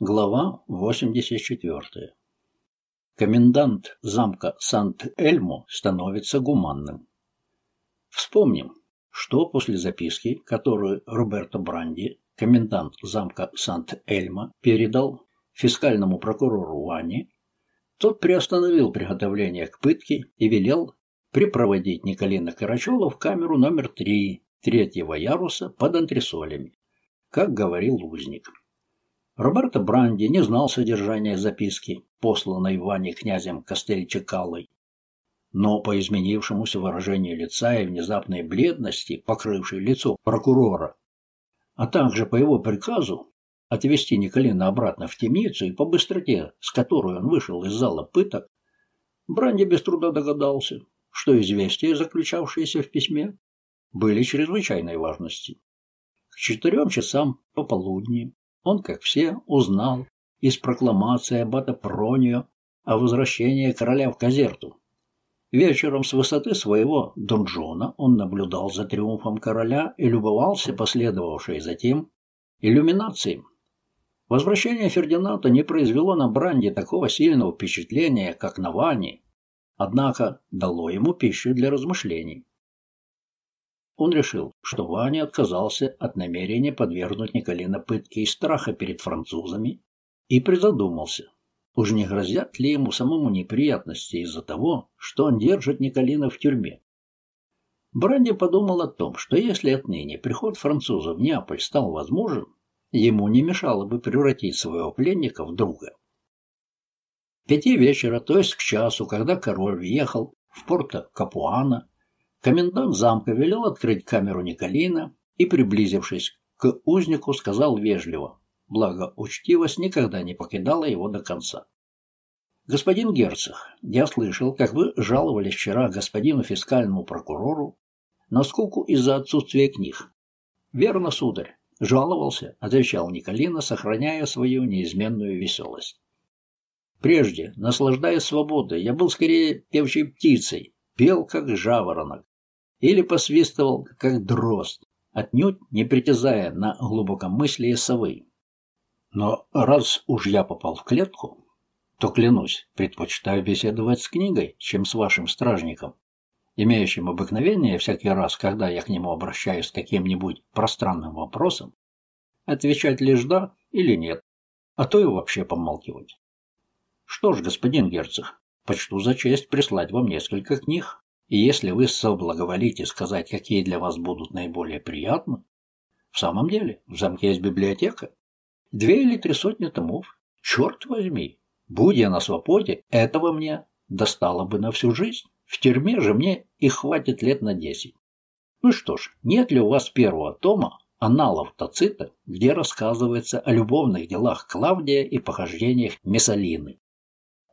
Глава 84. Комендант замка Сант-Эльмо становится гуманным. Вспомним, что после записки, которую Роберто Бранди, комендант замка Сант-Эльмо, передал фискальному прокурору Ване, тот приостановил приготовление к пытке и велел припроводить Николина Карачева в камеру номер 3 третьего яруса под антресолями, как говорил узник. Роберто Бранди не знал содержания записки, посланной Ване князем Кастельчекалой. Но по изменившемуся выражению лица и внезапной бледности, покрывшей лицо прокурора, а также по его приказу отвезти Николина обратно в темницу и по быстроте, с которой он вышел из зала пыток, Бранди без труда догадался, что известия, заключавшиеся в письме, были чрезвычайной важности. К четырем часам пополудни он, как все, узнал из прокламации аббата Пронио о возвращении короля в Казерту. Вечером с высоты своего донжона он наблюдал за триумфом короля и любовался последовавшей затем иллюминацией. Возвращение Фердинанда не произвело на Бранде такого сильного впечатления, как на Ване, однако дало ему пищу для размышлений. Он решил, что Ваня отказался от намерения подвергнуть Николина пытке из страха перед французами и призадумался, уж не грозят ли ему самому неприятности из-за того, что он держит Николина в тюрьме. Бранди подумал о том, что если отныне приход француза в Неаполь стал возможен, ему не мешало бы превратить своего пленника в друга. Пяти вечера, то есть к часу, когда король въехал в порто Капуана, Комендант замка велел открыть камеру Николина и, приблизившись к узнику, сказал вежливо, благо учтивость никогда не покидала его до конца. «Господин герцог, я слышал, как вы жаловались вчера господину фискальному прокурору на скуку из-за отсутствия книг». «Верно, сударь, жаловался», — отвечал Николина, сохраняя свою неизменную веселость. «Прежде, наслаждаясь свободой, я был скорее певчей птицей, пел, как жаворонок, или посвистывал, как дрозд, отнюдь не притязая на глубокомыслие совы. Но раз уж я попал в клетку, то, клянусь, предпочитаю беседовать с книгой, чем с вашим стражником, имеющим обыкновение всякий раз, когда я к нему обращаюсь с каким-нибудь пространным вопросом, отвечать лишь «да» или «нет», а то и вообще помалкивать. Что ж, господин герцог, почту за честь прислать вам несколько книг, и если вы соблаговолите сказать, какие для вас будут наиболее приятны, в самом деле, в замке есть библиотека. Две или три сотни томов. Черт возьми, будь я на свободе, этого мне достало бы на всю жизнь. В тюрьме же мне их хватит лет на десять. Ну что ж, нет ли у вас первого тома аналов Тацита, где рассказывается о любовных делах Клавдия и похождениях Мессалины?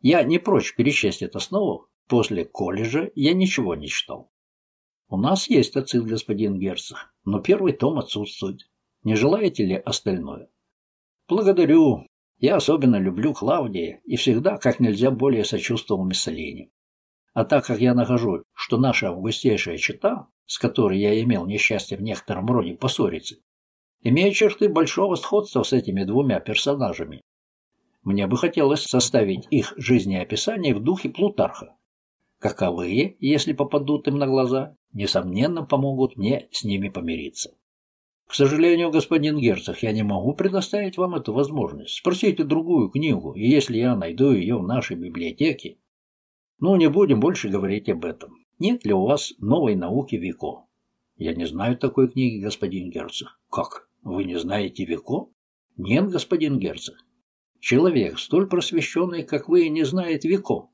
Я не прочь перечесть это снова, После колледжа я ничего не читал. У нас есть ацил, господин герцог, но первый том отсутствует. Не желаете ли остальное? Благодарю. Я особенно люблю Клавдия и всегда как нельзя более сочувствовал Миссалине. А так как я нахожу, что наша августейшая чита, с которой я имел несчастье в некотором роде поссориться, имеет черты большого сходства с этими двумя персонажами, мне бы хотелось составить их жизнеописание в духе Плутарха каковые, если попадут им на глаза, несомненно помогут мне с ними помириться. К сожалению, господин герцог, я не могу предоставить вам эту возможность. Спросите другую книгу, и если я найду ее в нашей библиотеке... Ну, не будем больше говорить об этом. Нет ли у вас новой науки Вико? Я не знаю такой книги, господин герцог. Как? Вы не знаете Вико? Нет, господин герцог. Человек, столь просвещенный, как вы, не знает Вико.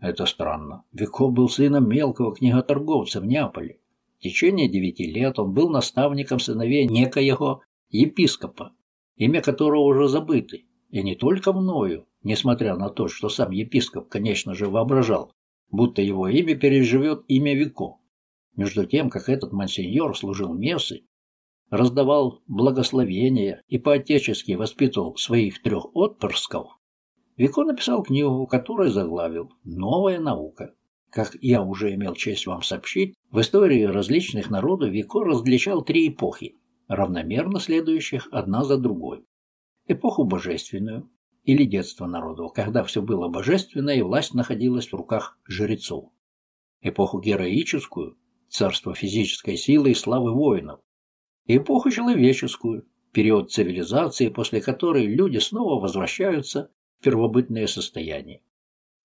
Это странно. Вико был сыном мелкого книготорговца в Неаполе. В течение девяти лет он был наставником сыновей некоего епископа, имя которого уже забыто. И не только мною, несмотря на то, что сам епископ, конечно же, воображал, будто его имя переживет имя Вико. Между тем, как этот мансиньор служил мессы, раздавал благословения и поотечески воспитывал своих трех отпрысков, Вико написал книгу, которую заглавил «Новая наука». Как я уже имел честь вам сообщить, в истории различных народов Вико различал три эпохи, равномерно следующих одна за другой. эпоху божественную или детство народов, когда все было божественно и власть находилась в руках жрецов. Эпоху героическую, царство физической силы и славы воинов. Эпоху человеческую, период цивилизации, после которой люди снова возвращаются первобытное состояние.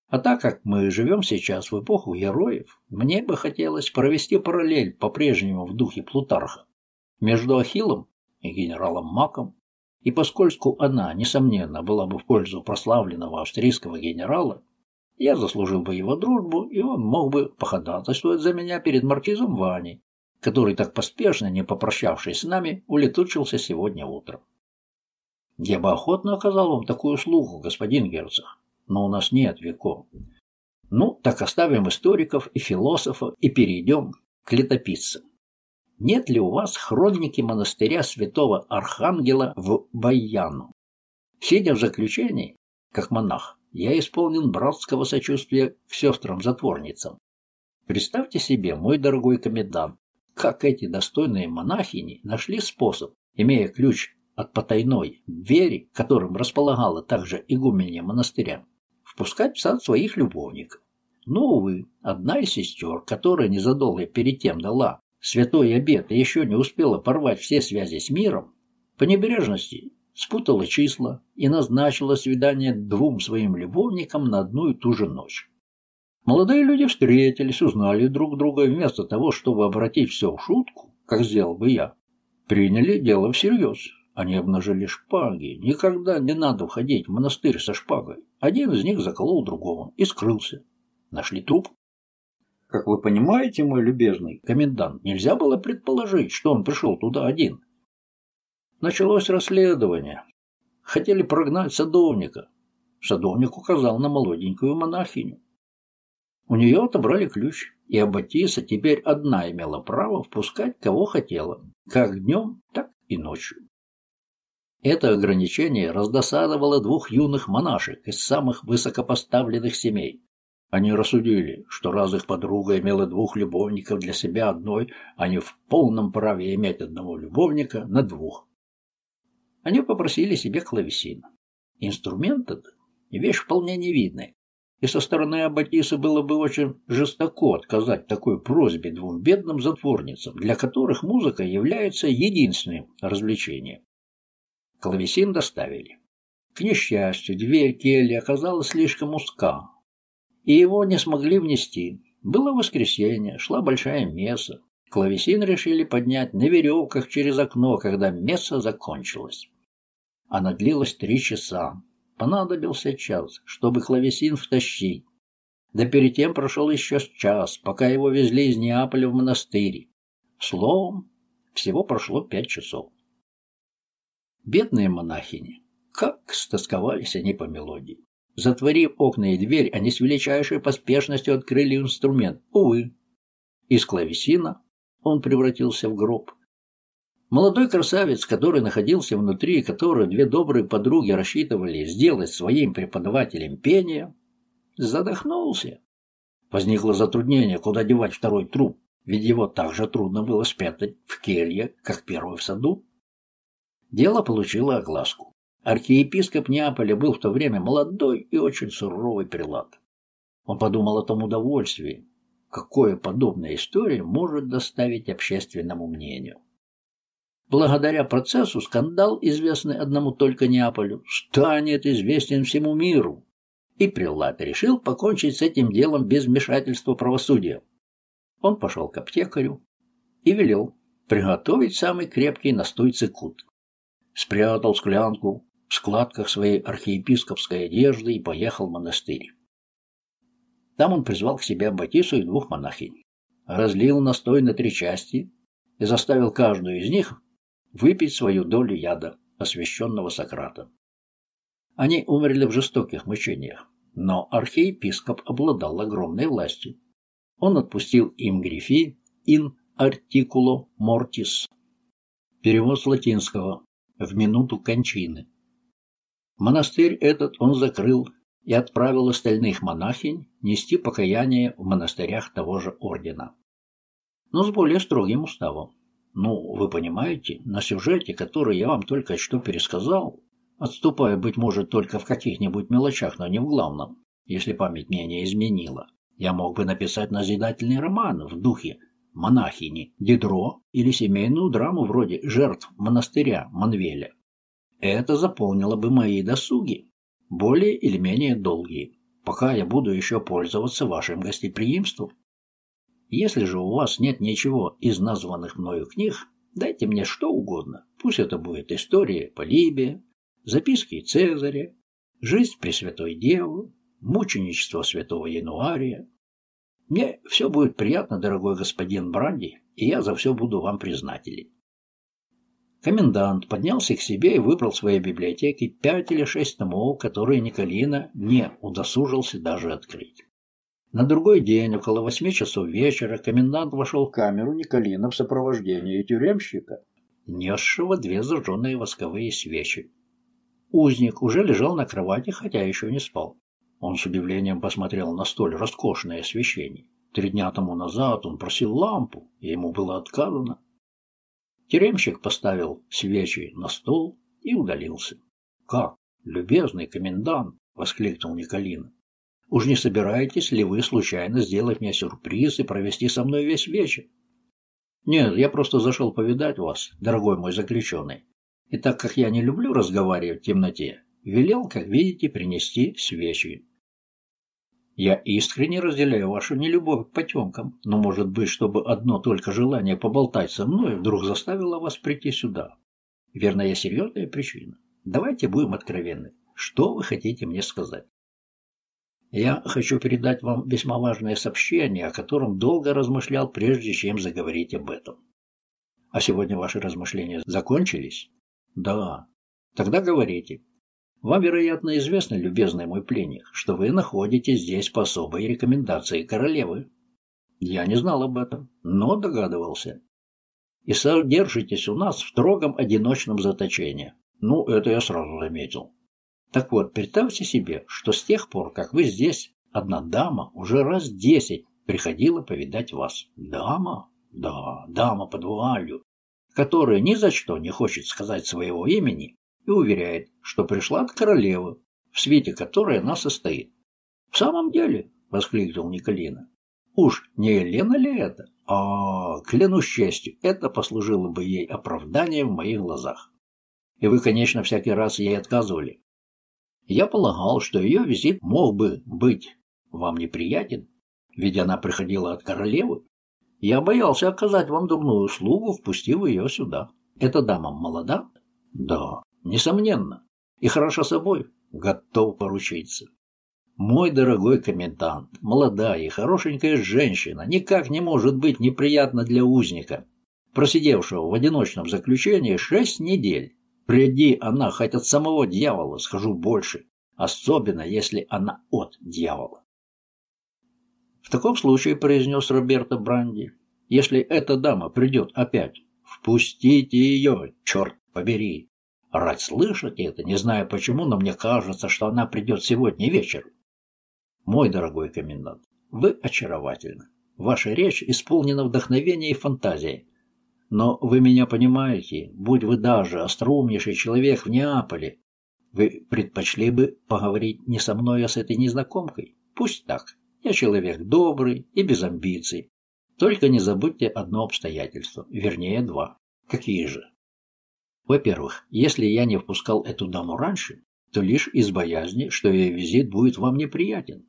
А так как мы живем сейчас в эпоху героев, мне бы хотелось провести параллель по-прежнему в духе Плутарха между Ахиллом и генералом Маком, и поскольку она, несомненно, была бы в пользу прославленного австрийского генерала, я заслужил бы его дружбу, и он мог бы походатайствовать за меня перед маркизом Ваней, который так поспешно, не попрощавшись с нами, улетучился сегодня утром. Я бы охотно оказал вам такую услугу, господин герцог, но у нас нет веков. Ну, так оставим историков и философов и перейдем к летописцам. Нет ли у вас хроники монастыря святого Архангела в Баяну? Сидя в заключении, как монах, я исполнен братского сочувствия к сестрам-затворницам. Представьте себе, мой дорогой комендант, как эти достойные монахини нашли способ, имея ключ от потайной двери, которым располагала также игуменья монастыря, впускать в сад своих любовников. Но, увы, одна из сестер, которая незадолго перед тем дала святой обет и еще не успела порвать все связи с миром, по небрежности спутала числа и назначила свидание двум своим любовникам на одну и ту же ночь. Молодые люди встретились, узнали друг друга, и вместо того, чтобы обратить все в шутку, как сделал бы я, приняли дело всерьез. Они обнажили шпаги. Никогда не надо входить в монастырь со шпагой. Один из них заколол другого и скрылся. Нашли труп. Как вы понимаете, мой любезный комендант, нельзя было предположить, что он пришел туда один. Началось расследование. Хотели прогнать садовника. Садовник указал на молоденькую монахиню. У нее отобрали ключ, и Аббатиса теперь одна имела право впускать кого хотела, как днем, так и ночью. Это ограничение раздосадовало двух юных монашек из самых высокопоставленных семей. Они рассудили, что раз их подруга имела двух любовников для себя одной, они в полном праве иметь одного любовника на двух. Они попросили себе клавесин. Инструмент этот – вещь вполне невидная, и со стороны Аббатисы было бы очень жестоко отказать такой просьбе двум бедным затворницам, для которых музыка является единственным развлечением. Клавесин доставили. К несчастью, дверь кельи оказалась слишком узка, и его не смогли внести. Было воскресенье, шла большая месса. Клавесин решили поднять на веревках через окно, когда месса закончилась. Она длилась три часа. Понадобился час, чтобы клавесин втащить. Да перед тем прошел еще час, пока его везли из Неаполя в монастырь. Словом, всего прошло пять часов. Бедные монахини, как стосковались они по мелодии. Затворив окна и дверь, они с величайшей поспешностью открыли инструмент. Увы, из клавесина он превратился в гроб. Молодой красавец, который находился внутри, который две добрые подруги рассчитывали сделать своим преподавателем пения, задохнулся. Возникло затруднение, куда девать второй труп, ведь его так же трудно было спрятать в келье, как первый в саду. Дело получило огласку. Архиепископ Неаполя был в то время молодой и очень суровый прилад. Он подумал о том удовольствии, какое подобная история может доставить общественному мнению. Благодаря процессу скандал, известный одному только Неаполю, станет известен всему миру. И прилад решил покончить с этим делом без вмешательства правосудия. Он пошел к аптекарю и велел приготовить самый крепкий настой цикут. Спрятал склянку в складках своей архиепископской одежды и поехал в монастырь. Там он призвал к себе Батису и двух монахинь, разлил настой на три части и заставил каждую из них выпить свою долю яда, освященного Сократом. Они умерли в жестоких мучениях, но архиепископ обладал огромной властью. Он отпустил им грифи «in articulo mortis» перевод с латинского «в минуту кончины», Монастырь этот он закрыл и отправил остальных монахинь нести покаяние в монастырях того же ордена. Но с более строгим уставом. Ну, вы понимаете, на сюжете, который я вам только что пересказал, отступая, быть может, только в каких-нибудь мелочах, но не в главном, если память мне не изменила. Я мог бы написать назидательный роман в духе монахини Дидро или семейную драму вроде «Жертв монастыря Манвеля». Это заполнило бы мои досуги, более или менее долгие, пока я буду еще пользоваться вашим гостеприимством. Если же у вас нет ничего из названных мною книг, дайте мне что угодно. Пусть это будет история Полибия, записки Цезаря, жизнь Пресвятой Девы, мученичество святого Януария. Мне все будет приятно, дорогой господин Бранди, и я за все буду вам признателен. Комендант поднялся к себе и выбрал в своей библиотеке пять или шесть томов, которые Николина не удосужился даже открыть. На другой день, около восьми часов вечера, комендант вошел в камеру Николина в сопровождении тюремщика, несшего две зажженные восковые свечи. Узник уже лежал на кровати, хотя еще не спал. Он с удивлением посмотрел на столь роскошное освещение. Три дня тому назад он просил лампу, и ему было отказано. Тюремщик поставил свечи на стол и удалился. «Как, любезный комендант!» — воскликнул Николина. «Уж не собираетесь ли вы случайно сделать мне сюрприз и провести со мной весь вечер?» «Нет, я просто зашел повидать вас, дорогой мой заключенный. И так как я не люблю разговаривать в темноте, велел, как видите, принести свечи. Я искренне разделяю вашу нелюбовь к потемкам, но, может быть, чтобы одно только желание поболтать со мной вдруг заставило вас прийти сюда. Верно, я серьезная причина. Давайте будем откровенны. Что вы хотите мне сказать? Я хочу передать вам весьма важное сообщение, о котором долго размышлял, прежде чем заговорить об этом. А сегодня ваши размышления закончились? Да. Тогда говорите. Вам, вероятно, известно, любезный мой пленник, что вы находитесь здесь по особой рекомендации королевы. Я не знал об этом, но догадывался. И содержитесь у нас в строгом одиночном заточении. Ну, это я сразу заметил. Так вот, представьте себе, что с тех пор, как вы здесь, одна дама уже раз десять приходила повидать вас. Дама? Да, дама под вуалью, которая ни за что не хочет сказать своего имени и уверяет, что пришла от королевы, в свете которой она состоит. «В самом деле», — воскликнул Николина, — «уж не Елена ли это? А, клянусь честью, это послужило бы ей оправданием в моих глазах. И вы, конечно, всякий раз ей отказывали. Я полагал, что ее визит мог бы быть вам неприятен, ведь она приходила от королевы. Я боялся оказать вам дурную услугу, впустив ее сюда. Эта дама молода? Да. Несомненно. И хорошо собой. Готов поручиться. Мой дорогой комендант, молодая и хорошенькая женщина никак не может быть неприятна для узника, просидевшего в одиночном заключении шесть недель. Приди она хоть от самого дьявола, скажу больше, особенно если она от дьявола. В таком случае, произнес Роберто Бранди, если эта дама придет опять, впустите ее, черт побери, Рад слышать это, не знаю почему, но мне кажется, что она придет сегодня вечером. Мой дорогой комендант, вы очаровательны. Ваша речь исполнена вдохновения и фантазии. Но вы меня понимаете, будь вы даже остроумнейший человек в Неаполе, вы предпочли бы поговорить не со мной, а с этой незнакомкой? Пусть так. Я человек добрый и без амбиций. Только не забудьте одно обстоятельство, вернее два. Какие же? Во-первых, если я не впускал эту даму раньше, то лишь из боязни, что ее визит будет вам неприятен.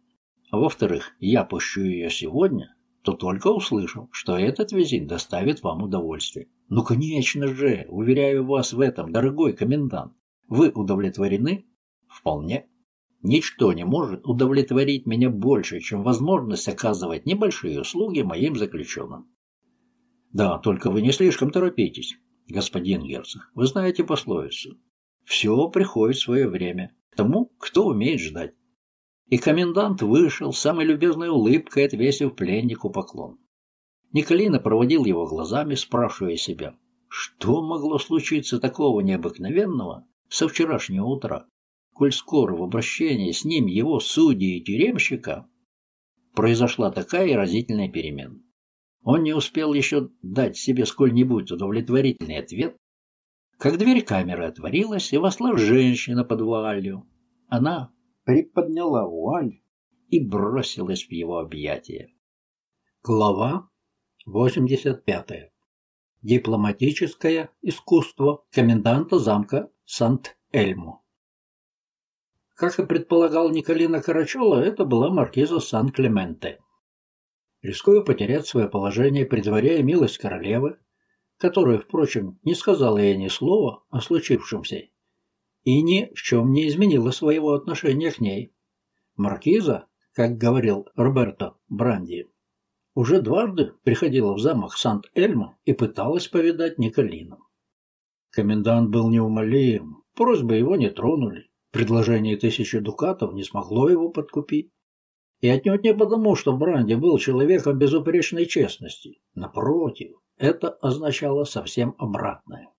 Во-вторых, я пущу ее сегодня, то только услышал, что этот визит доставит вам удовольствие. Ну, конечно же, уверяю вас в этом, дорогой комендант. Вы удовлетворены? Вполне. Ничто не может удовлетворить меня больше, чем возможность оказывать небольшие услуги моим заключенным. Да, только вы не слишком торопитесь господин герцог, вы знаете пословицу. Все приходит в свое время тому, кто умеет ждать. И комендант вышел, самой любезной улыбкой отвесив пленнику поклон. Николина проводил его глазами, спрашивая себя, что могло случиться такого необыкновенного со вчерашнего утра, коль скоро в обращении с ним его судьи и тюремщика произошла такая разительная перемена. Он не успел еще дать себе сколь-нибудь удовлетворительный ответ, как дверь камеры отворилась, и вошла женщина под вуалью. Она приподняла вуаль и бросилась в его объятия. Глава 85. Дипломатическое искусство коменданта замка Сант-Эльмо. Как и предполагал Николина Карачева, это была маркиза Сан-Клементе. Рискуя потерять свое положение и милость королевы, которая, впрочем, не сказала ей ни слова о случившемся и ни в чем не изменила своего отношения к ней. Маркиза, как говорил Роберто Бранди, уже дважды приходила в замок Сант-Эльмо и пыталась повидать Николина. Комендант был неумолим, просьбы его не тронули, предложение тысячи дукатов не смогло его подкупить. И отнюдь не потому, что Бранди был человеком безупречной честности. Напротив, это означало совсем обратное.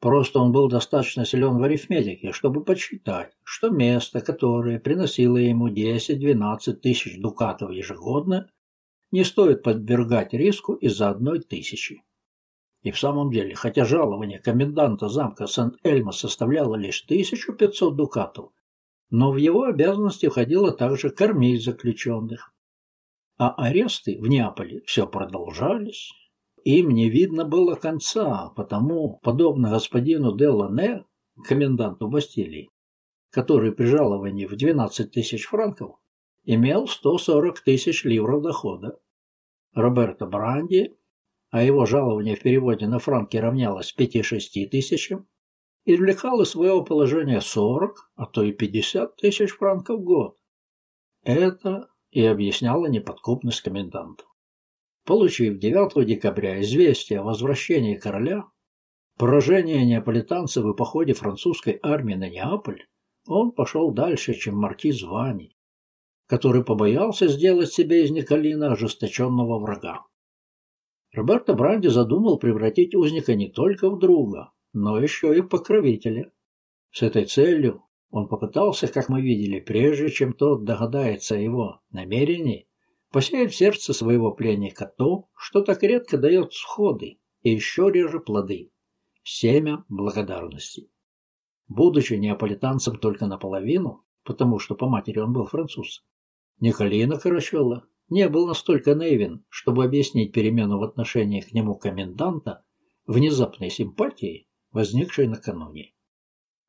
Просто он был достаточно силен в арифметике, чтобы подсчитать, что место, которое приносило ему 10-12 тысяч дукатов ежегодно, не стоит подвергать риску из-за одной тысячи. И в самом деле, хотя жалование коменданта замка Сент-Эльма составляло лишь 1500 дукатов, но в его обязанности входило также кормить заключенных. А аресты в Неаполе все продолжались, им не видно было конца, потому, подобно господину Делане, коменданту Бастилии, который при жаловании в 12 тысяч франков имел 140 тысяч ливров дохода. Роберто Бранди, а его жалование в переводе на франки равнялось 5-6 тысячам, извлекал из своего положения 40, а то и 50 тысяч франков в год. Это и объясняло неподкупность коменданта. Получив 9 декабря известие о возвращении короля, поражении неаполитанцев и походе французской армии на Неаполь, он пошел дальше, чем маркиз Вани, который побоялся сделать себе из Николина ожесточенного врага. Роберто Бранди задумал превратить узника не только в друга, но еще и в покровителя. С этой целью он попытался, как мы видели, прежде чем тот догадается о его намерении, посеять в сердце своего пленника то, что так редко дает сходы и еще реже плоды – семя благодарности. Будучи неаполитанцем только наполовину, потому что по матери он был француз, Николина Карачева не был настолько наивен, чтобы объяснить перемену в отношении к нему коменданта внезапной симпатией, возникшей накануне.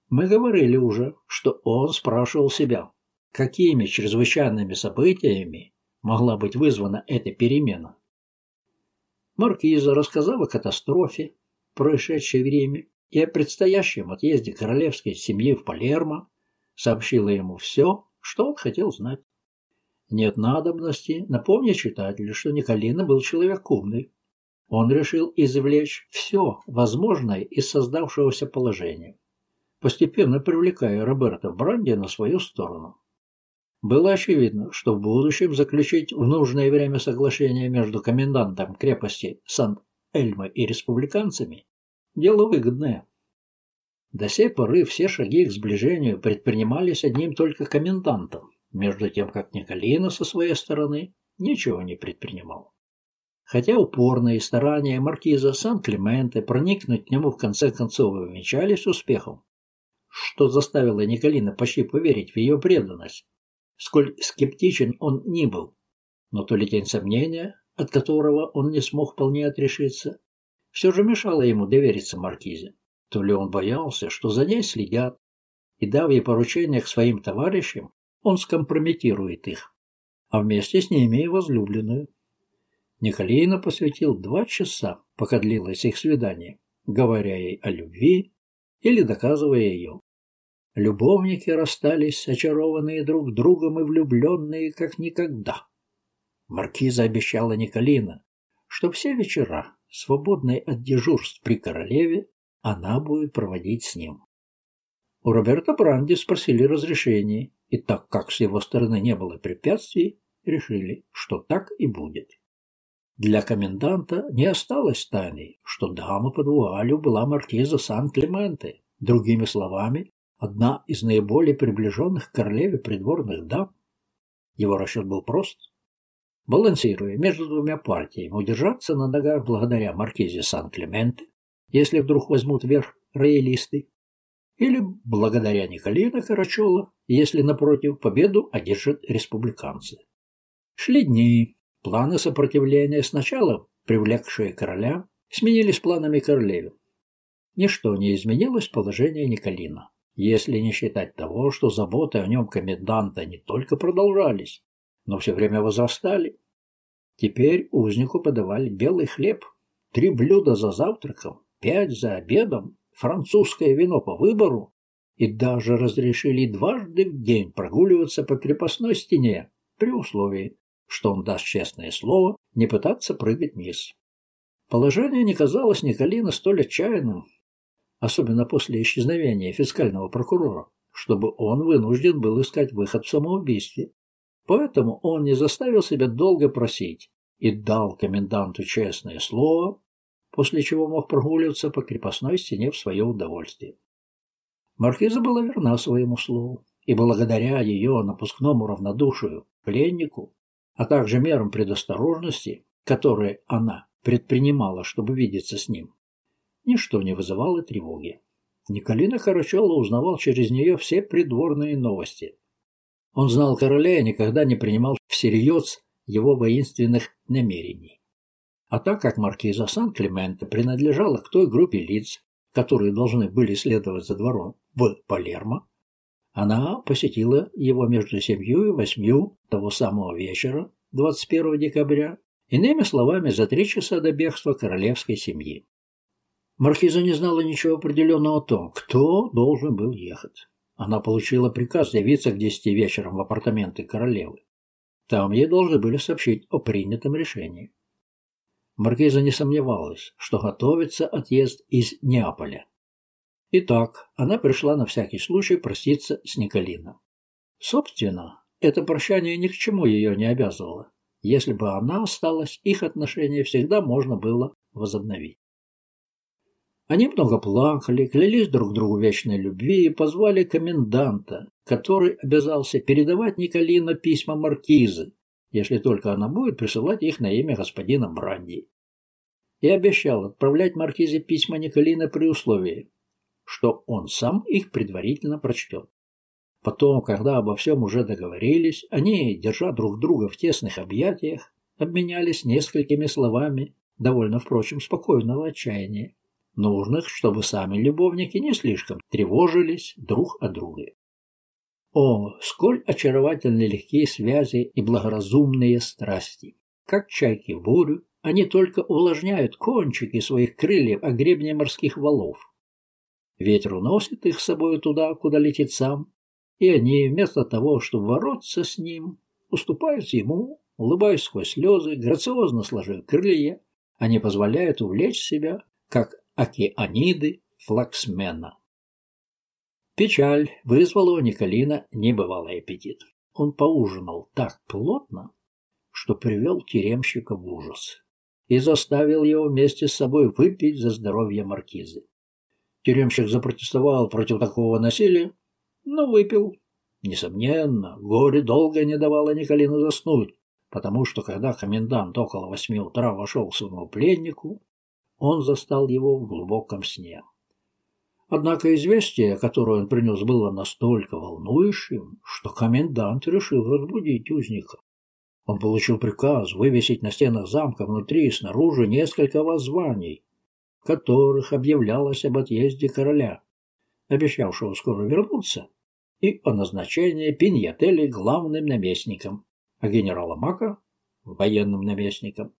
Мы говорили уже, что он спрашивал себя, какими чрезвычайными событиями могла быть вызвана эта перемена. Маркиза, рассказав о катастрофе, происшедшей в Риме, и о предстоящем отъезде королевской семьи в Палермо, сообщила ему все, что он хотел знать. Нет надобности напомнить читателю, что Николина был человек умный. Он решил извлечь все возможное из создавшегося положения, постепенно привлекая Роберта Бранди на свою сторону. Было очевидно, что в будущем заключить в нужное время соглашение между комендантом крепости Сан-Эльма и республиканцами – дело выгодное. До сей поры все шаги к сближению предпринимались одним только комендантом, между тем как Николина со своей стороны ничего не предпринимал. Хотя упорные старания маркиза Сан-Клементе проникнуть к нему в конце концов увенчались успехом, что заставило Николина почти поверить в ее преданность, сколь скептичен он ни был. Но то ли тень сомнения, от которого он не смог вполне отрешиться, все же мешало ему довериться Маркизе. То ли он боялся, что за ней следят, и, дав ей поручение к своим товарищам, он скомпрометирует их, а вместе с ними и возлюбленную. Николина посвятил два часа, пока длилось их свидание, говоря ей о любви или доказывая ее. Любовники расстались, очарованные друг другом и влюбленные, как никогда. Маркиза обещала Николина, что все вечера, свободные от дежурств при королеве, она будет проводить с ним. У Роберта Бранди спросили разрешения, и так как с его стороны не было препятствий, решили, что так и будет. Для коменданта не осталось тайной, что дама под вуалью была маркиза Сан-Клементе. Другими словами, одна из наиболее приближенных к королеве придворных дам. Его расчет был прост. Балансируя между двумя партиями, удержаться на ногах благодаря маркизе Сан-Клементе, если вдруг возьмут верх роялисты, или благодаря Николина Карачола, если, напротив, победу одержат республиканцы. Шли дни, планы сопротивления, сначала привлекшие короля, сменились планами королевы. Ничто не изменилось в положении Николина, если не считать того, что заботы о нем коменданта не только продолжались, но все время возрастали. Теперь узнику подавали белый хлеб, три блюда за завтраком, пять за обедом, французское вино по выбору и даже разрешили дважды в день прогуливаться по крепостной стене при условии, что он даст честное слово не пытаться прыгать вниз. Положение не казалось Николина столь отчаянным, особенно после исчезновения фискального прокурора, чтобы он вынужден был искать выход в самоубийстве. Поэтому он не заставил себя долго просить и дал коменданту честное слово, после чего мог прогуливаться по крепостной стене в свое удовольствие. Маркиза была верна своему слову, и благодаря ее напускному равнодушию пленнику, а также мерам предосторожности, которые она предпринимала, чтобы видеться с ним, ничто не вызывало тревоги. Николина Карачева узнавал через нее все придворные новости. Он знал короля и никогда не принимал всерьез его воинственных намерений. А так как маркиза Сан-Клименте принадлежала к той группе лиц, которые должны были следовать за двором в Палермо, она посетила его между семью и восьмью того самого вечера, 21 декабря, иными словами, за три часа до бегства королевской семьи. Маркиза не знала ничего определенного о том, кто должен был ехать. Она получила приказ явиться к десяти вечером в апартаменты королевы. Там ей должны были сообщить о принятом решении. Маркиза не сомневалась, что готовится отъезд из Неаполя. Итак, она пришла на всякий случай проститься с Николином. Собственно, это прощание ни к чему ее не обязывало. Если бы она осталась, их отношения всегда можно было возобновить. Они много плакали, клялись друг другу вечной любви и позвали коменданта, который обязался передавать Николина письма маркизы, если только она будет присылать их на имя господина Бранди. И обещал отправлять маркизе письма Николина при условии, что он сам их предварительно прочтет. Потом, когда обо всем уже договорились, они, держа друг друга в тесных объятиях, обменялись несколькими словами, довольно, впрочем, спокойного отчаяния нужных, чтобы сами любовники не слишком тревожились друг о друге. О, сколь очаровательны легкие связи и благоразумные страсти! Как чайки в бурю, они только увлажняют кончики своих крыльев о гребне морских валов. Ветер уносит их с собой туда, куда летит сам, и они, вместо того, чтобы бороться с ним, уступают ему, улыбаясь сквозь слезы, грациозно сложив крылья, они позволяют увлечь себя, как океаниды флагсмена. Печаль вызвала у Николина небывалый аппетит. Он поужинал так плотно, что привел тюремщика в ужас и заставил его вместе с собой выпить за здоровье маркизы. Тюремщик запротестовал против такого насилия, но выпил. Несомненно, горе долго не давало Николину заснуть, потому что когда комендант около восьми утра вошел к своему пленнику, он застал его в глубоком сне. Однако известие, которое он принес, было настолько волнующим, что комендант решил разбудить узника. Он получил приказ вывесить на стенах замка внутри и снаружи несколько воззваний, которых объявлялось об отъезде короля, обещавшего скоро вернуться, и о назначении Пиньятели главным наместником, а генерала Мака – военным наместником.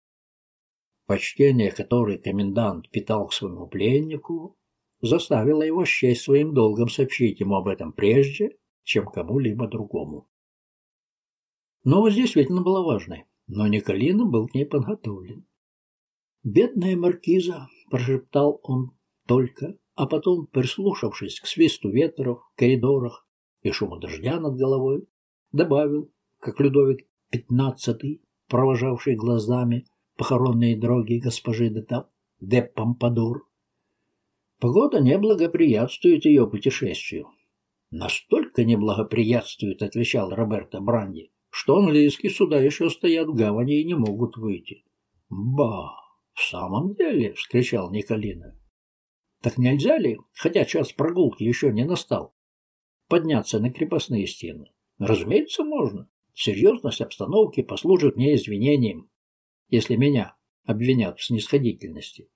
Почтение, которое комендант питал к своему пленнику, заставило его счесть своим долгом сообщить ему об этом прежде, чем кому-либо другому. Новость действительно была важной, но Николина был к ней подготовлен. «Бедная маркиза!» – прошептал он только, а потом, прислушавшись к свисту ветров в коридорах и шуму дождя над головой, добавил, как Людовик XV, провожавший глазами похоронные дороги госпожи де, де Помпадур. Погода не благоприятствует ее путешествию. Настолько не благоприятствует, отвечал Роберто Бранди, что английские суда еще стоят в гавани и не могут выйти. Ба, в самом деле, вскричал Николина. Так нельзя ли, хотя час прогулки еще не настал, подняться на крепостные стены? Разумеется, можно. Серьезность обстановки послужит мне извинением, если меня обвинят в снисходительности.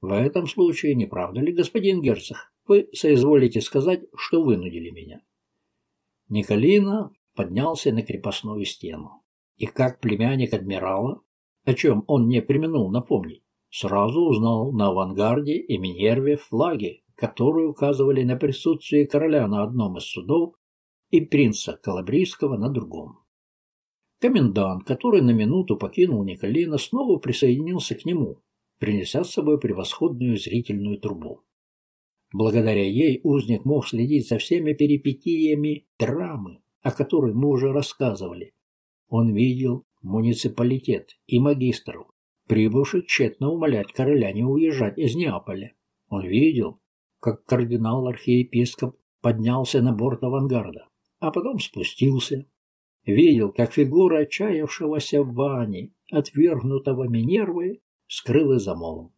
В этом случае, не правда ли, господин герцог, вы соизволите сказать, что вынудили меня? Николина поднялся на крепостную стену. И как племянник адмирала, о чем он не применул напомнить, сразу узнал на авангарде и Минерве флаги, которые указывали на присутствие короля на одном из судов и принца Калабрийского на другом. Комендант, который на минуту покинул Николина, снова присоединился к нему, принеся с собой превосходную зрительную трубу. Благодаря ей узник мог следить за всеми перипетиями драмы, о которой мы уже рассказывали. Он видел муниципалитет и магистров, прибывших тщетно умолять короля не уезжать из Неаполя. Он видел, как кардинал-архиепископ поднялся на борт авангарда, а потом спустился. Видел, как фигура отчаявшегося Вани, отвергнутого Минервой, скрылась за молом.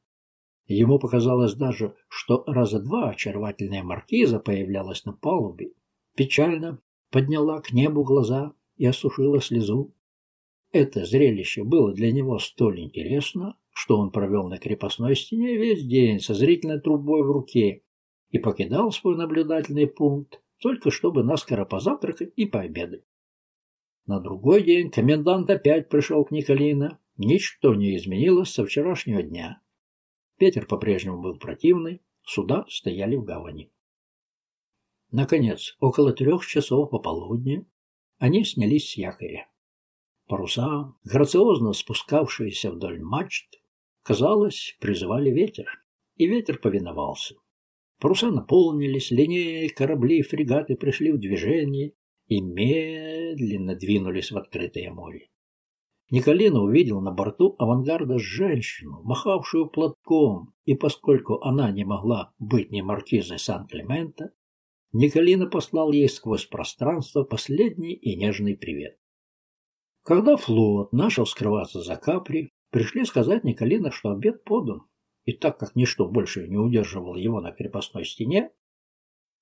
Ему показалось даже, что раза два очаровательная маркиза появлялась на палубе, печально подняла к небу глаза и осушила слезу. Это зрелище было для него столь интересно, что он провел на крепостной стене весь день со зрительной трубой в руке и покидал свой наблюдательный пункт только чтобы наскоро позавтракать и пообедать. На другой день комендант опять пришел к Николина. Ничто не изменилось со вчерашнего дня. Ветер по-прежнему был противный, суда стояли в гавани. Наконец, около трех часов пополудни они снялись с якоря. Паруса, грациозно спускавшиеся вдоль мачт, казалось, призывали ветер, и ветер повиновался. Паруса наполнились, линеи, корабли фрегаты пришли в движение и медленно двинулись в открытое море. Николина увидел на борту авангарда женщину, махавшую платком, и поскольку она не могла быть ни маркизой Сан-Клемента, Николина послал ей сквозь пространство последний и нежный привет. Когда флот начал скрываться за Капри, пришли сказать Николина, что обед подан, и так как ничто больше не удерживало его на крепостной стене,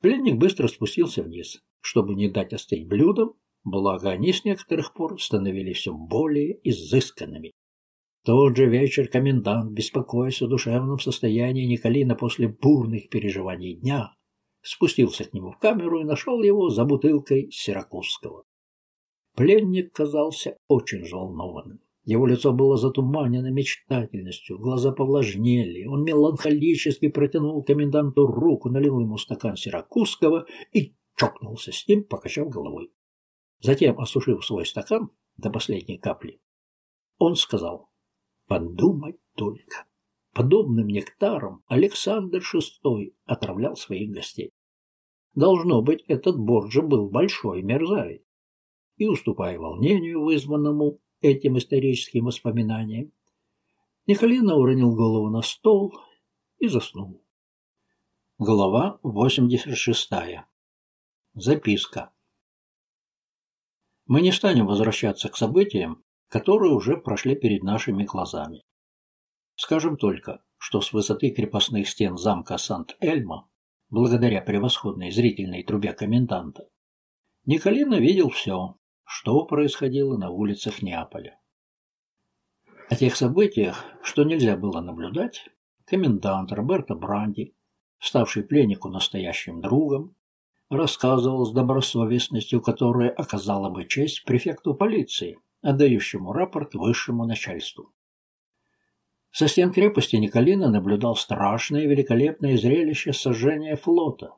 пленник быстро спустился вниз, чтобы не дать остыть блюдам благо они с некоторых пор становились все более изысканными. Тот же вечер комендант, беспокоясь о душевном состоянии Николина после бурных переживаний дня, спустился к нему в камеру и нашел его за бутылкой сиракузского. Пленник казался очень взволнованным. Его лицо было затуманено мечтательностью, глаза повлажнели. Он меланхолически протянул коменданту руку, налил ему стакан сиракузского и чокнулся с ним, покачав головой. Затем, осушив свой стакан до последней капли, он сказал, «Подумать только, подобным нектаром Александр VI отравлял своих гостей. Должно быть, этот Борджа был большой мерзавец. И, уступая волнению, вызванному этим историческим воспоминанием, Николина уронил голову на стол и заснул. Глава 86. Записка. Мы не станем возвращаться к событиям, которые уже прошли перед нашими глазами. Скажем только, что с высоты крепостных стен замка Сант-Эльма, благодаря превосходной зрительной трубе коменданта, Николина видел все, что происходило на улицах Неаполя. О тех событиях, что нельзя было наблюдать, комендант Роберто Бранди, ставший пленнику настоящим другом, рассказывал с добросовестностью, которая оказала бы честь префекту полиции, отдающему рапорт высшему начальству. Со стен крепости Николина наблюдал страшное великолепное зрелище сожжения флота.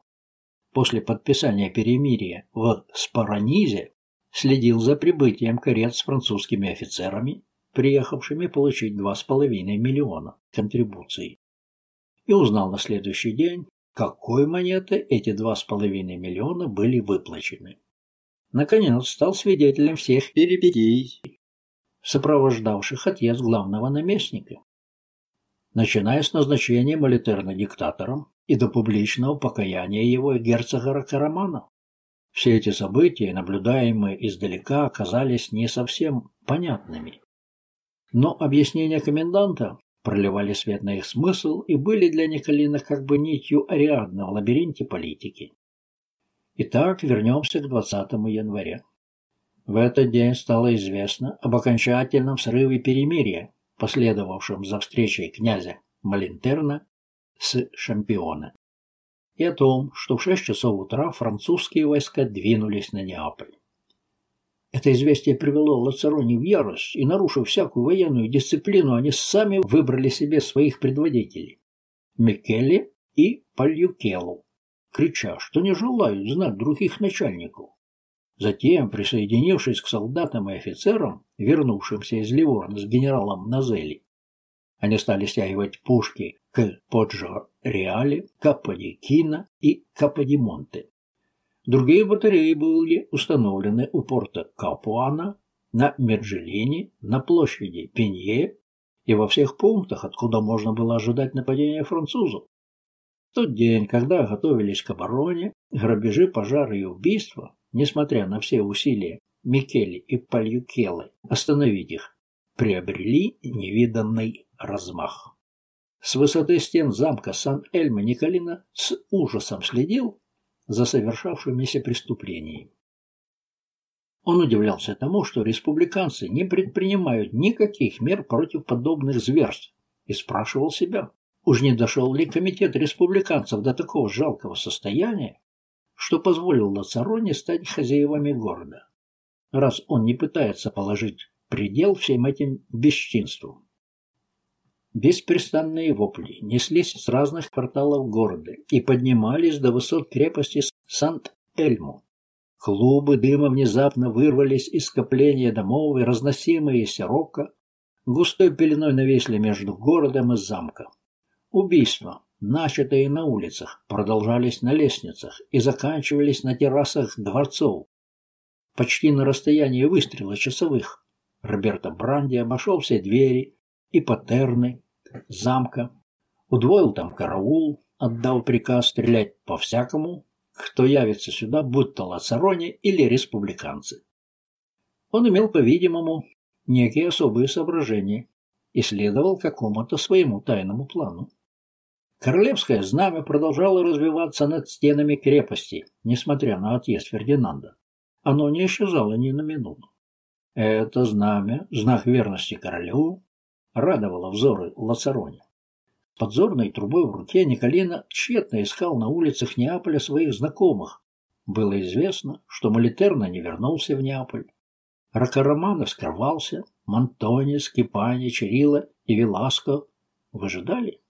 После подписания перемирия в Спаранизе следил за прибытием карет с французскими офицерами, приехавшими получить 2,5 миллиона контрибуций, и узнал на следующий день, какой монеты эти два с половиной миллиона были выплачены. Наконец стал свидетелем всех перипетий, сопровождавших отъезд главного наместника. Начиная с назначения Молитерна диктатором и до публичного покаяния его герцога Карамана. Все эти события, наблюдаемые издалека, оказались не совсем понятными. Но объяснение коменданта проливали свет на их смысл и были для Николина как бы нитью Ариадна в лабиринте политики. Итак, вернемся к 20 января. В этот день стало известно об окончательном срыве перемирия, последовавшем за встречей князя Малинтерна с Шампиона, и о том, что в 6 часов утра французские войска двинулись на Неаполь. Это известие привело Лацарони в ярость, и, нарушив всякую военную дисциплину, они сами выбрали себе своих предводителей – Микеле и Пальюкелу, крича, что не желают знать других начальников. Затем, присоединившись к солдатам и офицерам, вернувшимся из Ливорна с генералом Назели, они стали стягивать пушки к Поджо-Реале, Капо-ди-Кино и Капо-ди-Монте. Другие батареи были установлены у порта Капуана, на Мерджелине, на площади Пенье и во всех пунктах, откуда можно было ожидать нападения французов. В тот день, когда готовились к обороне, грабежи, пожары и убийства, несмотря на все усилия Микели и Пальюкелы остановить их, приобрели невиданный размах. С высоты стен замка Сан-Эльма Николина с ужасом следил за совершавшимися преступлениями. Он удивлялся тому, что республиканцы не предпринимают никаких мер против подобных зверств, и спрашивал себя, уж не дошел ли комитет республиканцев до такого жалкого состояния, что позволил Лацароне стать хозяевами города, раз он не пытается положить предел всем этим бесчинствам. Беспрестанные вопли неслись с разных кварталов города и поднимались до высот крепости Сант-Эльму. Клубы дыма внезапно вырвались из скопления домов и, разносимые сирока, густой пеленой навесли между городом и замком. Убийства, начатые на улицах, продолжались на лестницах и заканчивались на террасах дворцов. Почти на расстоянии выстрела часовых Роберто Бранди обошел все двери и патерны замка, удвоил там караул, отдал приказ стрелять по всякому, кто явится сюда, будь то лацароне или республиканцы. Он имел, по-видимому, некие особые соображения и следовал какому-то своему тайному плану. Королевское знамя продолжало развиваться над стенами крепости, несмотря на отъезд Фердинанда. Оно не исчезало ни на минуту. Это знамя, знак верности королю, радовало взоры Лацарони. Подзорной трубой в руке Николина тщетно искал на улицах Неаполя своих знакомых. Было известно, что Молитерна не вернулся в Неаполь. Ракароманов скрывался, Монтони, Скипани, Чирилла и Веласко выжидали.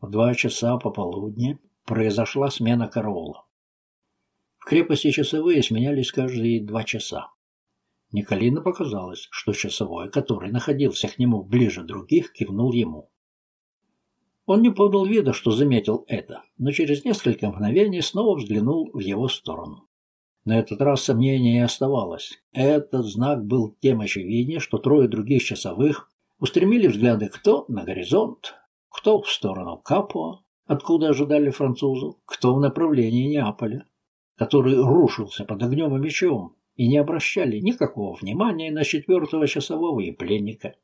В два часа пополудни произошла смена караула. В крепости часовые сменялись каждые два часа. Николину показалось, что часовой, который находился к нему ближе других, кивнул ему. Он не подал вида, что заметил это, но через несколько мгновений снова взглянул в его сторону. На этот раз сомнения не оставалось. Этот знак был тем очевиднее, что трое других часовых устремили взгляды кто на горизонт, кто в сторону Капуа, откуда ожидали французов, кто в направлении Неаполя, который рушился под огнем и мечом, и не обращали никакого внимания на четвертого часового и пленника.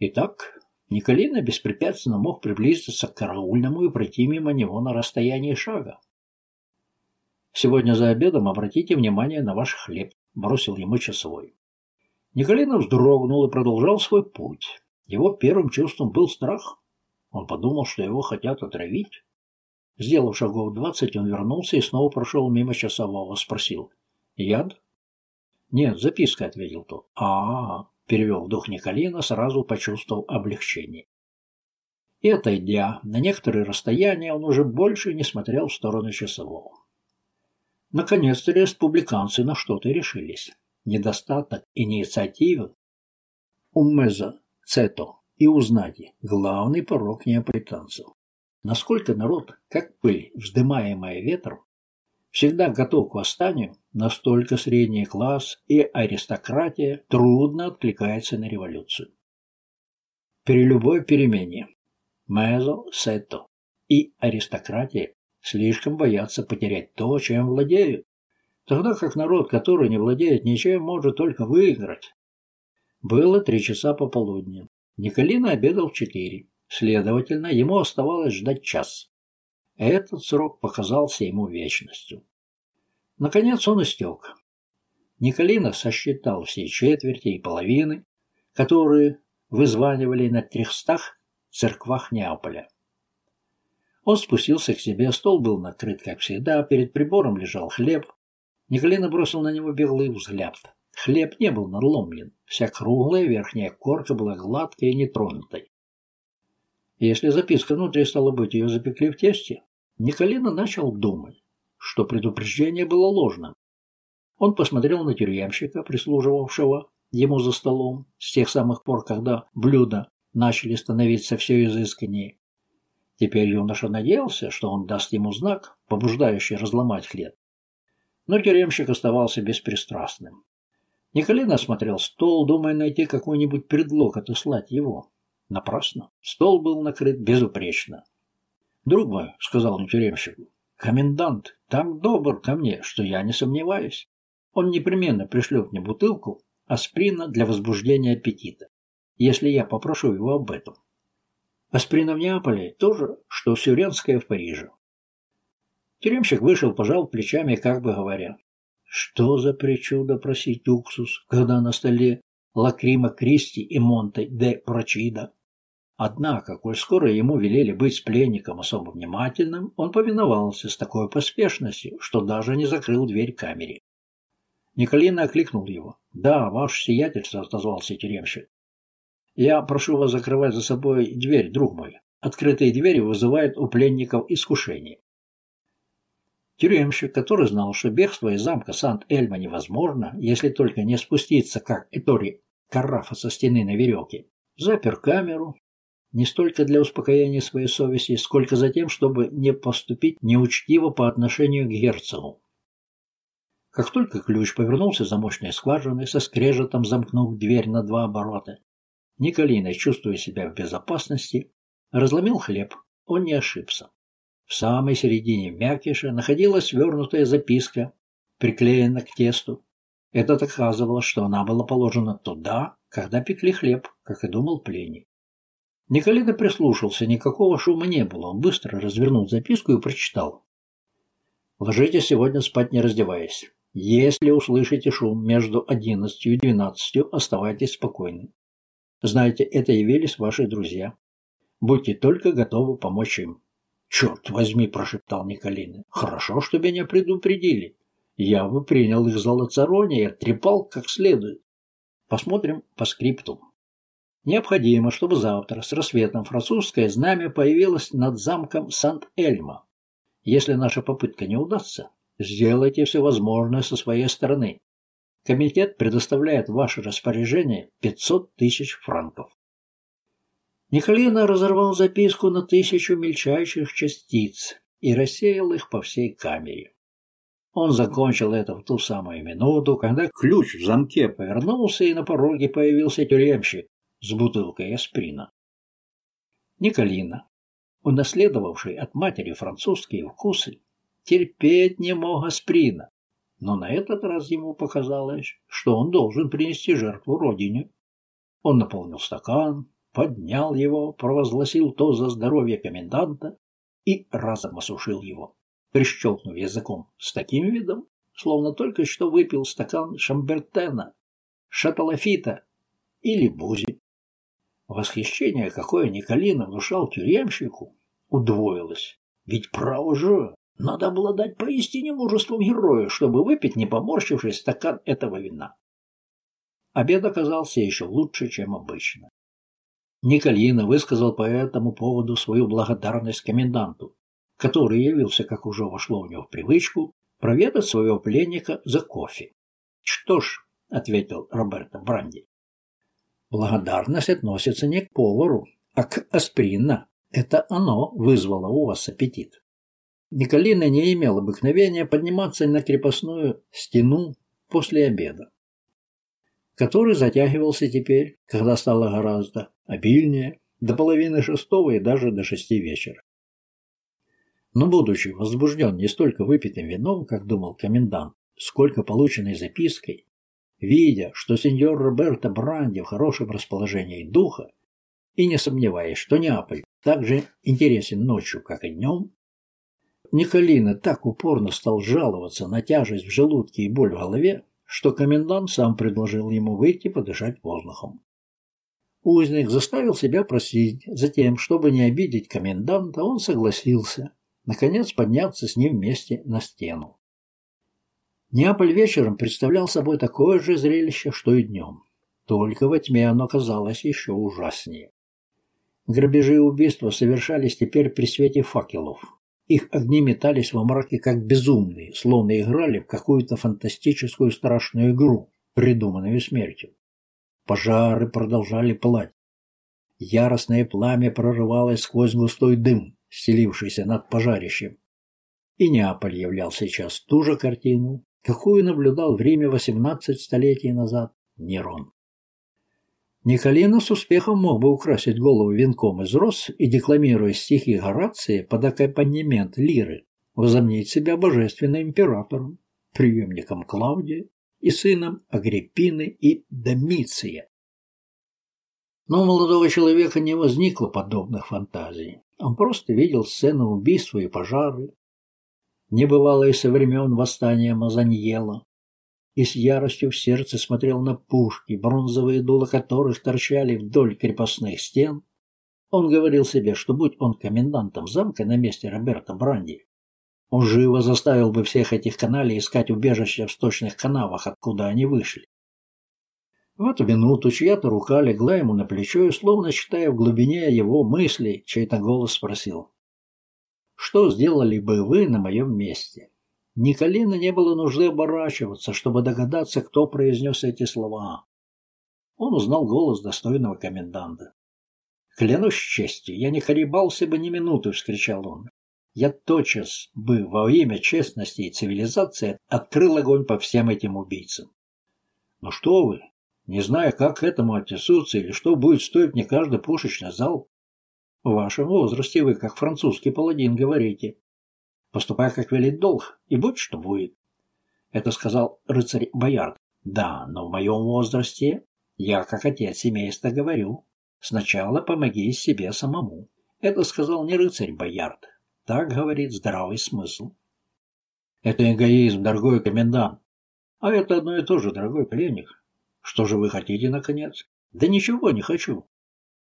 Итак, Николина беспрепятственно мог приблизиться к караульному и пройти мимо него на расстоянии шага. «Сегодня за обедом обратите внимание на ваш хлеб», — бросил ему часовой. Николина вздрогнул и продолжал свой путь. Его первым чувством был страх. Он подумал, что его хотят отравить. Сделав шагов двадцать, он вернулся и снова прошел мимо часового, спросил. «Яд?» «Нет, записка», — ответил тот. а, -а, -а перевел дух Николина, сразу почувствовал облегчение. И, отойдя на некоторое расстояние, он уже больше не смотрел в сторону часового. Наконец-то республиканцы на что-то решились. Недостаток инициативы у Меза, Цето и Узнади – главный порог неаполитанцев. Насколько народ, как пыль, вздымаемая ветром, всегда готов к восстанию, настолько средний класс и аристократия трудно откликается на революцию. При любой перемене Мезо, Сетто и аристократия слишком боятся потерять то, чем владеют, тогда как народ, который не владеет ничем, может только выиграть. Было три часа пополудни. Николина обедал в четыре. Следовательно, ему оставалось ждать час. Этот срок показался ему вечностью. Наконец он истек. Николина сосчитал все четверти и половины, которые вызванивали на трехстах церквах Неаполя. Он спустился к себе, стол был накрыт, как всегда, перед прибором лежал хлеб. Николина бросил на него беглый взгляд. Хлеб не был надломлен, вся круглая верхняя корка была гладкой и нетронутой. Если записка внутри, стало быть, ее запекли в тесте, Николина начал думать, что предупреждение было ложным. Он посмотрел на тюремщика, прислуживавшего ему за столом, с тех самых пор, когда блюда начали становиться все изысканнее. Теперь юноша надеялся, что он даст ему знак, побуждающий разломать хлеб. Но тюремщик оставался беспристрастным. Николин осмотрел стол, думая найти какой-нибудь предлог отослать его. Напрасно. Стол был накрыт безупречно. «Друг мой», — сказал он тюремщику, — «комендант так добр ко мне, что я не сомневаюсь. Он непременно пришлет мне бутылку асприна для возбуждения аппетита, если я попрошу его об этом. Асприна в Неаполе то же, что сюренское в Париже. Тюремщик вышел, пожал плечами, как бы говоря. Что за причуда просить уксус, когда на столе Лакрима Кристи и Монте де Прочида? Однако, коль скоро ему велели быть пленником особо внимательным, он повиновался с такой поспешностью, что даже не закрыл дверь камере. Николина окликнул его. «Да, ваше сиятельство», — отозвался тюремщик. «Я прошу вас закрывать за собой дверь, друг мой. Открытые двери вызывают у пленников искушение». Тюремщик, который знал, что бегство из замка Сант-Эльма невозможно, если только не спуститься, как Этори Карафа со стены на веревке, запер камеру, не столько для успокоения своей совести, сколько за тем, чтобы не поступить неучтиво по отношению к герцогу. Как только ключ повернулся замочной скважиной, со скрежетом замкнув дверь на два оборота, Николина, чувствуя себя в безопасности, разломил хлеб. Он не ошибся. В самой середине мякиша находилась свернутая записка, приклеена к тесту. Это доказывало, что она была положена туда, когда пекли хлеб, как и думал пленник. Николина прислушался, никакого шума не было. Он быстро развернул записку и прочитал. «Ложитесь сегодня спать, не раздеваясь. Если услышите шум между одиннадцатью и двенадцатью, оставайтесь спокойны. Знаете, это явились ваши друзья. Будьте только готовы помочь им». «Черт возьми!» – прошептал Николина. «Хорошо, что меня предупредили. Я бы принял их за лацароне и оттрепал как следует. Посмотрим по скрипту». Необходимо, чтобы завтра с рассветом французское знамя появилось над замком Сант-Эльма. Если наша попытка не удастся, сделайте все возможное со своей стороны. Комитет предоставляет в ваше распоряжение 500 тысяч франков. Николина разорвал записку на тысячу мельчайших частиц и рассеял их по всей камере. Он закончил это в ту самую минуту, когда ключ в замке повернулся, и на пороге появился тюремщик, с бутылкой асприна. Николина, унаследовавший от матери французские вкусы, терпеть не мог асприна, но на этот раз ему показалось, что он должен принести жертву родине. Он наполнил стакан, поднял его, провозгласил то за здоровье коменданта и разом осушил его, прищелкнув языком с таким видом, словно только что выпил стакан шамбертена, шаталафита или бузи. Восхищение, какое Николина внушал тюремщику, удвоилось. Ведь право же, надо обладать поистине мужеством героя, чтобы выпить, не поморщившись, стакан этого вина. Обед оказался еще лучше, чем обычно. Николина высказал по этому поводу свою благодарность коменданту, который явился, как уже вошло в него в привычку, проведать своего пленника за кофе. «Что ж», — ответил Роберто Бранди, Благодарность относится не к повару, а к асприна. Это оно вызвало у вас аппетит. Николина не имел обыкновения подниматься на крепостную стену после обеда, который затягивался теперь, когда стало гораздо обильнее, до половины шестого и даже до шести вечера. Но, будучи возбужден не столько выпитым вином, как думал комендант, сколько полученной запиской, Видя, что сеньор Роберто Бранди в хорошем расположении духа, И не сомневаясь, что Неаполь так же интересен ночью, как и днем, Николина так упорно стал жаловаться на тяжесть в желудке и боль в голове, что комендант сам предложил ему выйти подышать воздухом. Узник заставил себя просить, затем, чтобы не обидеть коменданта, он согласился, наконец подняться с ним вместе на стену. Неаполь вечером представлял собой такое же зрелище, что и днем. Только во тьме оно казалось еще ужаснее. Грабежи и убийства совершались теперь при свете факелов. Их огни метались во мраке как безумные, словно играли в какую-то фантастическую страшную игру, придуманную смертью. Пожары продолжали пылать. Яростное пламя прорывалось сквозь густой дым, стелившийся над пожарищем. И Неаполь являл сейчас ту же картину, какую наблюдал в Риме 18 столетий назад Нерон. Николина с успехом мог бы украсить голову венком из роз и, декламируя стихи Горации под аккомпанемент лиры, возомнить себя божественным императором, преемником Клавдия и сыном Агриппины и Домиция. Но у молодого человека не возникло подобных фантазий. Он просто видел сцену убийства и пожары, небывалые со времен восстания Мазаньела, и с яростью в сердце смотрел на пушки, бронзовые дула которых торчали вдоль крепостных стен. Он говорил себе, что будь он комендантом замка на месте Роберта Бранди, он живо заставил бы всех этих каналей искать убежище в сточных канавах, откуда они вышли. В эту минуту чья-то рука легла ему на плечо и, словно читая в глубине его мыслей, чей-то голос спросил. «Что сделали бы вы на моем месте?» Николина не было нужды оборачиваться, чтобы догадаться, кто произнес эти слова. Он узнал голос достойного коменданта. «Клянусь честью, я не колебался бы ни минуты!» — вскричал он. «Я тотчас бы во имя честности и цивилизации открыл огонь по всем этим убийцам». «Ну что вы, не зная, как к этому отнесутся или что будет стоить мне каждый пушечный зал. В вашем возрасте вы, как французский паладин, говорите. Поступай, как велит долг, и будь что будет. Это сказал рыцарь Боярд. Да, но в моем возрасте я, как отец семейства, говорю. Сначала помоги себе самому. Это сказал не рыцарь Боярд. Так говорит здравый смысл. Это эгоизм, дорогой комендант. А это одно и то же, дорогой пленник. Что же вы хотите, наконец? Да ничего не хочу.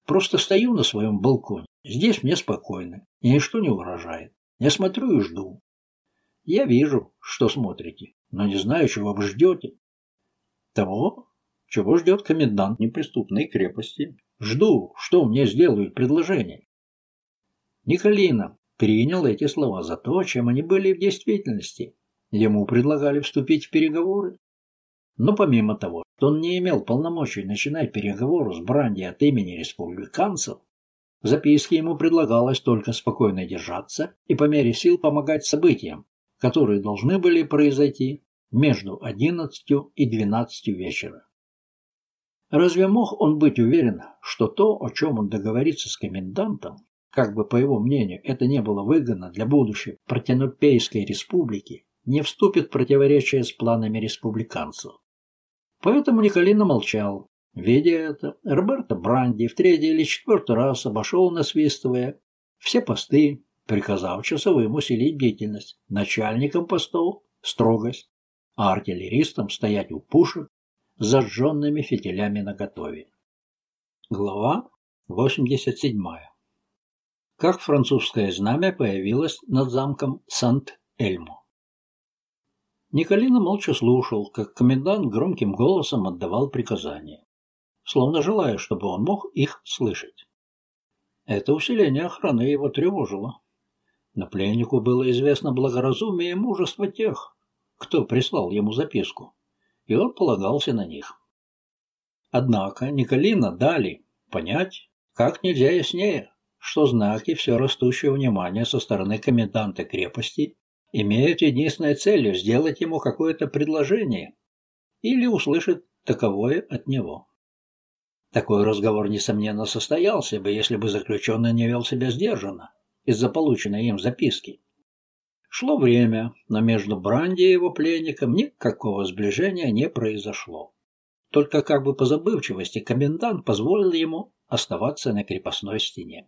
Просто стою на своем балконе. Здесь мне спокойно. И ничто не угрожает. Я смотрю и жду. Я вижу, что смотрите, но не знаю, чего вы ждете. Того, чего ждет комендант неприступной крепости. Жду, что мне сделают предложение. Николина принял эти слова за то, чем они были в действительности. Ему предлагали вступить в переговоры. Но помимо того, что он не имел полномочий начинать переговоры с Бранди от имени республиканцев, в записке ему предлагалось только спокойно держаться и по мере сил помогать событиям, которые должны были произойти между 11 и 12 вечера. Разве мог он быть уверен, что то, о чем он договорится с комендантом, как бы по его мнению это не было выгодно для будущей Протенопейской республики, не вступит в противоречие с планами республиканцев? Поэтому Николина молчал. Видя это, Роберто Бранди в третий или четвертый раз обошел, насвистывая, все посты, приказав часовым усилить бдительность, начальникам постов – строгость, а артиллеристам стоять у пушек с зажженными фитилями наготове. Глава 87. Как французское знамя появилось над замком Сант-Эльмо. Николина молча слушал, как комендант громким голосом отдавал приказания, словно желая, чтобы он мог их слышать. Это усиление охраны его тревожило. На пленнику было известно благоразумие и мужество тех, кто прислал ему записку, и он полагался на них. Однако Николина дали понять, как нельзя яснее, что знаки все растущего внимания со стороны коменданта крепости имеют единственной целью сделать ему какое-то предложение или услышать таковое от него. Такой разговор, несомненно, состоялся бы, если бы заключенный не вел себя сдержанно из-за полученной им записки. Шло время, но между Бранди и его пленником никакого сближения не произошло. Только как бы по забывчивости комендант позволил ему оставаться на крепостной стене.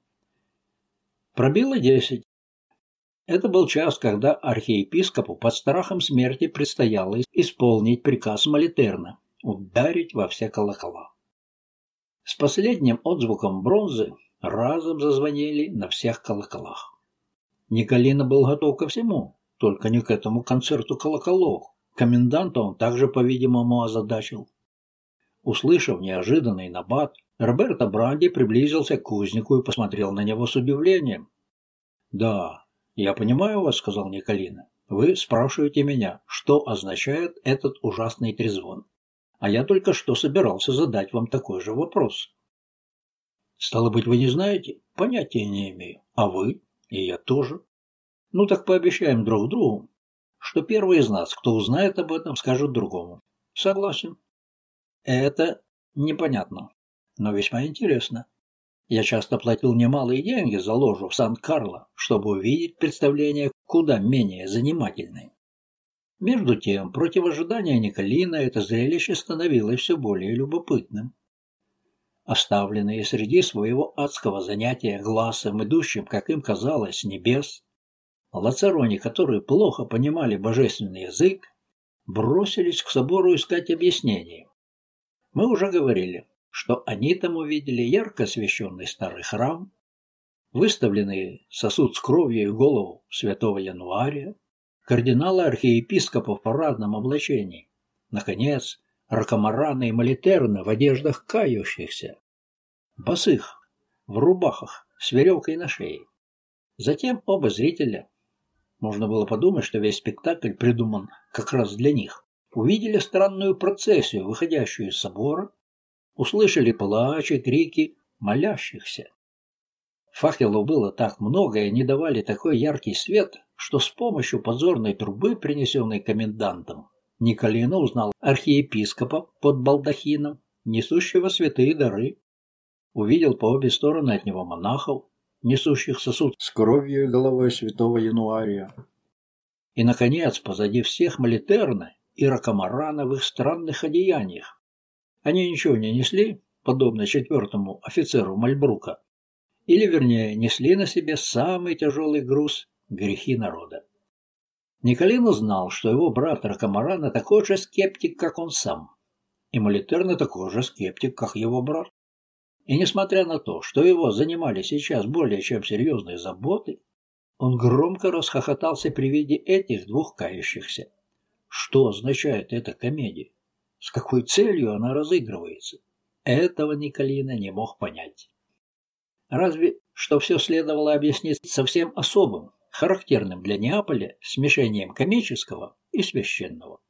Пробило десять. Это был час, когда архиепископу под страхом смерти предстояло исполнить приказ Молитерна – ударить во все колокола. С последним отзвуком бронзы разом зазвонили на всех колоколах. Николина был готов ко всему, только не к этому концерту колоколов. Коменданта он также, по-видимому, озадачил. Услышав неожиданный набат, Роберто Бранди приблизился к кузнику и посмотрел на него с удивлением. «Да, я понимаю вас», — сказал Николина. «Вы спрашиваете меня, что означает этот ужасный трезвон. А я только что собирался задать вам такой же вопрос». «Стало быть, вы не знаете? Понятия не имею. А вы? И я тоже. Ну так пообещаем друг другу, что первый из нас, кто узнает об этом, скажет другому. Согласен. Это непонятно, но весьма интересно. Я часто платил немалые деньги за ложу в Сан-Карло, чтобы увидеть представление куда менее занимательное. Между тем, против ожидания Николина это зрелище становилось все более любопытным. Оставленные среди своего адского занятия глазом, идущим, как им казалось, небес, Лацароне, которые плохо понимали божественный язык, бросились к собору искать объяснений. Мы уже говорили, что они там увидели ярко освещенный старый храм, выставленный сосуд с кровью и голову святого Януария, кардинала архиепископа в парадном облачении, наконец, ракомараны и молитерны в одеждах кающихся, босых, в рубахах, с веревкой на шее. Затем оба зрителя можно было подумать, что весь спектакль придуман как раз для них. Увидели странную процессию, выходящую из собора, услышали плач и крики молящихся. Факелов было так много и они давали такой яркий свет, что с помощью подзорной трубы, принесенной комендантом, Николина узнал архиепископа под балдахином, несущего святые дары. Увидел по обе стороны от него монахов, несущих сосуд с кровью и головой святого Януария. И, наконец, позади всех Молитерна и Ракомарана в их странных одеяниях. Они ничего не несли, подобно четвертому офицеру Мальбрука, или, вернее, несли на себе самый тяжелый груз – грехи народа. Николин узнал, что его брат Ракомарана такой же скептик, как он сам, и Молитерна такой же скептик, как его брат. И несмотря на то, что его занимали сейчас более чем серьезные заботы, он громко расхохотался при виде этих двух кающихся. Что означает эта комедия? С какой целью она разыгрывается? Этого Николина не мог понять. Разве что все следовало объяснить совсем особым, характерным для Неаполя смешением комического и священного.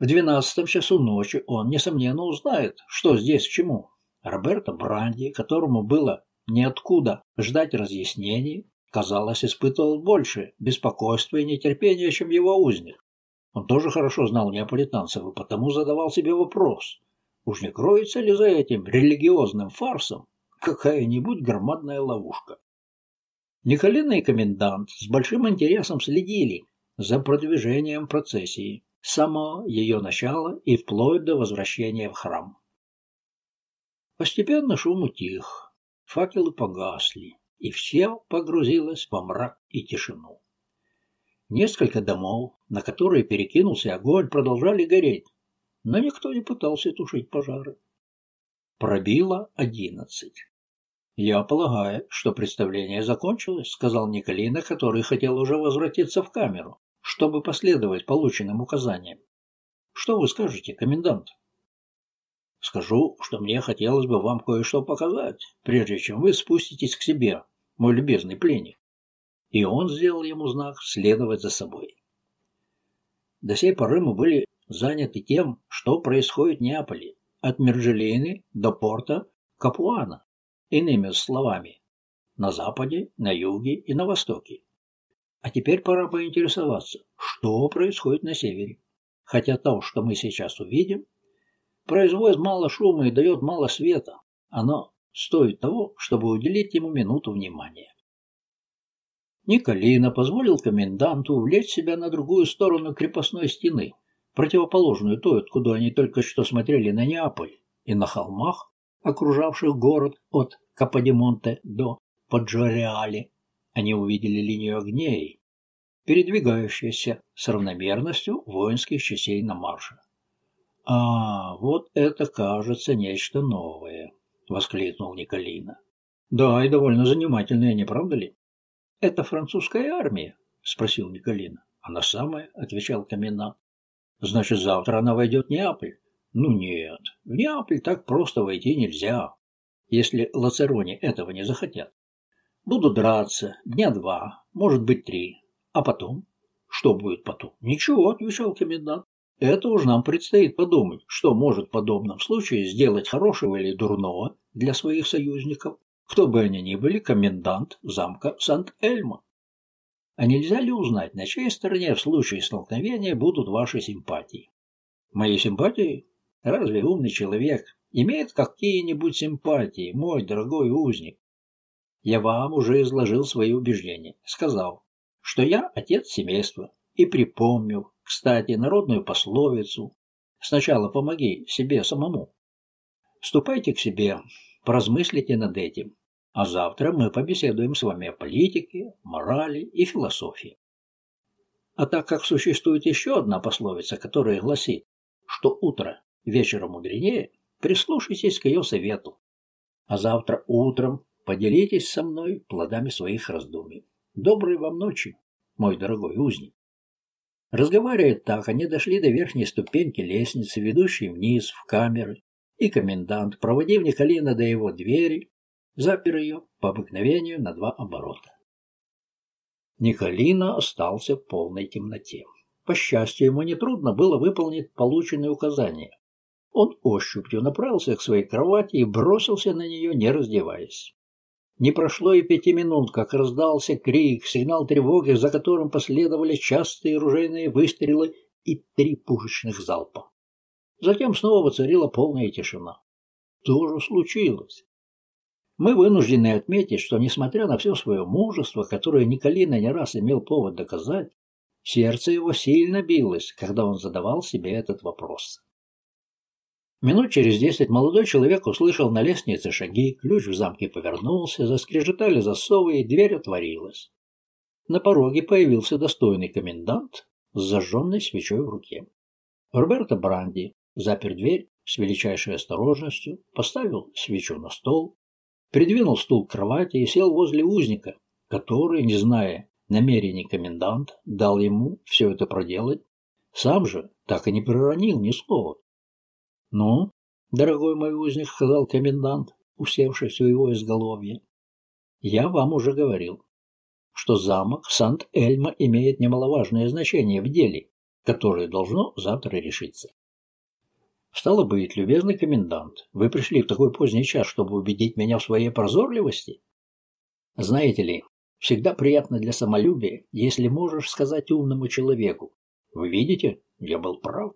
В двенадцатом часу ночи он, несомненно, узнает, что здесь к чему, Роберто Бранди, которому было ниоткуда ждать разъяснений, казалось, испытывал больше беспокойства и нетерпения, чем его узник. Он тоже хорошо знал неаполитанцев и потому задавал себе вопрос, уж не кроется ли за этим религиозным фарсом какая-нибудь громадная ловушка. Николина и комендант с большим интересом следили за продвижением процессии, само ее начало и вплоть до возвращения в храм. Постепенно шум утих, факелы погасли, и все погрузилось во мрак и тишину. Несколько домов, на которые перекинулся огонь, продолжали гореть, но никто не пытался тушить пожары. Пробило одиннадцать. «Я полагаю, что представление закончилось», — сказал Николина, который хотел уже возвратиться в камеру, чтобы последовать полученным указаниям. «Что вы скажете, комендант?» Скажу, что мне хотелось бы вам кое-что показать, прежде чем вы спуститесь к себе, мой любезный пленник. И он сделал ему знак следовать за собой. До сей поры мы были заняты тем, что происходит в Неаполе, от Мерджелейны до порта Капуана, иными словами, на западе, на юге и на востоке. А теперь пора поинтересоваться, что происходит на севере. Хотя то, что мы сейчас увидим, производит мало шума и дает мало света. Оно стоит того, чтобы уделить ему минуту внимания. Николина позволил коменданту увлечь себя на другую сторону крепостной стены, противоположную той, откуда они только что смотрели на Неаполь, и на холмах, окружавших город от Каподимонте до Поджореали, они увидели линию огней, передвигающуюся с равномерностью воинских частей на марше. «А, вот это, кажется, нечто новое», — воскликнул Николина. «Да, и довольно занимательное, не правда ли?» «Это французская армия?» — спросил Николина. «Она самая», — отвечал комендант. «Значит, завтра она войдет в Неаполь?» «Ну нет, в Неаполь так просто войти нельзя, если лацероне этого не захотят. Буду драться дня два, может быть, три. А потом? Что будет потом? Ничего, отвечал комендант. Это уж нам предстоит подумать, что может в подобном случае сделать хорошего или дурного для своих союзников, кто бы они ни были, комендант замка Сант-Эльма. А нельзя ли узнать, на чьей стороне в случае столкновения будут ваши симпатии? Мои симпатии? Разве умный человек имеет какие-нибудь симпатии, мой дорогой узник? Я вам уже изложил свои убеждения, сказал, что я отец семейства, и припомнил, кстати, народную пословицу «Сначала помоги себе самому». Ступайте к себе, поразмыслите над этим, а завтра мы побеседуем с вами о политике, морали и философии. А так как существует еще одна пословица, которая гласит, что утро вечером мудренее, прислушайтесь к ее совету. А завтра утром поделитесь со мной плодами своих раздумий. Доброй вам ночи, мой дорогой узник. Разговаривая так, они дошли до верхней ступеньки лестницы, ведущей вниз в камеры, и комендант, проводив Николина до его двери, запер ее по обыкновению на два оборота. Николина остался в полной темноте. По счастью, ему нетрудно было выполнить полученные указания. Он ощупью направился к своей кровати и бросился на нее, не раздеваясь. Не прошло и пяти минут, как раздался крик, сигнал тревоги, за которым последовали частые ружейные выстрелы и три пушечных залпа. Затем снова воцарила полная тишина. Что же случилось? Мы вынуждены отметить, что, несмотря на все свое мужество, которое Николина не раз имел повод доказать, сердце его сильно билось, когда он задавал себе этот вопрос. Минут через десять молодой человек услышал на лестнице шаги, ключ в замке повернулся, заскрежетали засовы, и дверь отворилась. На пороге появился достойный комендант с зажженной свечой в руке. Роберто Бранди запер дверь с величайшей осторожностью, поставил свечу на стол, придвинул стул к кровати и сел возле узника, который, не зная намерений комендант, дал ему все это проделать, сам же так и не проронил ни слова. «Ну, дорогой мой узник», — сказал комендант, усевшись у его изголовья, — «я вам уже говорил, что замок Сант-Эльма имеет немаловажное значение в деле, которое должно завтра решиться. Стало быть, любезный комендант, вы пришли в такой поздний час, чтобы убедить меня в своей прозорливости? Знаете ли, всегда приятно для самолюбия, если можешь сказать умному человеку, вы видите, я был прав.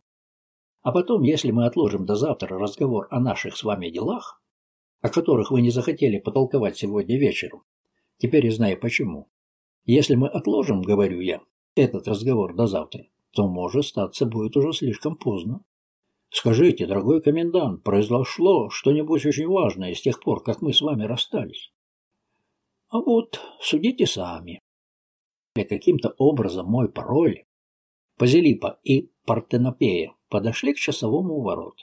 А потом, если мы отложим до завтра разговор о наших с вами делах, о которых вы не захотели потолковать сегодня вечером, теперь я знаю почему. Если мы отложим, говорю я, этот разговор до завтра, то, может, статься будет уже слишком поздно. Скажите, дорогой комендант, произошло что-нибудь очень важное с тех пор, как мы с вами расстались? А вот, судите сами. Каким-то образом мой пароль Пазилипа и Партенопея подошли к часовому ворот.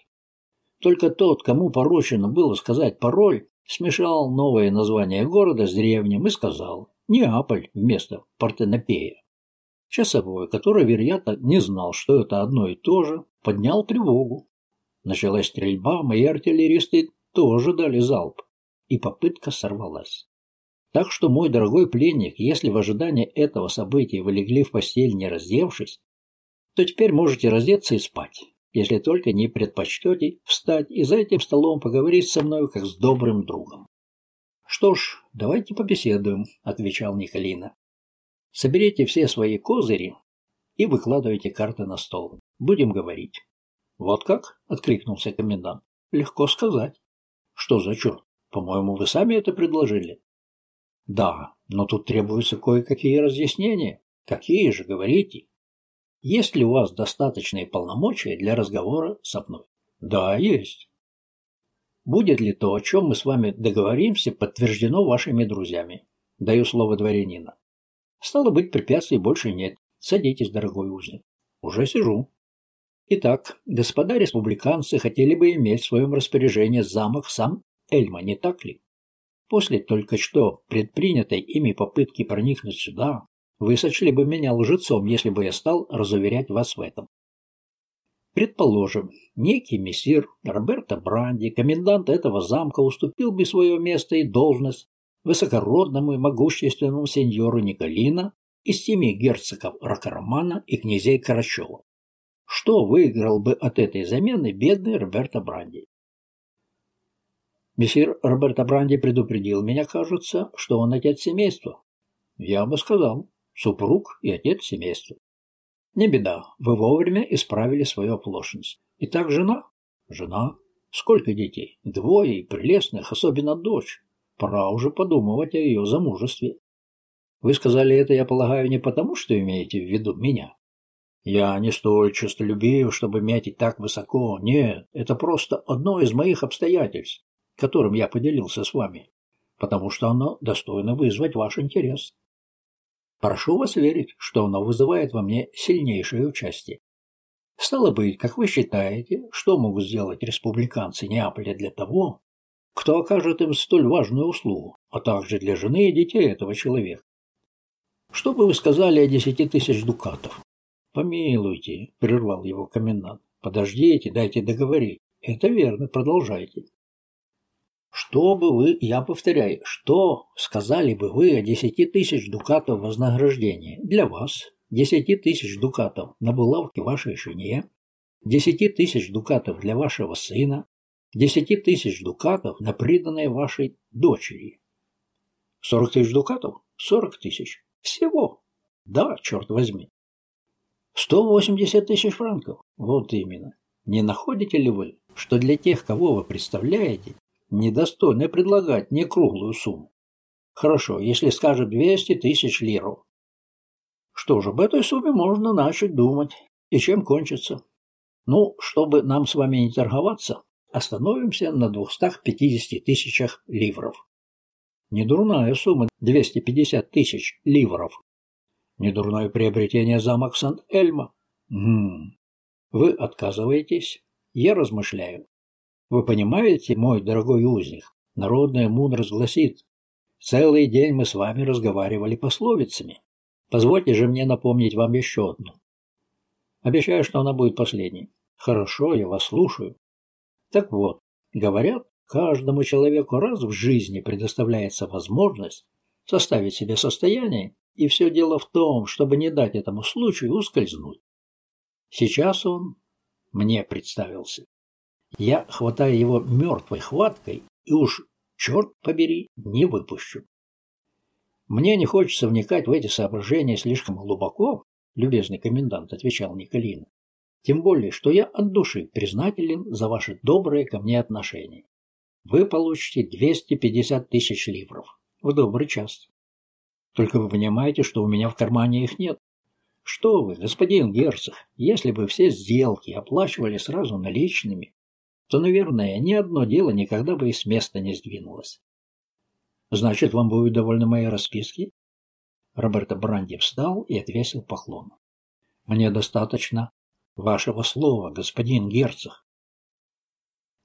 Только тот, кому поручено было сказать пароль, смешал новое название города с древним и сказал «Неаполь» вместо Партенопея. Часовой, который, вероятно, не знал, что это одно и то же, поднял тревогу. Началась стрельба, мои артиллеристы тоже дали залп, и попытка сорвалась. Так что, мой дорогой пленник, если в ожидании этого события вы легли в постель не раздевшись, то теперь можете раздеться и спать, если только не предпочтете встать и за этим столом поговорить со мной, как с добрым другом. «Что ж, давайте побеседуем», — отвечал Николина. «Соберите все свои козыри и выкладывайте карты на стол. Будем говорить». «Вот как?» — откликнулся комендант. «Легко сказать». «Что за черт? По-моему, вы сами это предложили». «Да, но тут требуются кое-какие разъяснения. Какие же, говорите?» есть ли у вас достаточные полномочия для разговора со мной? Да, есть. Будет ли то, о чем мы с вами договоримся, подтверждено вашими друзьями? Даю слово дворянина. Стало быть, препятствий больше нет. Садитесь, дорогой узник. Уже сижу. Итак, господа республиканцы хотели бы иметь в своем распоряжении замок сам Эльма, не так ли? После только что предпринятой ими попытки проникнуть сюда, вы сочли бы меня лжецом, если бы я стал разуверять вас в этом. Предположим, некий мессир Роберто Бранди, комендант этого замка, уступил бы свое место и должность высокородному и могущественному сеньору Николина из семьи герцогов Ракарамана и князей Карачева. Что выиграл бы от этой замены бедный Роберто Бранди? Мессир Роберто Бранди предупредил меня, кажется, что он отец семейства. Я бы сказал, супруг и отец семейства. Не беда, вы вовремя исправили свою оплошность. Итак, жена? Жена. Сколько детей? Двое и прелестных, особенно дочь. Пора уже подумывать о ее замужестве. Вы сказали это, я полагаю, не потому, что имеете в виду меня. Я не столь честолюбив, чтобы метить так высоко. Нет, это просто одно из моих обстоятельств, которым я поделился с вами, потому что оно достойно вызвать ваш интерес. Прошу вас верить, что оно вызывает во мне сильнейшее участие. Стало быть, как вы считаете, что могут сделать республиканцы Неаполя для того, кто окажет им столь важную услугу, а также для жены и детей этого человека? Что бы вы сказали о десяти тысяч дукатов? Помилуйте, прервал его комендант. Подождите, дайте договорить. Это верно, продолжайте. Что бы вы, я повторяю, что сказали бы вы о десяти тысяч дукатов вознаграждения для вас, десяти тысяч дукатов на булавке вашей жене, десяти тысяч дукатов для вашего сына, десяти тысяч дукатов на приданное вашей дочери? Сорок тысяч дукатов? Сорок тысяч. Всего. Да, черт возьми. Сто восемьдесят тысяч франков. Вот именно. Не находите ли вы, что для тех, кого вы представляете, недостойно предлагать не круглую сумму. Хорошо, если скажет 200 тысяч лиров. Что же, об этой сумме можно начать думать. И чем кончится? Ну, чтобы нам с вами не торговаться, остановимся на 250 тысячах ливров. Недурная сумма 250 тысяч ливров. Недурное приобретение замок Сант-Эльма. Вы отказываетесь? Я размышляю. Вы понимаете, мой дорогой узник, народная мудрость гласит, целый день мы с вами разговаривали пословицами. Позвольте же мне напомнить вам еще одну. Обещаю, что она будет последней. Хорошо, я вас слушаю. Так вот, говорят, каждому человеку раз в жизни предоставляется возможность составить себе состояние, и все дело в том, чтобы не дать этому случаю ускользнуть. Сейчас он мне представился. Я хватаю его мертвой хваткой и уж, черт побери, не выпущу. Мне не хочется вникать в эти соображения слишком глубоко, любезный комендант, отвечал Николин. Тем более, что я от души признателен за ваши добрые ко мне отношения. Вы получите 250 тысяч ливров в добрый час. Только вы понимаете, что у меня в кармане их нет. Что вы, господин герцог, если бы все сделки оплачивали сразу наличными, то, наверное, ни одно дело никогда бы и с места не сдвинулось. Значит, вам будет довольно моей расписки? Роберто Бранди встал и отвесил поклон. Мне достаточно вашего слова, господин герцог.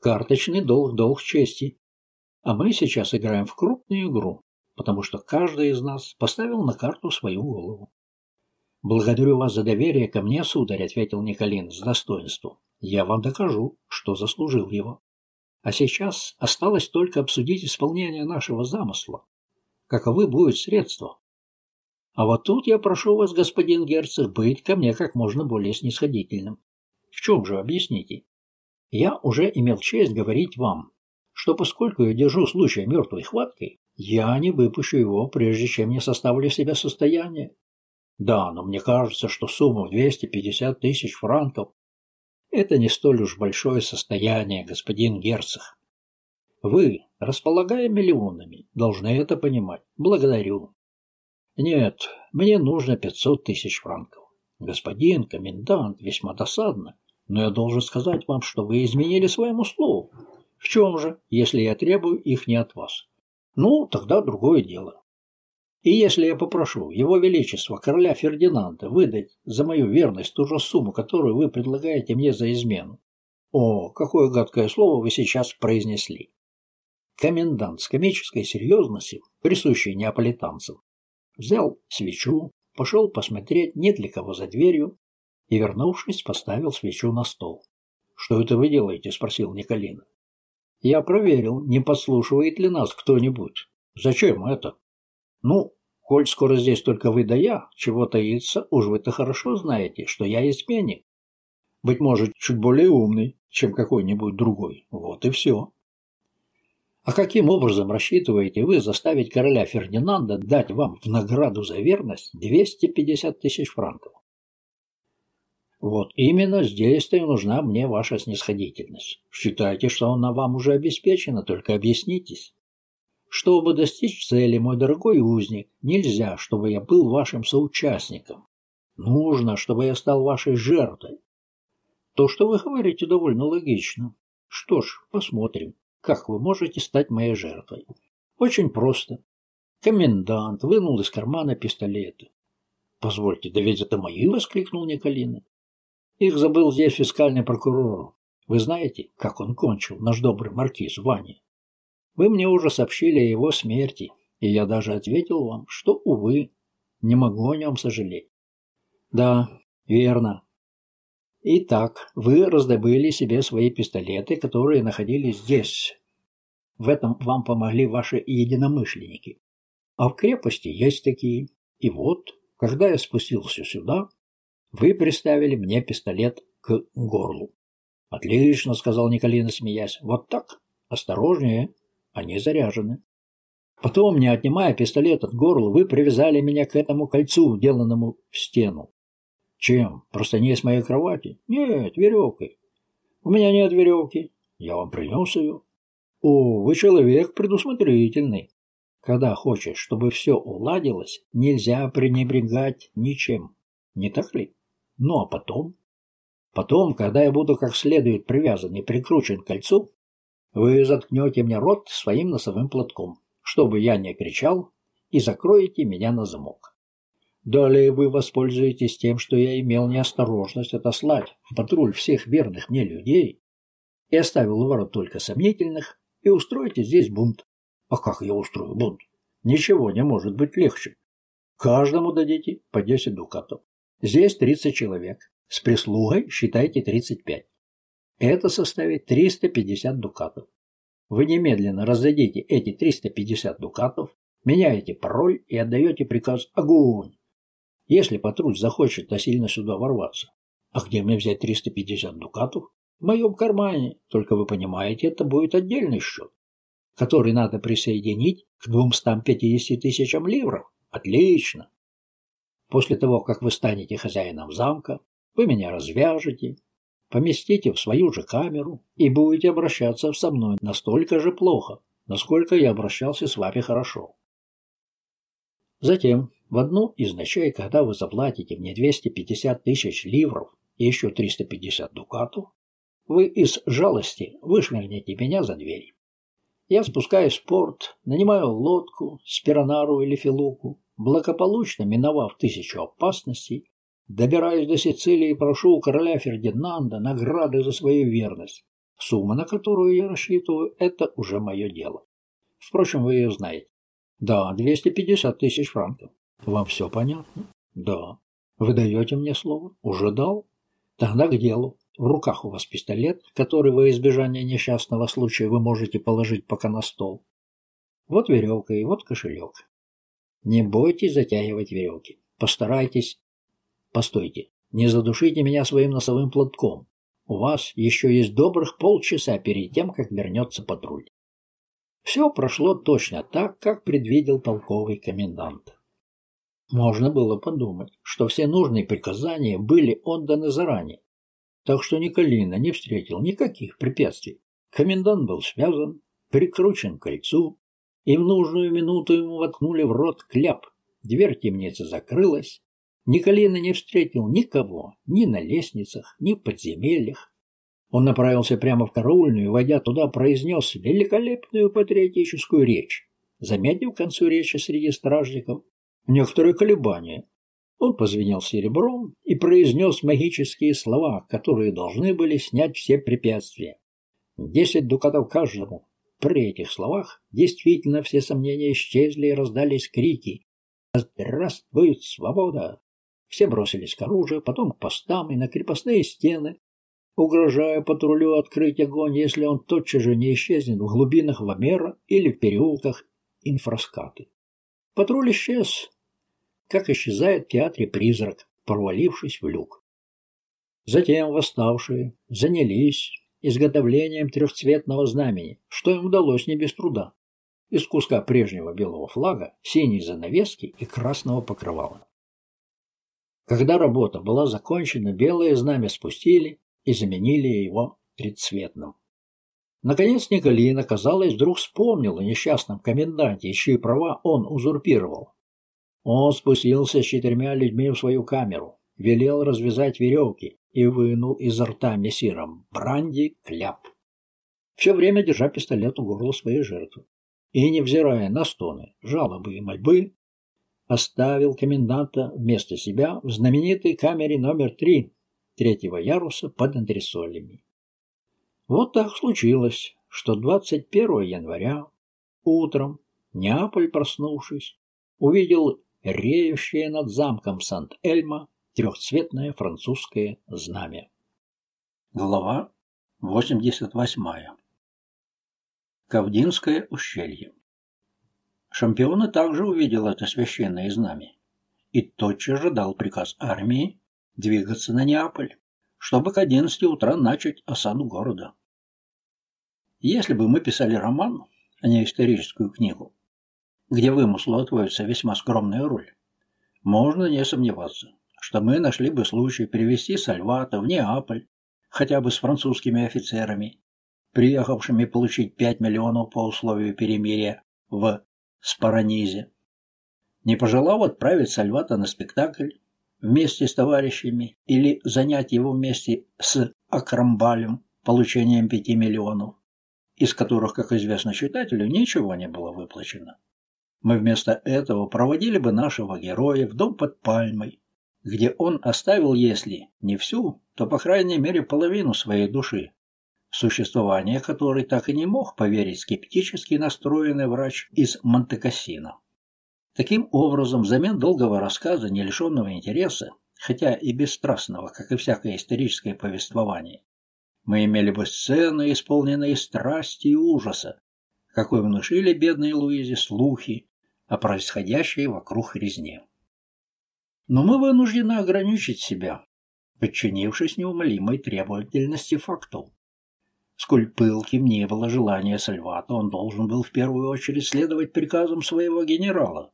Карточный долг – долг чести. А мы сейчас играем в крупную игру, потому что каждый из нас поставил на карту свою голову. «Благодарю вас за доверие ко мне, сударь», — ответил Николин с достоинством. Я вам докажу, что заслужил его. А сейчас осталось только обсудить исполнение нашего замысла. Каковы будут средства? А вот тут я прошу вас, господин герцог, быть ко мне как можно более снисходительным. В чем же, объясните? Я уже имел честь говорить вам, что поскольку я держу случай мертвой хваткой, я не выпущу его, прежде чем не составлю себе состояние. Да, но мне кажется, что сумма в 250 тысяч франков это не столь уж большое состояние, господин герцог. Вы, располагая миллионами, должны это понимать. Благодарю. Нет, мне нужно пятьсот тысяч франков. Господин комендант, весьма досадно, но я должен сказать вам, что вы изменили своему слову. В чем же, если я требую их не от вас? Ну, тогда другое дело. И если я попрошу Его Величество, короля Фердинанда, выдать за мою верность ту же сумму, которую вы предлагаете мне за измену. О, какое гадкое слово вы сейчас произнесли. Комендант с комической серьезностью, присущей неаполитанцам, взял свечу, пошел посмотреть, нет ли кого за дверью, и, вернувшись, поставил свечу на стол. «Что это вы делаете?» – спросил Николина. «Я проверил, не подслушивает ли нас кто-нибудь. Зачем это?» «Ну, коль скоро здесь только вы да я, чего таится, уж вы-то хорошо знаете, что я изменник. Быть может, чуть более умный, чем какой-нибудь другой. Вот и все». А каким образом рассчитываете вы заставить короля Фердинанда дать вам в награду за верность 250 тысяч франков? Вот именно здесь-то и нужна мне ваша снисходительность. Считайте, что она вам уже обеспечена, только объяснитесь. Чтобы достичь цели, мой дорогой узник, нельзя, чтобы я был вашим соучастником. Нужно, чтобы я стал вашей жертвой. То, что вы говорите, довольно логично. Что ж, посмотрим. Как вы можете стать моей жертвой? Очень просто. Комендант вынул из кармана пистолеты. Позвольте, да ведь это мои, воскликнул Николина. Их забыл здесь фискальный прокурор. Вы знаете, как он кончил, наш добрый маркиз Ваня? Вы мне уже сообщили о его смерти, и я даже ответил вам, что, увы, не могу о нем сожалеть. Да, верно, Итак, вы раздобыли себе свои пистолеты, которые находились здесь. В этом вам помогли ваши единомышленники. А в крепости есть такие. И вот, когда я спустился сюда, вы приставили мне пистолет к горлу. Отлично, сказал Николина, смеясь. Вот так. Осторожнее, они заряжены. Потом, не отнимая пистолет от горла, вы привязали меня к этому кольцу, деланному в стену. Чем? Простыней с моей кровати? Нет, веревкой. У меня нет веревки. Я вам принес ее. О, вы человек предусмотрительный. Когда хочешь, чтобы все уладилось, нельзя пренебрегать ничем. Не так ли? Ну а потом? Потом, когда я буду как следует привязан и прикручен к кольцу, вы заткнете мне рот своим носовым платком, чтобы я не кричал, и закроете меня на замок. Далее вы воспользуетесь тем, что я имел неосторожность отослать в патруль всех верных мне людей и оставил у ворот только сомнительных, и устроите здесь бунт. А как я устрою бунт? Ничего не может быть легче. Каждому дадите по 10 дукатов. Здесь 30 человек. С прислугой считайте 35. Это составит 350 дукатов. Вы немедленно раздадите эти 350 дукатов, меняете пароль и отдаете приказ «Огонь!» Если патруль захочет насильно сюда ворваться. А где мне взять 350 дукатов? В моем кармане. Только вы понимаете, это будет отдельный счет, который надо присоединить к 250 тысячам ливров. Отлично. После того, как вы станете хозяином замка, вы меня развяжете, поместите в свою же камеру и будете обращаться со мной настолько же плохо, насколько я обращался с вами хорошо. Затем в одну из ночей, когда вы заплатите мне 250 тысяч ливров и еще 350 дукатов, вы из жалости вышвырнете меня за дверь. Я спускаюсь в порт, нанимаю лодку, спиронару или филуку, благополучно миновав тысячу опасностей, добираюсь до Сицилии и прошу у короля Фердинанда награды за свою верность. Сумма, на которую я рассчитываю, это уже мое дело. Впрочем, вы ее знаете. Да, 250 тысяч франков. Вам все понятно? Да. Вы даете мне слово? Уже дал? Тогда к делу. В руках у вас пистолет, который во избежание несчастного случая вы можете положить пока на стол. Вот веревка и вот кошелек. Не бойтесь затягивать веревки. Постарайтесь... Постойте, не задушите меня своим носовым платком. У вас еще есть добрых полчаса перед тем, как вернется патруль. Все прошло точно так, как предвидел полковый комендант. Можно было подумать, что все нужные приказания были отданы заранее, так что Николина не встретил никаких препятствий. Комендант был связан, прикручен к кольцу, и в нужную минуту ему воткнули в рот кляп. Дверь темницы закрылась, Николина не встретил никого ни на лестницах, ни в подземельях. Он направился прямо в караульную и, войдя туда, произнес великолепную патриотическую речь. Заметив к концу речи среди стражников некоторые колебания, он позвенел серебром и произнес магические слова, которые должны были снять все препятствия. Десять дукатов каждому. При этих словах действительно все сомнения исчезли и раздались крики. «Здравствует свобода!» Все бросились к оружию, потом к постам и на крепостные стены, угрожая патрулю открыть огонь, если он тотчас же не исчезнет в глубинах Вамера или в переулках инфраскаты. Патруль исчез, как исчезает в театре призрак, провалившись в люк. Затем восставшие занялись изготовлением трехцветного знамени, что им удалось не без труда. Из куска прежнего белого флага, синей занавески и красного покрывала. Когда работа была закончена, белое знамя спустили и заменили его трицветным. Наконец Николина, казалось, вдруг вспомнил о несчастном коменданте, чьи права он узурпировал. Он спустился с четырьмя людьми в свою камеру, велел развязать веревки и вынул из рта мессиром бранди кляп. Все время держа пистолет у горла своей жертвы. И, невзирая на стоны, жалобы и мольбы, оставил коменданта вместо себя в знаменитой камере номер три третьего яруса под антресолями. Вот так случилось, что 21 января утром Неаполь, проснувшись, увидел реющее над замком Сант-Эльма трехцветное французское знамя. Глава 88. Кавдинское ущелье. Шампион также увидел это священное знамя и тотчас же дал приказ армии двигаться на Неаполь, чтобы к 11 утра начать осаду города. Если бы мы писали роман, а не историческую книгу, где вымыслу отводится весьма скромная роль, можно не сомневаться, что мы нашли бы случай перевести Сальвата в Неаполь, хотя бы с французскими офицерами, приехавшими получить 5 миллионов по условию перемирия в Спаранизе. Не пожелав отправить Сальвата на спектакль вместе с товарищами или занять его вместе с Акрамбалем получением 5 миллионов, из которых, как известно читателю, ничего не было выплачено. Мы вместо этого проводили бы нашего героя в дом под пальмой, где он оставил, если не всю, то, по крайней мере, половину своей души, в существование которой так и не мог поверить скептически настроенный врач из Монтекассино. Таким образом, взамен долгого рассказа, не лишенного интереса, хотя и бесстрастного, как и всякое историческое повествование, мы имели бы сцены, исполненные страсти и ужаса, какой внушили бедной Луизе слухи о происходящей вокруг резне. Но мы вынуждены ограничить себя, подчинившись неумолимой требовательности фактов. Сколь пылким не было желание Сальвата, он должен был в первую очередь следовать приказам своего генерала,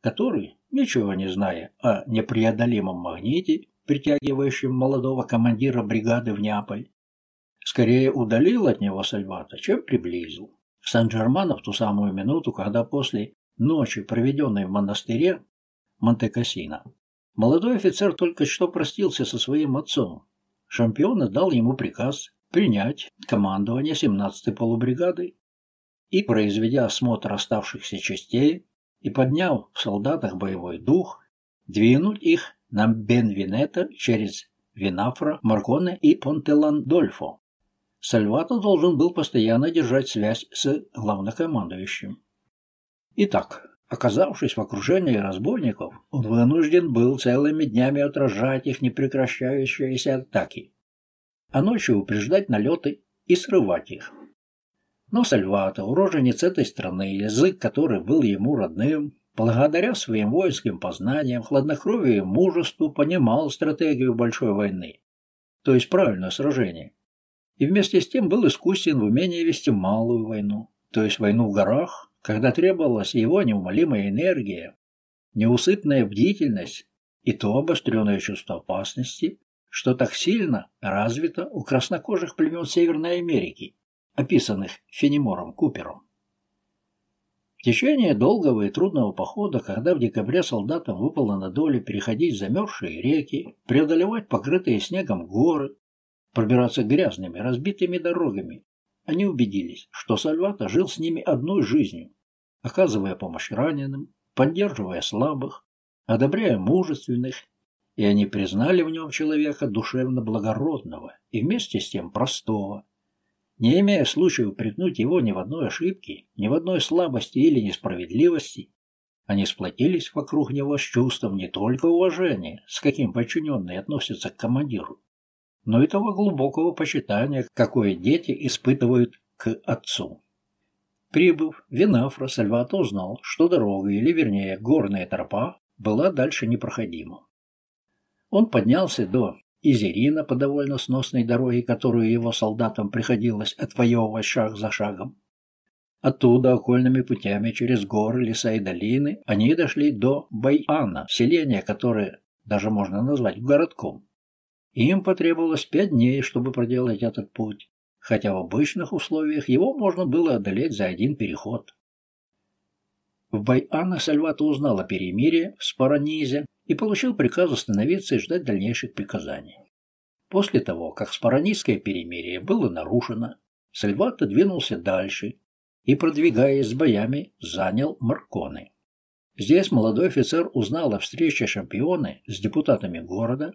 который, ничего не зная о непреодолимом магните, притягивающем молодого командира бригады в Неаполь, скорее удалил от него Сальвата, чем приблизил. В Сан-Джермано в ту самую минуту, когда после ночи, проведенной в монастыре Монте-Кассино, молодой офицер только что простился со своим отцом. Шампион дал ему приказ принять командование 17-й полубригады и, произведя осмотр оставшихся частей и подняв в солдатах боевой дух, двинуть их на Бенвинета через Винафра, Марконе и Понтеландольфо. Сальвато должен был постоянно держать связь с главнокомандующим. Итак, оказавшись в окружении разбойников, он вынужден был целыми днями отражать их непрекращающиеся атаки, а ночью упреждать налеты и срывать их. Но Сальвато, уроженец этой страны, язык который был ему родным, благодаря своим воинским познаниям, хладнокровию и мужеству, понимал стратегию большой войны, то есть правильное сражение, и вместе с тем был искусен в умении вести малую войну, то есть войну в горах, когда требовалась его неумолимая энергия, неусыпная бдительность и то обостренное чувство опасности, что так сильно развито у краснокожих племен Северной Америки, описанных Фенемором Купером. В течение долгого и трудного похода, когда в декабре солдатам выпало на долю переходить замерзшие реки, преодолевать покрытые снегом горы, пробираться грязными, разбитыми дорогами, они убедились, что Сальвата жил с ними одной жизнью, оказывая помощь раненым, поддерживая слабых, одобряя мужественных, и они признали в нем человека душевно благородного и вместе с тем простого, не имея случая упрекнуть его ни в одной ошибке, ни в одной слабости или несправедливости, они сплотились вокруг него с чувством не только уважения, с каким подчиненные относятся к командиру, но и того глубокого почитания, какое дети испытывают к отцу. Прибыв в Винафра, Сальвато узнал, что дорога, или вернее горная тропа, была дальше непроходима. Он поднялся до Изерина по довольно сносной дороге, которую его солдатам приходилось отвоевывать шаг за шагом. Оттуда окольными путями через горы, леса и долины они дошли до Байана, селения, которое даже можно назвать городком. Им потребовалось пять дней, чтобы проделать этот путь, хотя в обычных условиях его можно было одолеть за один переход. В Байана Сальвато узнал о перемирии в Спаранизе и получил приказ остановиться и ждать дальнейших приказаний. После того, как спаранийское перемирие было нарушено, Сальвато двинулся дальше и, продвигаясь с боями, занял Марконы. Здесь молодой офицер узнал о встрече шампионы с депутатами города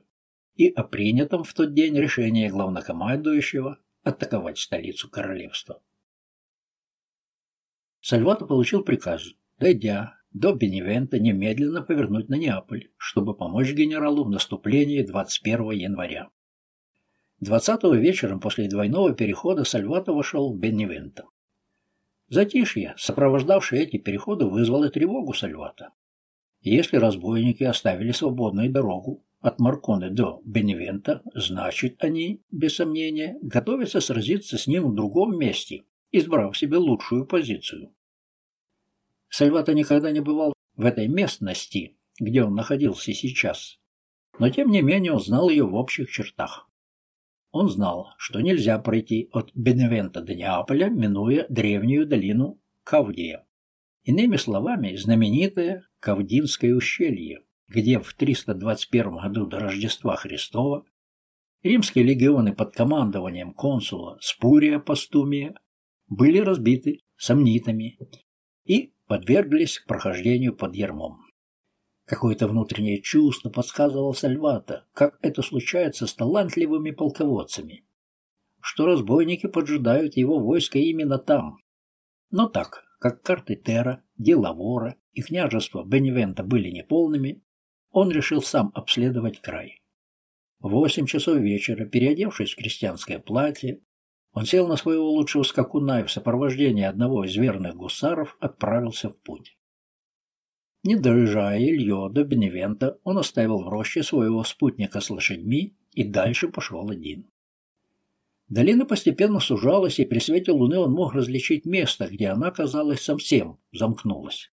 и о принятом в тот день решении главнокомандующего атаковать столицу королевства. Сальвато получил приказ, дойдя до Беневента немедленно повернуть на Неаполь, чтобы помочь генералу в наступлении 21 января. 20 вечером после двойного перехода Сальвато вошел в Беневенто. Затишье, сопровождавшее эти переходы, вызвало тревогу Сальвата. Если разбойники оставили свободную дорогу от Марконы до Беневента, значит, они, без сомнения, готовятся сразиться с ним в другом месте, избрав себе лучшую позицию. Сальвата никогда не бывал в этой местности, где он находился сейчас, но тем не менее он знал ее в общих чертах. Он знал, что нельзя пройти от Беневента до Неаполя, минуя древнюю долину Кавдия. Иными словами, знаменитое Кавдинское ущелье, где в 321 году до Рождества Христова римские легионы под командованием консула Спурия Пастумия были разбиты сомнитами и подверглись прохождению под ермом. Какое-то внутреннее чувство подсказывало Сальвата, как это случается с талантливыми полководцами, что разбойники поджидают его войско именно там. Но так, как карты Тера, Делавора и княжество Беневента были неполными, он решил сам обследовать край. В восемь часов вечера, переодевшись в крестьянское платье, он сел на своего лучшего скакуна и в сопровождении одного из верных гусаров отправился в путь. Не доезжая Ильё до Беневента, он оставил в роще своего спутника с лошадьми и дальше пошел один. Долина постепенно сужалась, и при свете луны он мог различить место, где она, казалось, совсем замкнулась.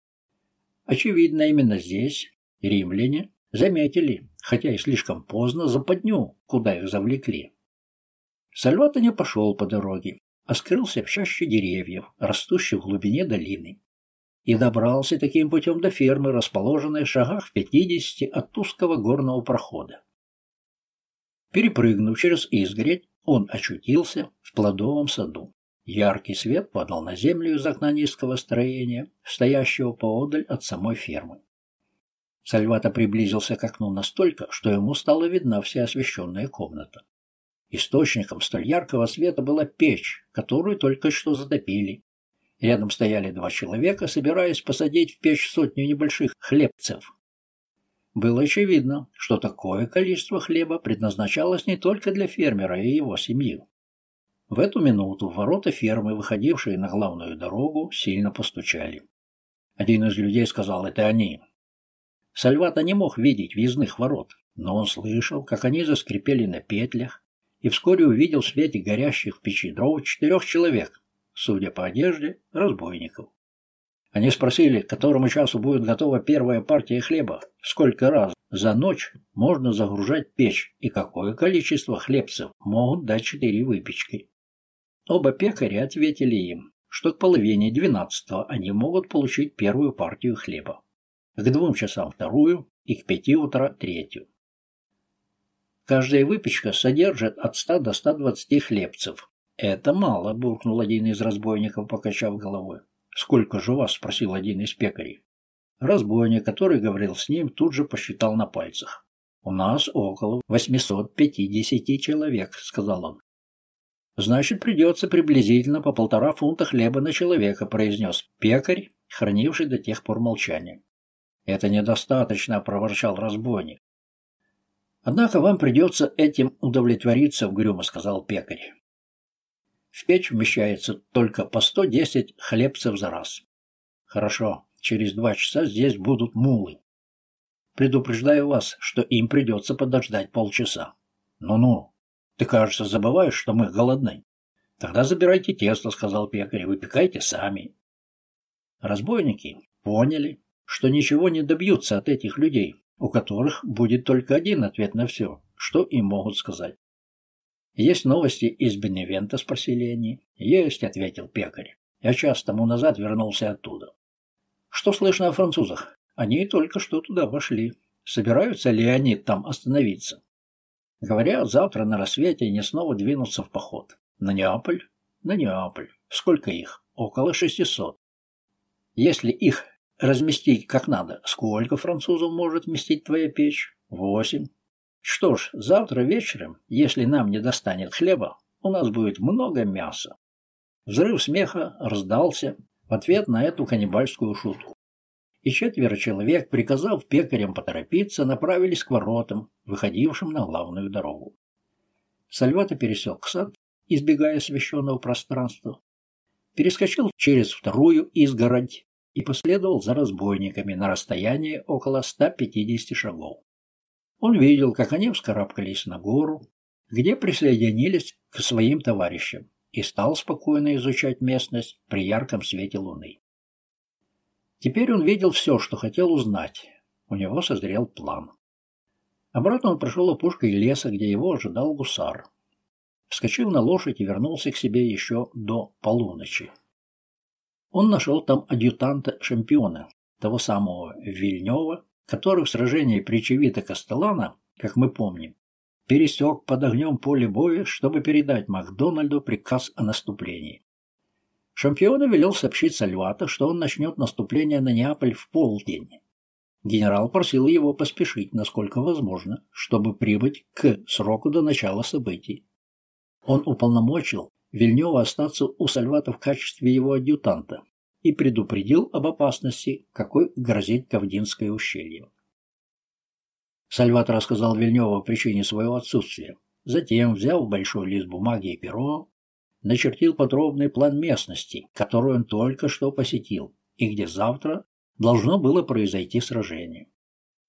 Очевидно, именно здесь римляне заметили, хотя и слишком поздно, западню, куда их завлекли. Сальвата не пошел по дороге, а скрылся в чаще деревьев, растущих в глубине долины, и добрался таким путем до фермы, расположенной в шагах в пятидесяти от узкого горного прохода. Перепрыгнув через изгородь, он очутился в плодовом саду. Яркий свет падал на землю из окна низкого строения, стоящего поодаль от самой фермы. Сальвата приблизился к окну настолько, что ему стала видна вся освещенная комната. Источником столь яркого света была печь, которую только что затопили. Рядом стояли два человека, собираясь посадить в печь сотню небольших хлебцев. Было очевидно, что такое количество хлеба предназначалось не только для фермера и его семьи. В эту минуту ворота фермы, выходившие на главную дорогу, сильно постучали. Один из людей сказал «это они». Сальвата не мог видеть въездных ворот, но он слышал, как они заскрипели на петлях, и вскоре увидел в свете горящих печи дров четырех человек, судя по одежде, разбойников. Они спросили, к которому часу будет готова первая партия хлеба, сколько раз за ночь можно загружать печь и какое количество хлебцев могут дать четыре выпечки. Оба пекаря ответили им, что к половине двенадцатого они могут получить первую партию хлеба, к двум часам вторую и к пяти утра третью. Каждая выпечка содержит от 100 до 120 хлебцев. Это мало, буркнул один из разбойников, покачав головой. Сколько же у вас? спросил один из пекарей. Разбойник, который говорил с ним, тут же посчитал на пальцах. «У нас около 850 человек», — сказал он. «Значит, придется приблизительно по полтора фунта хлеба на человека», — произнес пекарь, хранивший до тех пор молчание. «Это недостаточно», — проворчал разбойник. «Однако вам придется этим удовлетвориться», — угрюмо сказал пекарь. «В печь вмещается только по сто десять хлебцев за раз». «Хорошо, через два часа здесь будут мулы. Предупреждаю вас, что им придется подождать полчаса. Ну-ну, ты, кажется, забываешь, что мы голодны. Тогда забирайте тесто, сказал пекарь, выпекайте сами. Разбойники поняли, что ничего не добьются от этих людей, у которых будет только один ответ на все, что им могут сказать. «Есть новости из Беневента?» – спросили они. «Есть», – ответил пекарь. «Я час тому назад вернулся оттуда». «Что слышно о французах?» Они только что туда вошли. Собираются ли они там остановиться? Говорят, завтра на рассвете они снова двинутся в поход. На Неаполь? На Неаполь. Сколько их? Около шестисот. Если их разместить как надо, сколько французов может вместить твоя печь? Восемь. Что ж, завтра вечером, если нам не достанет хлеба, у нас будет много мяса. Взрыв смеха раздался в ответ на эту каннибальскую шутку и четверо человек, приказав пекарям поторопиться, направились к воротам, выходившим на главную дорогу. Сальвата пересек сад, избегая освещенного пространства, перескочил через вторую изгородь и последовал за разбойниками на расстоянии около 150 шагов. Он видел, как они вскарабкались на гору, где присоединились к своим товарищам, и стал спокойно изучать местность при ярком свете луны. Теперь он видел все, что хотел узнать. У него созрел план. Обратно он прошел опушкой леса, где его ожидал гусар. Вскочил на лошадь и вернулся к себе еще до полуночи. Он нашел там адъютанта-шампиона, того самого Вильнева, который в сражении при Чевита-Кастеллана, как мы помним, пересек под огнем поле боя, чтобы передать Макдональду приказ о наступлении. Шампиона велел сообщить Сальвата, что он начнет наступление на Неаполь в полдень. Генерал просил его поспешить, насколько возможно, чтобы прибыть к сроку до начала событий. Он уполномочил Вильнева остаться у Сальвата в качестве его адъютанта и предупредил об опасности, какой грозит Кавдинское ущелье. Сальват рассказал Вильневу о причине своего отсутствия. Затем, взяв большой лист бумаги и перо, начертил подробный план местности, которую он только что посетил, и где завтра должно было произойти сражение.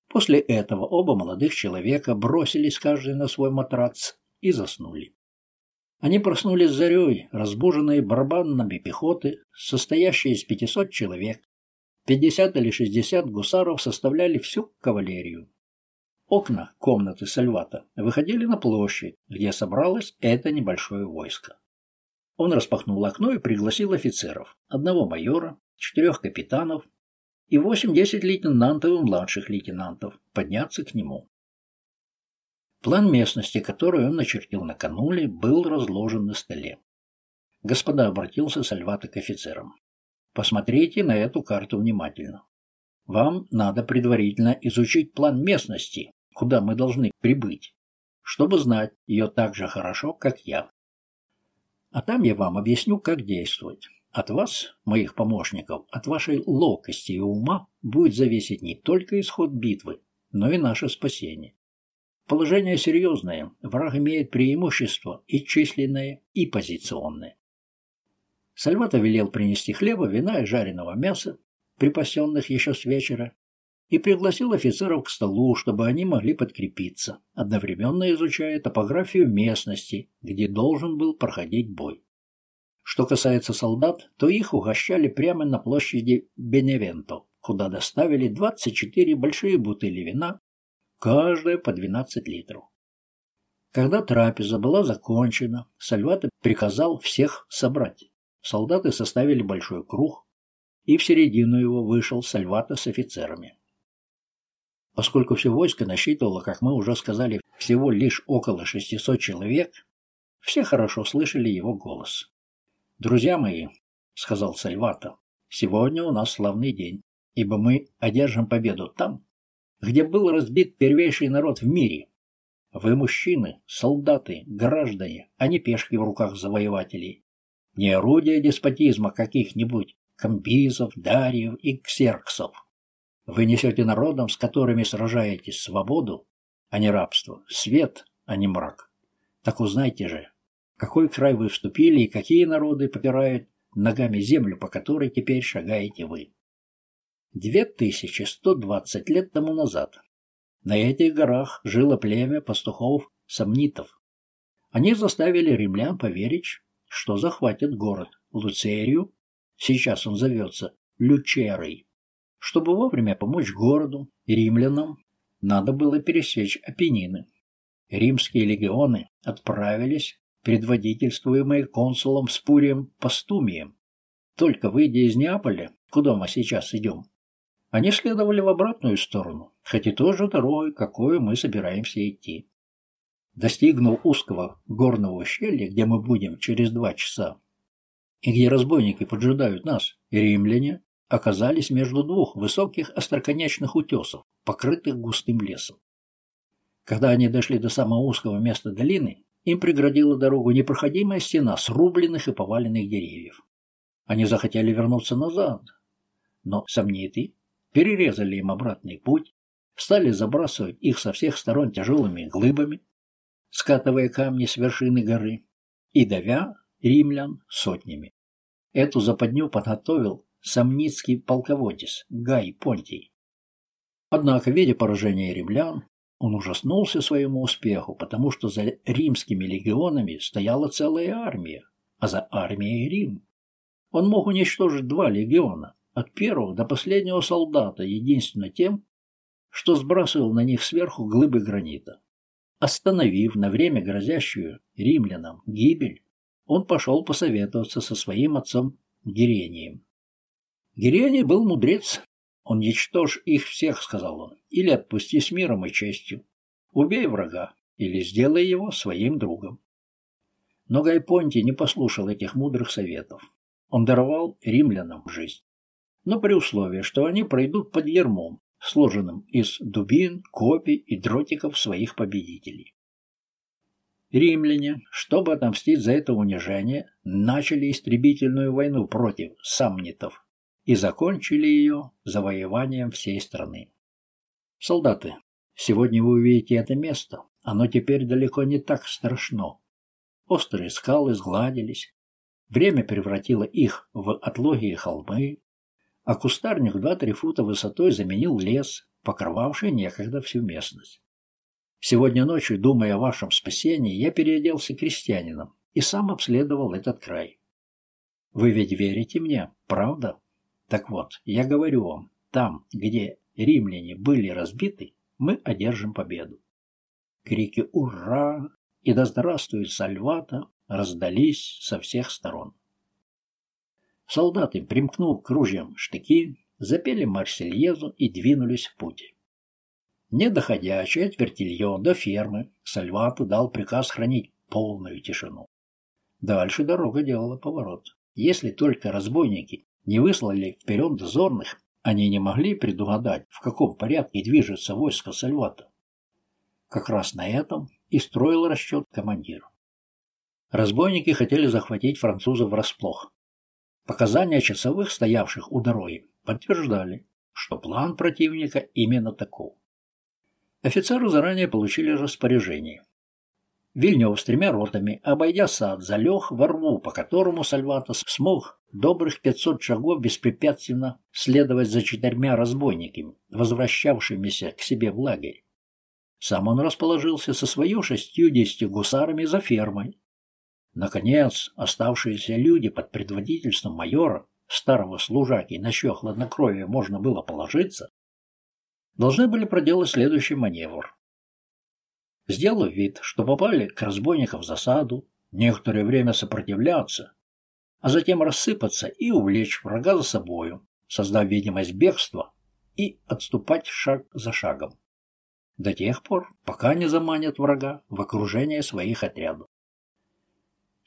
После этого оба молодых человека бросились каждый на свой матрац и заснули. Они проснулись зарей, разбуженные барабанами пехоты, состоящей из 500 человек. 50 или 60 гусаров составляли всю кавалерию. Окна комнаты Сальвата выходили на площадь, где собралось это небольшое войско. Он распахнул окно и пригласил офицеров, одного майора, четырех капитанов и восемь-десять лейтенантов и младших лейтенантов, подняться к нему. План местности, который он начертил накануне, был разложен на столе. Господа обратился Сальвата к офицерам. Посмотрите на эту карту внимательно. Вам надо предварительно изучить план местности, куда мы должны прибыть, чтобы знать ее так же хорошо, как я. А там я вам объясню, как действовать. От вас, моих помощников, от вашей ловкости и ума будет зависеть не только исход битвы, но и наше спасение. Положение серьезное, враг имеет преимущество и численное, и позиционное. Сальвата велел принести хлеба, вина и жареного мяса, припасенных еще с вечера, и пригласил офицеров к столу, чтобы они могли подкрепиться, одновременно изучая топографию местности, где должен был проходить бой. Что касается солдат, то их угощали прямо на площади Беневенто, куда доставили 24 большие бутыли вина, каждая по 12 литров. Когда трапеза была закончена, Сальвата приказал всех собрать. солдаты составили большой круг, и в середину его вышел Сальвата с офицерами. Поскольку все войско насчитывало, как мы уже сказали, всего лишь около 600 человек, все хорошо слышали его голос. «Друзья мои», — сказал Сальвата, — «сегодня у нас славный день, ибо мы одержим победу там, где был разбит первейший народ в мире. Вы мужчины, солдаты, граждане, а не пешки в руках завоевателей. Не орудия деспотизма каких-нибудь камбизов, дариев и ксерксов. Вы несете народам, с которыми сражаетесь, свободу, а не рабство, свет, а не мрак. Так узнайте же, какой край вы вступили и какие народы попирают ногами землю, по которой теперь шагаете вы. 2120 лет тому назад на этих горах жило племя пастухов-сомнитов. Они заставили римлян поверить, что захватят город Луцерию, сейчас он зовется Лючерой. Чтобы вовремя помочь городу и римлянам, надо было пересечь Апеннины. Римские легионы отправились, предводительствуемые консулом Спурием Пастумием. Только выйдя из Неаполя, куда мы сейчас идем, они следовали в обратную сторону, хоть и той же дорогой, какой мы собираемся идти. Достигнув узкого горного ущелья, где мы будем через два часа, и где разбойники поджидают нас, римляне оказались между двух высоких остроконечных утесов, покрытых густым лесом. Когда они дошли до самого узкого места долины, им преградила дорогу непроходимая стена срубленных и поваленных деревьев. Они захотели вернуться назад, но сомниты перерезали им обратный путь, стали забрасывать их со всех сторон тяжелыми глыбами, скатывая камни с вершины горы и давя римлян сотнями. Эту западню подготовил сомницкий полководец Гай Понтий. Однако, видя поражение римлян, он ужаснулся своему успеху, потому что за римскими легионами стояла целая армия, а за армией Рим. Он мог уничтожить два легиона, от первого до последнего солдата, единственно тем, что сбрасывал на них сверху глыбы гранита. Остановив на время грозящую римлянам гибель, он пошел посоветоваться со своим отцом Герением. Герений был мудрец. Он ничтожь их всех, сказал он, или отпусти с миром и честью. Убей врага, или сделай его своим другом. Но Гайпонти не послушал этих мудрых советов. Он даровал римлянам жизнь но при условии, что они пройдут под ермом, сложенным из дубин, копий и дротиков своих победителей. Римляне, чтобы отомстить за это унижение, начали истребительную войну против самнитов и закончили ее завоеванием всей страны. Солдаты, сегодня вы увидите это место. Оно теперь далеко не так страшно. Острые скалы сгладились. Время превратило их в отлогие холмы, а кустарник в два-три фута высотой заменил лес, покрывавший некогда всю местность. Сегодня ночью, думая о вашем спасении, я переоделся крестьянином и сам обследовал этот край. Вы ведь верите мне, правда? Так вот, я говорю вам, там, где римляне были разбиты, мы одержим победу. Крики «Ура!» и «Да здравствует Сальвата!» раздались со всех сторон. Солдаты, примкнув к ружьям штыки, запели Марсельезу и двинулись в путь. Не доходя четверть льё до фермы, Сальвату дал приказ хранить полную тишину. Дальше дорога делала поворот. Если только разбойники не выслали вперед дозорных, они не могли предугадать, в каком порядке движется войско Сальвата. Как раз на этом и строил расчет командир. Разбойники хотели захватить французов врасплох, Показания часовых, стоявших у дороги, подтверждали, что план противника именно таков. Офицеры заранее получили распоряжение. Вильнев с тремя ротами, обойдя сад, залег во рву, по которому Сальватос смог добрых пятьсот шагов беспрепятственно следовать за четырьмя разбойниками, возвращавшимися к себе в лагерь. Сам он расположился со свою шестью-десятью гусарами за фермой, Наконец, оставшиеся люди под предводительством майора, старого служаки, на чье хладнокровие можно было положиться, должны были проделать следующий маневр. Сделав вид, что попали к разбойникам в засаду, некоторое время сопротивляться, а затем рассыпаться и увлечь врага за собою, создав видимость бегства и отступать шаг за шагом. До тех пор, пока не заманят врага в окружение своих отрядов.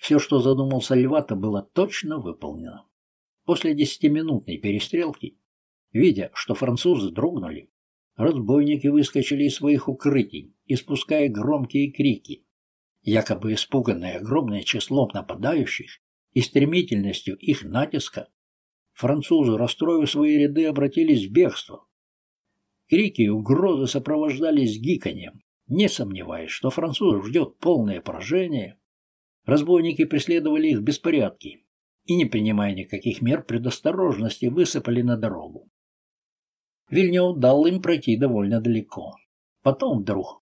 Все, что задумал Сальвата, было точно выполнено. После десятиминутной перестрелки, видя, что французы дрогнули, разбойники выскочили из своих укрытий, испуская громкие крики, якобы испуганные огромным числом нападающих и стремительностью их натиска, французы, расстроив свои ряды, обратились в бегство. Крики и угрозы сопровождались гиканьем. Не сомневаясь, что французов ждет полное поражение, разбойники преследовали их в беспорядке и, не принимая никаких мер предосторожности, высыпали на дорогу. Вильнев дал им пройти довольно далеко. Потом вдруг,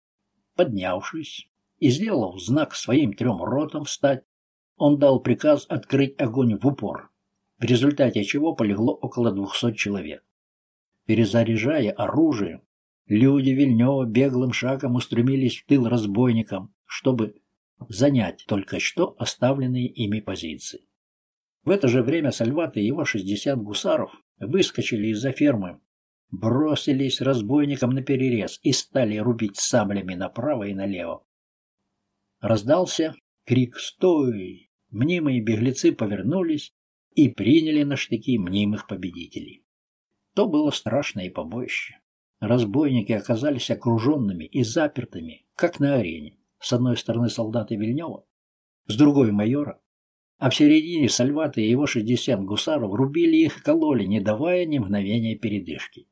поднявшись и сделав знак своим трем ротам встать, он дал приказ открыть огонь в упор, в результате чего полегло около двухсот человек. Перезаряжая оружие, люди Вильнева беглым шагом устремились в тыл разбойникам, чтобы занять только что оставленные ими позиции. В это же время Сальват и его 60 гусаров выскочили из-за фермы, бросились разбойникам на перерез и стали рубить саблями направо и налево. Раздался крик «Стой!» мнимые беглецы повернулись и приняли на штыки мнимых победителей. То было страшное побоище. Разбойники оказались окруженными и запертыми, как на арене. С одной стороны солдаты Вильнева, с другой майора, а в середине Сальвата и его 60 гусаров рубили их и кололи, не давая ни мгновения передышки.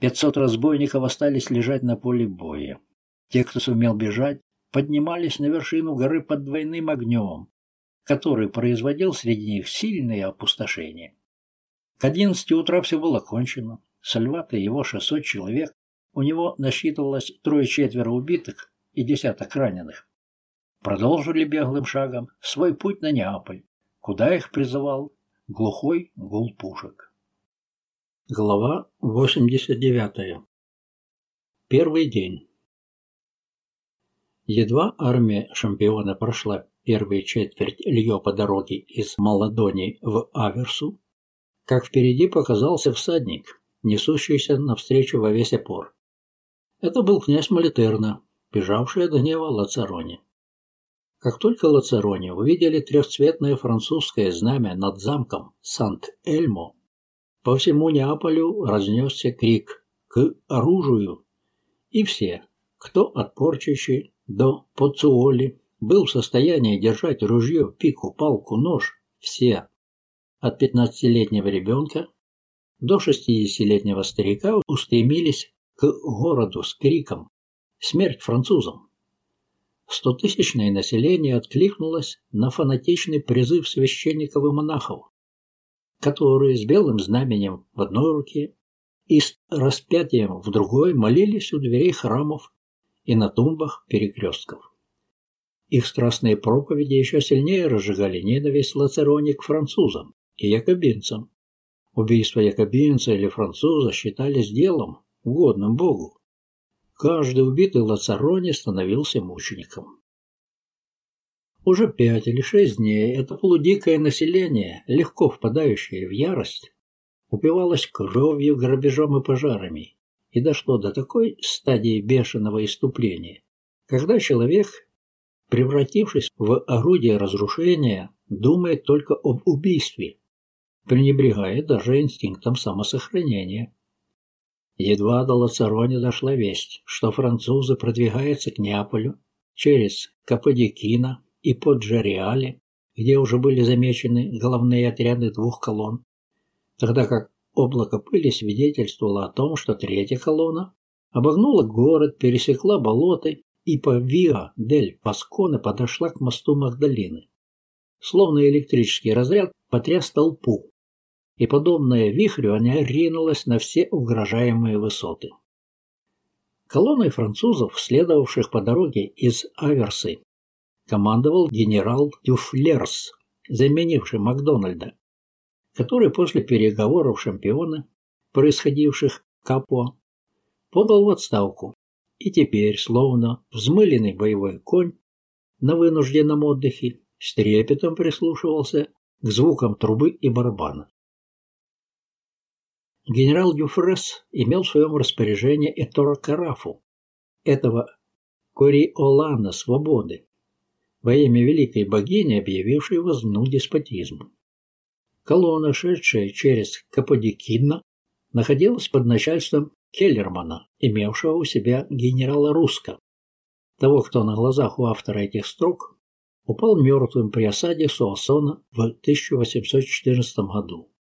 Пятьсот разбойников остались лежать на поле боя. Те, кто сумел бежать, поднимались на вершину горы под двойным огнем, который производил среди них сильные опустошения. К одиннадцати утра все было кончено. Сальват и его шестьсот человек, у него насчитывалось трое-четверо убитых и десяток раненых. Продолжили беглым шагом свой путь на Неаполь, куда их призывал глухой гул пушек. Глава 89. Первый день. Едва армия шампиона прошла первую четверть Льё по дороге из Маладони в Аверсу, как впереди показался всадник, несущийся навстречу во весь опор. Это был князь Малитерна, бежавший от гнева Лацарони. Как только Лацарони увидели трехцветное французское знамя над замком Сант-Эльмо, по всему Неаполю разнесся крик «К оружию!» И все, кто от Порчищи до Поцуоли, был в состоянии держать ружье, пику, палку, нож, все, от 15-летнего ребенка до 60-летнего старика, устремились к городу с криком «Смерть французам!». Стотысячное население откликнулось на фанатичный призыв священников и монахов, которые с белым знаменем в одной руке и с распятием в другой молились у дверей храмов и на тумбах перекрестков. Их страстные проповеди еще сильнее разжигали ненависть Лацерони к французам и якобинцам. Убийство якобинца или француза считались делом, угодным Богу. Каждый убитый Лацарони становился мучеником. Уже пять или шесть дней это полудикое население, легко впадающее в ярость, упивалось кровью, грабежом и пожарами и дошло до такой стадии бешеного иступления, когда человек превратившись в орудие разрушения, думает только об убийстве, пренебрегая даже инстинктом самосохранения. Едва до Лацарони дошла весть, что французы продвигаются к Неаполю через Каподикино и Поджариале, где уже были замечены головные отряды двух колонн, тогда как облако пыли свидетельствовало о том, что третья колонна обогнула город, пересекла болоты и по Виа дель Пасконе подошла к мосту Магдалины. Словно электрический разряд потряс толпу, и, подобная вихрю, она ринулась на все угрожаемые высоты. Колонной французов, следовавших по дороге из Аверсы, командовал генерал Дюфлерс, заменивший Макдональда, который после переговоров шампиона, происходивших в Капуа, подал в отставку и теперь, словно взмыленный боевой конь на вынужденном отдыхе, с трепетом прислушивался к звукам трубы и барабана. Генерал Дюфрес имел в своем распоряжении Этора Карафу, этого Кориолана свободы, во имя великой богини, объявившей возну деспотизму. Колонна, шедшая через Каподикинна, находилась под начальством Келлермана, имевшего у себя генерала Руска, того, кто на глазах у автора этих строк упал мертвым при осаде Суассона в 1814 году.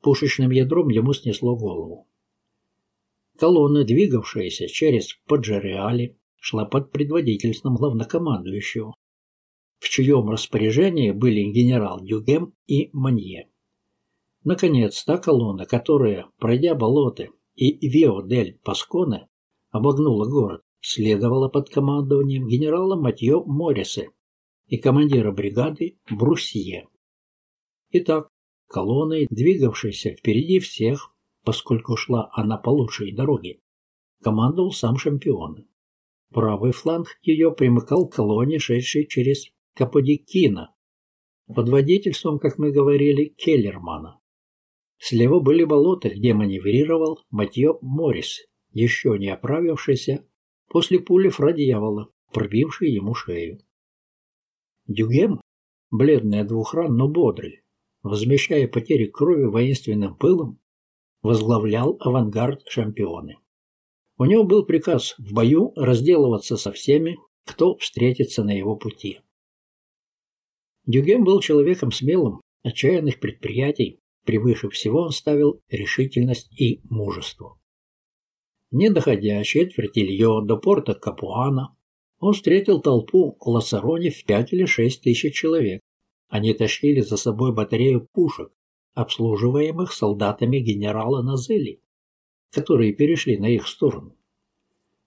Пушечным ядром ему снесло голову. Колонна, двигавшаяся через Паджереали, шла под предводительством главнокомандующего, в чьем распоряжении были генерал Дюгем и Манье. Наконец, та колонна, которая, пройдя болоты и Вио-дель-Пасконе, обогнула город, следовала под командованием генерала Матье Морриса и командира бригады Брусье. Итак, колонной, двигавшейся впереди всех, поскольку шла она по лучшей дороге, командовал сам шампион. Правый фланг ее примыкал к колонне, шедшей через Каподикина, под водительством, как мы говорили, Келлермана. Слева были болота, где маневрировал Матье Моррис, еще не оправившийся после пули фра дьявола, пробившей ему шею. Дюгем, бледный от двух ран, но бодрый, возмещая потери крови воинственным пылом, возглавлял авангард шампионы. У него был приказ в бою разделываться со всеми, кто встретится на его пути. Дюгем был человеком смелым, отчаянных предприятий, превыше всего он ставил решительность и мужество. Не доходя четверти льё до порта Капуана, он встретил толпу лассарони в пять или шесть тысяч человек. Они тащили за собой батарею пушек, обслуживаемых солдатами генерала Назели, которые перешли на их сторону.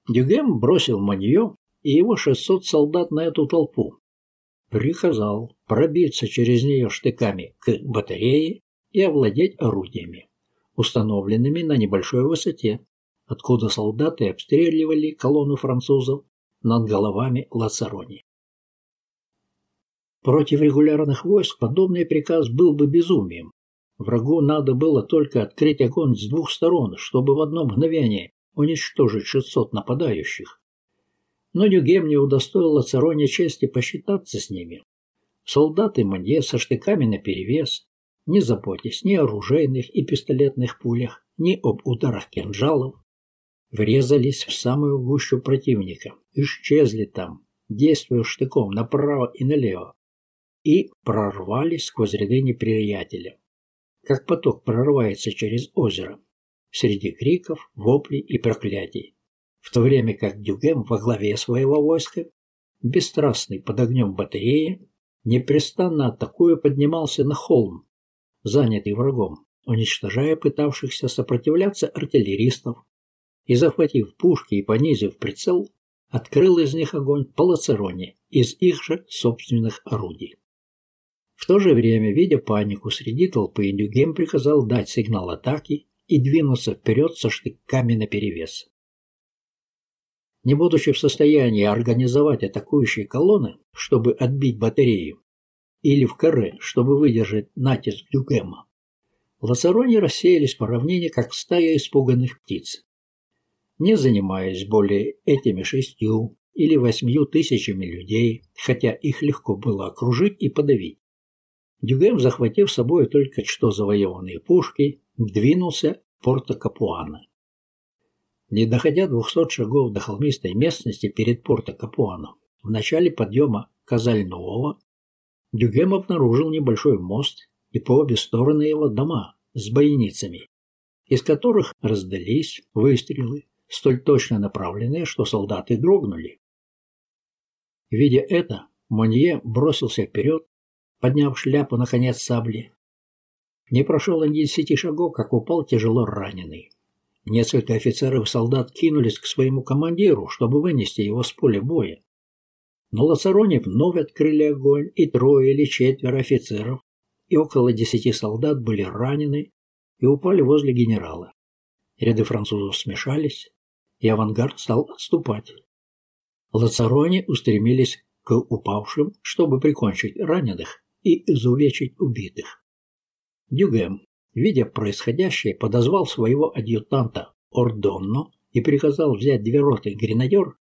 Дюгем бросил манье и его 600 солдат на эту толпу, приказал пробиться через нее штыками к батарее и овладеть орудиями, установленными на небольшой высоте, откуда солдаты обстреливали колонну французов над головами Лацарони. Против регулярных войск подобный приказ был бы безумием. Врагу надо было только открыть огонь с двух сторон, чтобы в одно мгновение уничтожить 600 нападающих но Нюгем не удостоил Лацароне чести посчитаться с ними. Солдаты Манье со штыками наперевес, не заботясь ни о оружейных и пистолетных пулях, ни об ударах кинжалов, врезались в самую гущу противника, исчезли там, действуя штыком направо и налево, и прорвались сквозь ряды неприятеля, как поток прорывается через озеро, среди криков, воплей и проклятий в то время как Дюгем во главе своего войска, бесстрастный под огнем батареи, непрестанно атакуя поднимался на холм, занятый врагом, уничтожая пытавшихся сопротивляться артиллеристов, и, захватив пушки и понизив прицел, открыл из них огонь по лацероне из их же собственных орудий. В то же время, видя панику среди толпы, Дюгем приказал дать сигнал атаки и двинуться вперед со штыками наперевес. Не будучи в состоянии организовать атакующие колонны, чтобы отбить батарею, или в каре, чтобы выдержать натиск Дюгема, Лассарони рассеялись по равнине, как стая испуганных птиц. Не занимаясь более этими шестью или восьмью тысячами людей, хотя их легко было окружить и подавить, Дюгем, захватив с собой только что завоеванные пушки, двинулся в порто Капуана. Не доходя двухсот шагов до холмистой местности перед порто Капуаном, в начале подъема Казаль-Нового, Дюгем обнаружил небольшой мост и по обе стороны его дома с бойницами, из которых раздались выстрелы, столь точно направленные, что солдаты дрогнули. Видя это, Монье бросился вперед, подняв шляпу на конец сабли. Не прошел он десяти шагов, как упал тяжело раненый. Несколько офицеров и солдат кинулись к своему командиру, чтобы вынести его с поля боя. Но Лацарони вновь открыли огонь, и трое или четверо офицеров, и около десяти солдат были ранены и упали возле генерала. Ряды французов смешались, и авангард стал отступать. Лацарони устремились к упавшим, чтобы прикончить раненых, и изувечить убитых. Дюгем, видя происходящее, подозвал своего адъютанта Ордонно и приказал взять две роты гренадер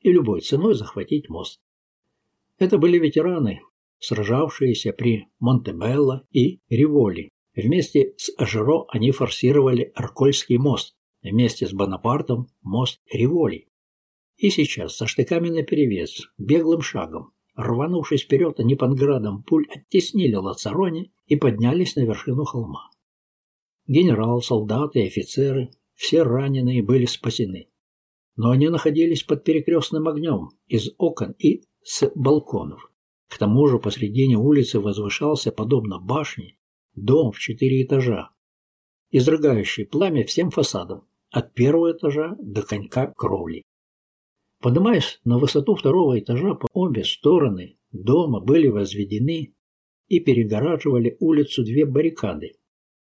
и любой ценой захватить мост. Это были ветераны, сражавшиеся при Монтебелло и Риволи. Вместе с Ажеро они форсировали Аркольский мост, вместе с Бонапартом мост Риволи. И сейчас, со штыками наперевес, беглым шагом, рванувшись вперед, они под градом пуль оттеснили Лацарони и поднялись на вершину холма. Генерал, солдаты и офицеры, все раненые были спасены. Но они находились под перекрестным огнем из окон и с балконов. К тому же посредине улицы возвышался, подобно башне, дом в четыре этажа, изрыгающий пламя всем фасадам, от первого этажа до конька кровли. Поднимаясь на высоту второго этажа по обе стороны дома были возведены и перегораживали улицу две баррикады.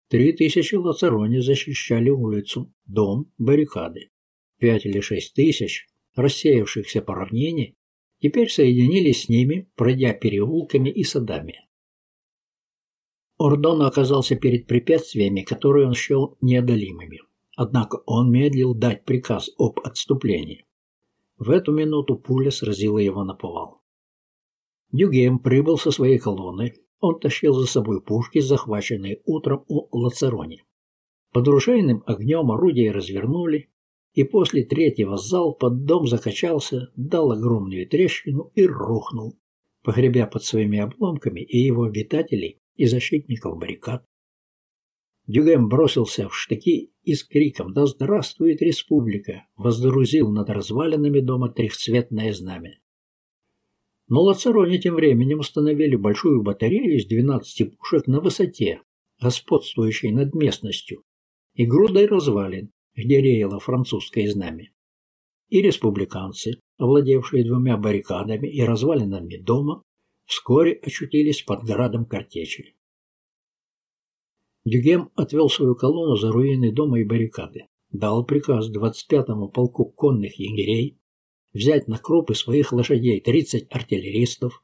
Три тысячи лацарони защищали улицу, дом, баррикады. Пять или шесть тысяч, рассеявшихся по равнине, теперь соединились с ними, пройдя переулками и садами. Ордон оказался перед препятствиями, которые он счел неодолимыми. Однако он медлил дать приказ об отступлении. В эту минуту пуля сразила его на повал. Дюгем прибыл со своей колонной. Он тащил за собой пушки, захваченные утром у Лацарони. Под ружейным огнем орудия развернули, и после третьего залпа дом закачался, дал огромную трещину и рухнул, погребя под своими обломками и его обитателей, и защитников баррикад. Дюгем бросился в штыки и с криком «Да здравствует республика!» воздрузил над развалинами дома трехцветное знамя. Но Лацароне тем временем установили большую батарею из 12 пушек на высоте, господствующей над местностью, и грудой развалин, где реяло французское знамя. И республиканцы, овладевшие двумя баррикадами и развалинами дома, вскоре очутились под градом картечи. Дюгем отвел свою колонну за руины дома и баррикады, дал приказ 25-му полку конных егерей взять на крупы своих лошадей 30 артиллеристов,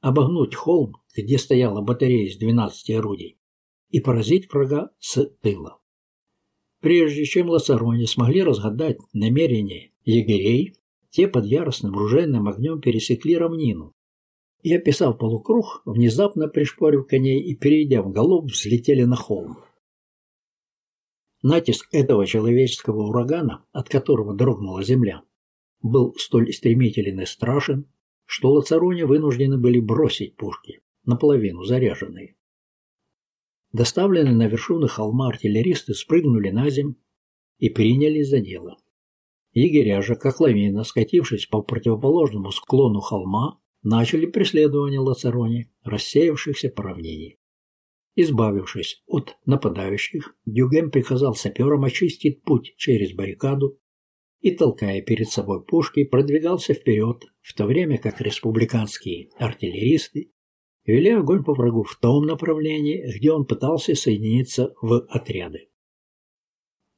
обогнуть холм, где стояла батарея из 12 орудий, и поразить врага с тыла. Прежде чем лацарони смогли разгадать намерения егерей, те под яростным ружейным огнем пересекли равнину и, описав полукруг, внезапно пришпорив коней и, перейдя в галоп, взлетели на холм. Натиск этого человеческого урагана, от которого дрогнула земля, был столь стремителен и страшен, что лацароне вынуждены были бросить пушки, наполовину заряженные. Доставленные на вершину холма артиллеристы спрыгнули на земь и принялись за дело. Егеря же, как лавина, скатившись по противоположному склону холма, начали преследование Лацарони, рассеявшихся по равнине. Избавившись от нападающих, Дюгем приказал саперам очистить путь через баррикаду и, толкая перед собой пушки, продвигался вперед, в то время как республиканские артиллеристы вели огонь по врагу в том направлении, где он пытался соединиться в отряды.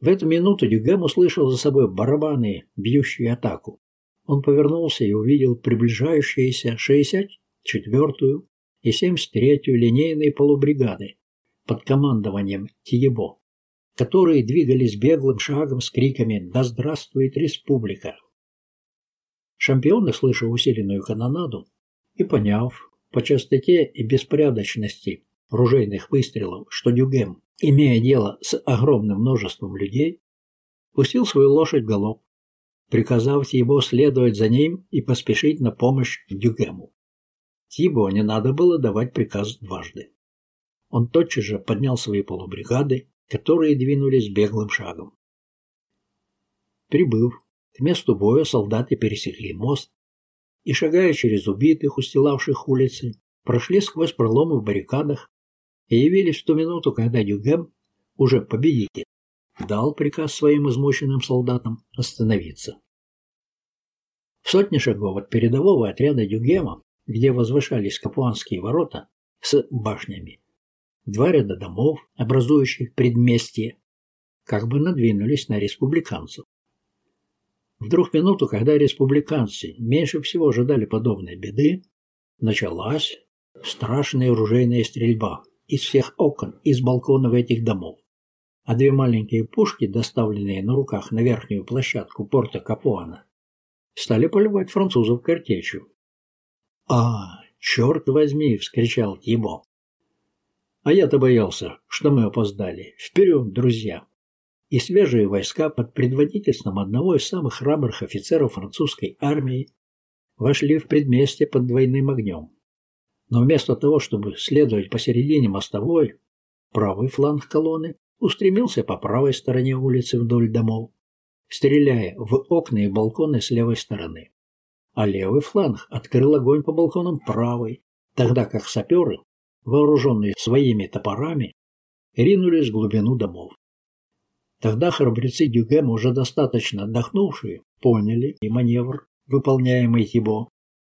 В эту минуту Дюгем услышал за собой барабаны, бьющие атаку. Он повернулся и увидел приближающиеся 64-ю и 73-ю линейные полубригады под командованием Тиебо, которые двигались беглым шагом с криками «Да здравствует республика!». Шампионы, слыша усиленную канонаду и поняв, по частоте и беспорядочности ружейных выстрелов, что Дюгем, имея дело с огромным множеством людей, пустил свою лошадь в галоп, приказав Тибо следовать за ним и поспешить на помощь Дюгему. Тибо не надо было давать приказ дважды. Он тотчас же поднял свои полубригады, которые двинулись беглым шагом. Прибыв к месту боя, солдаты пересекли мост и, шагая через убитых, устилавших улицы, прошли сквозь проломы в баррикадах и явились в ту минуту, когда Дюгем, уже победитель, дал приказ своим измученным солдатам остановиться. В сотне шагов от передового отряда Дюгема, где возвышались капуанские ворота с башнями, два ряда домов, образующих предместье, как бы надвинулись на республиканцев. Вдруг минуту, когда республиканцы меньше всего ожидали подобной беды, началась страшная оружейная стрельба из всех окон, из балконов этих домов. А две маленькие пушки, доставленные на руках на верхнюю площадку порта Капуана, стали поливать французов картечью. «А, черт возьми!» — вскричал Тибо. «А я-то боялся, что мы опоздали. Вперед, друзья!» И свежие войска под предводительством одного из самых храбрых офицеров французской армии вошли в предместье под двойным огнем. Но вместо того, чтобы следовать посередине мостовой, правый фланг колонны устремился по правой стороне улицы вдоль домов, стреляя в окна и балконы с левой стороны. А левый фланг открыл огонь по балконам правой, тогда как саперы, вооруженные своими топорами, ринулись в глубину домов. Тогда храбрецы Дюгема, уже достаточно отдохнувшие, поняли и маневр, выполняемый Тибо,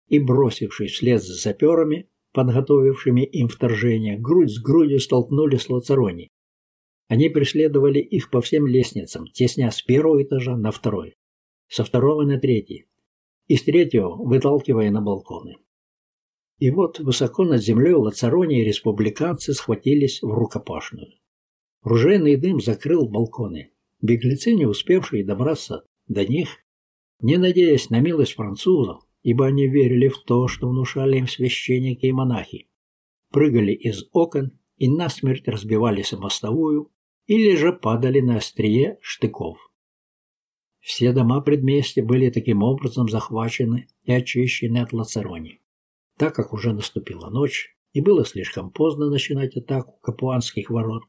и, бросившись вслед за саперами, подготовившими им вторжение, грудь с грудью столкнули с Лацарони. Они преследовали их по всем лестницам, тесня с первого этажа на второй, со второго на третий, и с третьего выталкивая на балконы. И вот высоко над землей Лацарони и республиканцы схватились в рукопашную. Ружейный дым закрыл балконы. Беглецы, не успевшие добраться до них, не надеясь на милость французов, ибо они верили в то, что внушали им священники и монахи, прыгали из окон и насмерть разбивались о мостовую или же падали на острие штыков. Все дома предместья были таким образом захвачены и очищены от лацарони. Так как уже наступила ночь и было слишком поздно начинать атаку капуанских ворот,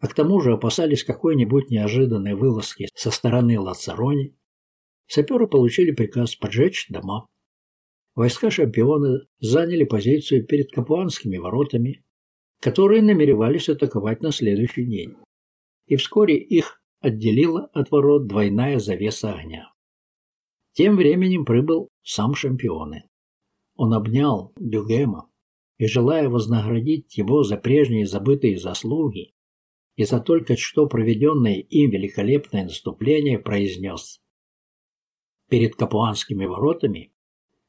а к тому же опасались какой-нибудь неожиданной вылазки со стороны Лацарони, Саперы получили приказ поджечь дома. Войска шампиона заняли позицию перед Капуанскими воротами, которые намеревались атаковать на следующий день. И вскоре их отделила от ворот двойная завеса огня. Тем временем прибыл сам шампионы. Он обнял Дюгема и, желая вознаградить его за прежние забытые заслуги и за только что проведенное им великолепное наступление, произнес перед Капуанскими воротами,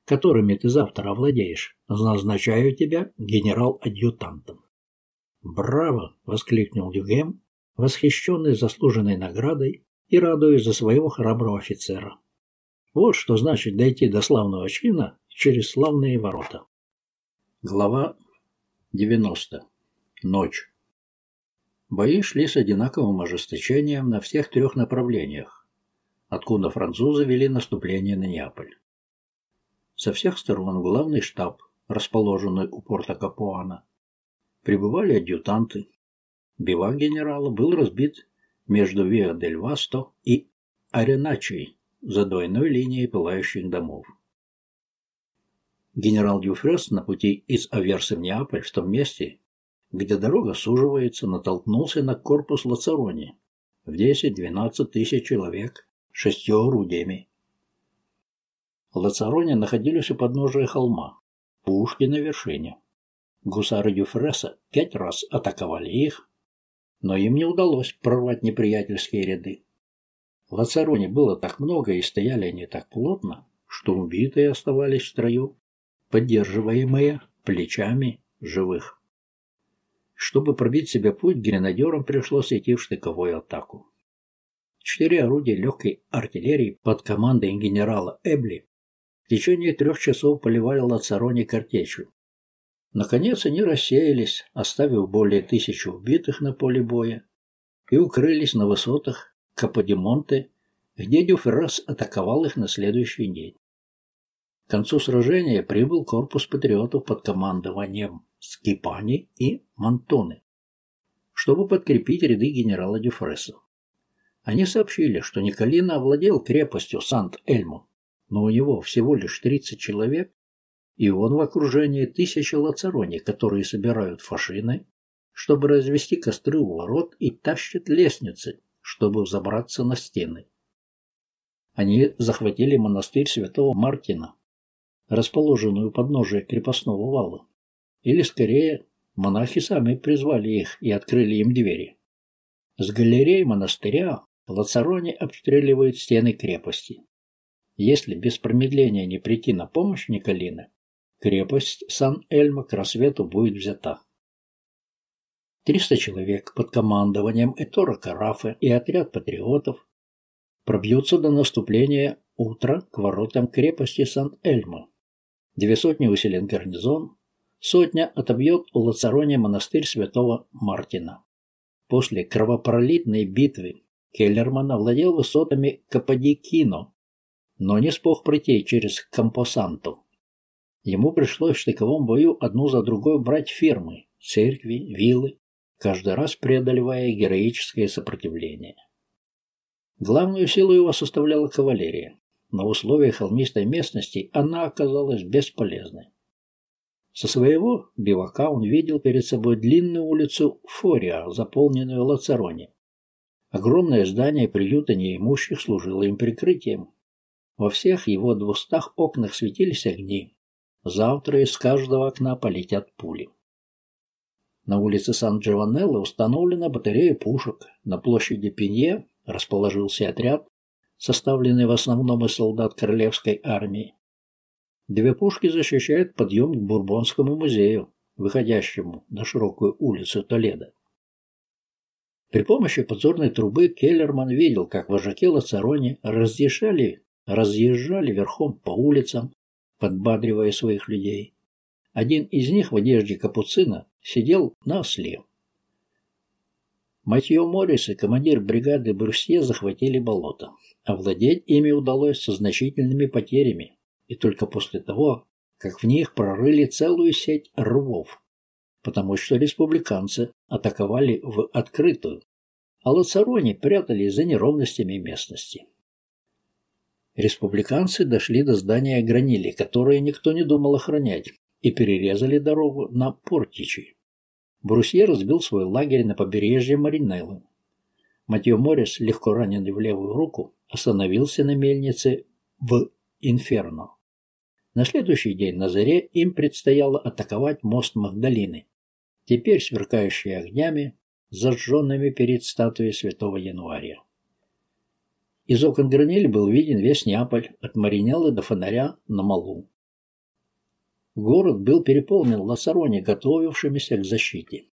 которыми ты завтра овладеешь, назначаю тебя генерал-адъютантом. «Браво!» — воскликнул Дюгем, восхищенный заслуженной наградой и радуясь за своего храброго офицера. Вот что значит дойти до славного чина через славные ворота. Глава 90. Ночь. Бои шли с одинаковым ожесточением на всех трех направлениях откуда французы вели наступление на Неаполь. Со всех сторон главный штаб, расположенный у порта Капуана, прибывали адъютанты. Бивак генерала был разбит между Виа-дель-Васто и Ареначей за двойной линией пылающих домов. Генерал Дюфрес на пути из Аверса в Неаполь в том месте, где дорога суживается, натолкнулся на корпус Лацарони в 10-12 тысяч человек шестью орудиями. Лацароне находились у подножия холма, пушки на вершине. Гусары Дюфреса пять раз атаковали их, но им не удалось прорвать неприятельские ряды. Лацароне было так много и стояли они так плотно, что убитые оставались в строю, поддерживаемые плечами живых. Чтобы пробить себе путь, гренадерам пришлось идти в штыковую атаку. Четыре орудия легкой артиллерии под командой генерала Эбли в течение трех часов поливали Лацарони картечью. Наконец они рассеялись, оставив более тысячи убитых на поле боя, и укрылись на высотах Каподимонте, где Дюферрас атаковал их на следующий день. К концу сражения прибыл корпус патриотов под командованием Скипани и Монтоны, чтобы подкрепить ряды генерала Дюфреса. Они сообщили, что Николина овладел крепостью Сант-Эльму, но у него всего лишь 30 человек, и он в окружении тысячи лацарони, которые собирают фашины, чтобы развести костры у ворот и тащат лестницы, чтобы взобраться на стены. Они захватили монастырь святого Мартина, расположенную у подножия крепостного вала. Или, скорее, монахи сами призвали их и открыли им двери. С галерей монастыря Лацарони обстреливают стены крепости. Если без промедления не прийти на помощь Николина, крепость Сан-Эльмо к рассвету будет взята. 300 человек под командованием Этора Карафа и отряд патриотов пробьются до наступления утра к воротам крепости Сан-Эльмо. Две сотни усилен гарнизон, сотня отобьет у Лацарония монастырь святого Мартина. После кровопролитной битвы Келлерман овладел высотами Кападикино, но не смог пройти через Кампосанту. Ему пришлось в штыковом бою одну за другой брать фермы, церкви, виллы, каждый раз преодолевая героическое сопротивление. Главную силу его составляла кавалерия. На условиях холмистой местности она оказалась бесполезной. Со своего бивака он видел перед собой длинную улицу Фория, заполненную лацарони. Огромное здание приюта неимущих служило им прикрытием. Во всех его двухстах окнах светились огни. Завтра из каждого окна полетят пули. На улице Сан-Джованелло установлена батарея пушек. На площади Пинье расположился отряд, составленный в основном из солдат королевской армии. Две пушки защищают подъем к Бурбонскому музею, выходящему на широкую улицу Толедо. При помощи подзорной трубы Келлерман видел, как вожаки Лацарони разъезжали, разъезжали верхом по улицам, подбадривая своих людей. Один из них в одежде капуцина сидел на осле. Матье Моррис и командир бригады Брусье захватили болото. Овладеть ими удалось со значительными потерями, и только после того, как в них прорыли целую сеть рвов, потому что республиканцы атаковали в открытую, а лацарони прятались за неровностями местности. Республиканцы дошли до здания гранили, которое никто не думал охранять, и перерезали дорогу на Портичи. Брусье разбил свой лагерь на побережье Маринеллы. Матье Моррис, легко раненый в левую руку, остановился на мельнице в Инферно. На следующий день на заре им предстояло атаковать мост Магдалины, теперь сверкающий огнями, зажженными перед статуей святого Января. Из окон гранили был виден весь Неаполь, от Маринеллы до фонаря на Малу. Город был переполнен лассарони, готовившимися к защите.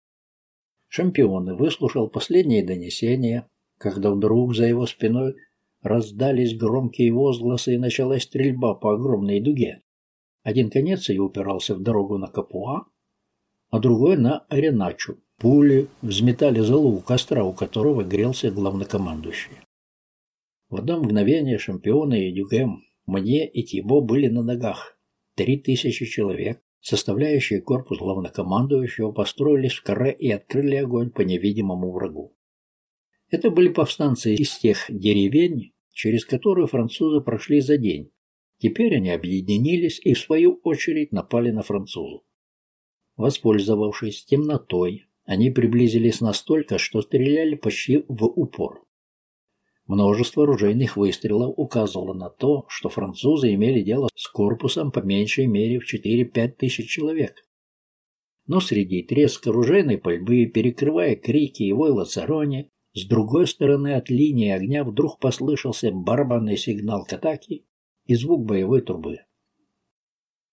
Шампионы выслушал последние донесения, когда вдруг за его спиной раздались громкие возгласы и началась стрельба по огромной дуге. Один конец ее упирался в дорогу на Капуа, а другой на Ареначу. Пули взметали золу у костра, у которого грелся главнокомандующий. В одно мгновение шампионы и Дюгем, мне и Тибо были на ногах. Три тысячи человек, составляющие корпус главнокомандующего, построились в каре и открыли огонь по невидимому врагу. Это были повстанцы из тех деревень, через которые французы прошли за день. Теперь они объединились и, в свою очередь, напали на французов. Воспользовавшись темнотой, они приблизились настолько, что стреляли почти в упор. Множество оружейных выстрелов указывало на то, что французы имели дело с корпусом по меньшей мере в 4-5 тысяч человек. Но среди треска оружейной пальбы, перекрывая крики и вой Лацарони, с другой стороны от линии огня вдруг послышался барабанный сигнал к атаке и звук боевой трубы.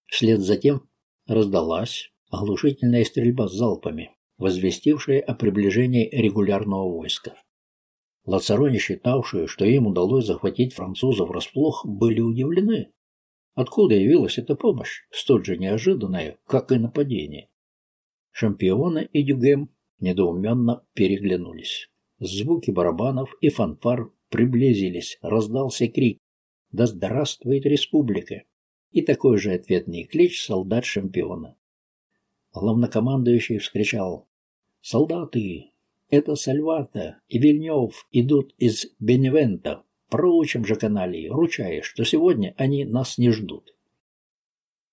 Вслед за тем раздалась оглушительная стрельба с залпами, возвестившая о приближении регулярного войска. Лацарони, считавшие, что им удалось захватить французов врасплох, были удивлены. Откуда явилась эта помощь, столь же неожиданная, как и нападение? Шампионы и Дюгем недоуменно переглянулись. Звуки барабанов и фанфар приблизились, раздался крик «Да здравствует республика!» и такой же ответный клич солдат-шампиона. Главнокомандующий вскричал «Солдаты, это Сальвата и Вильнев идут из Беневента. Проучим же каналии, ручаясь, что сегодня они нас не ждут.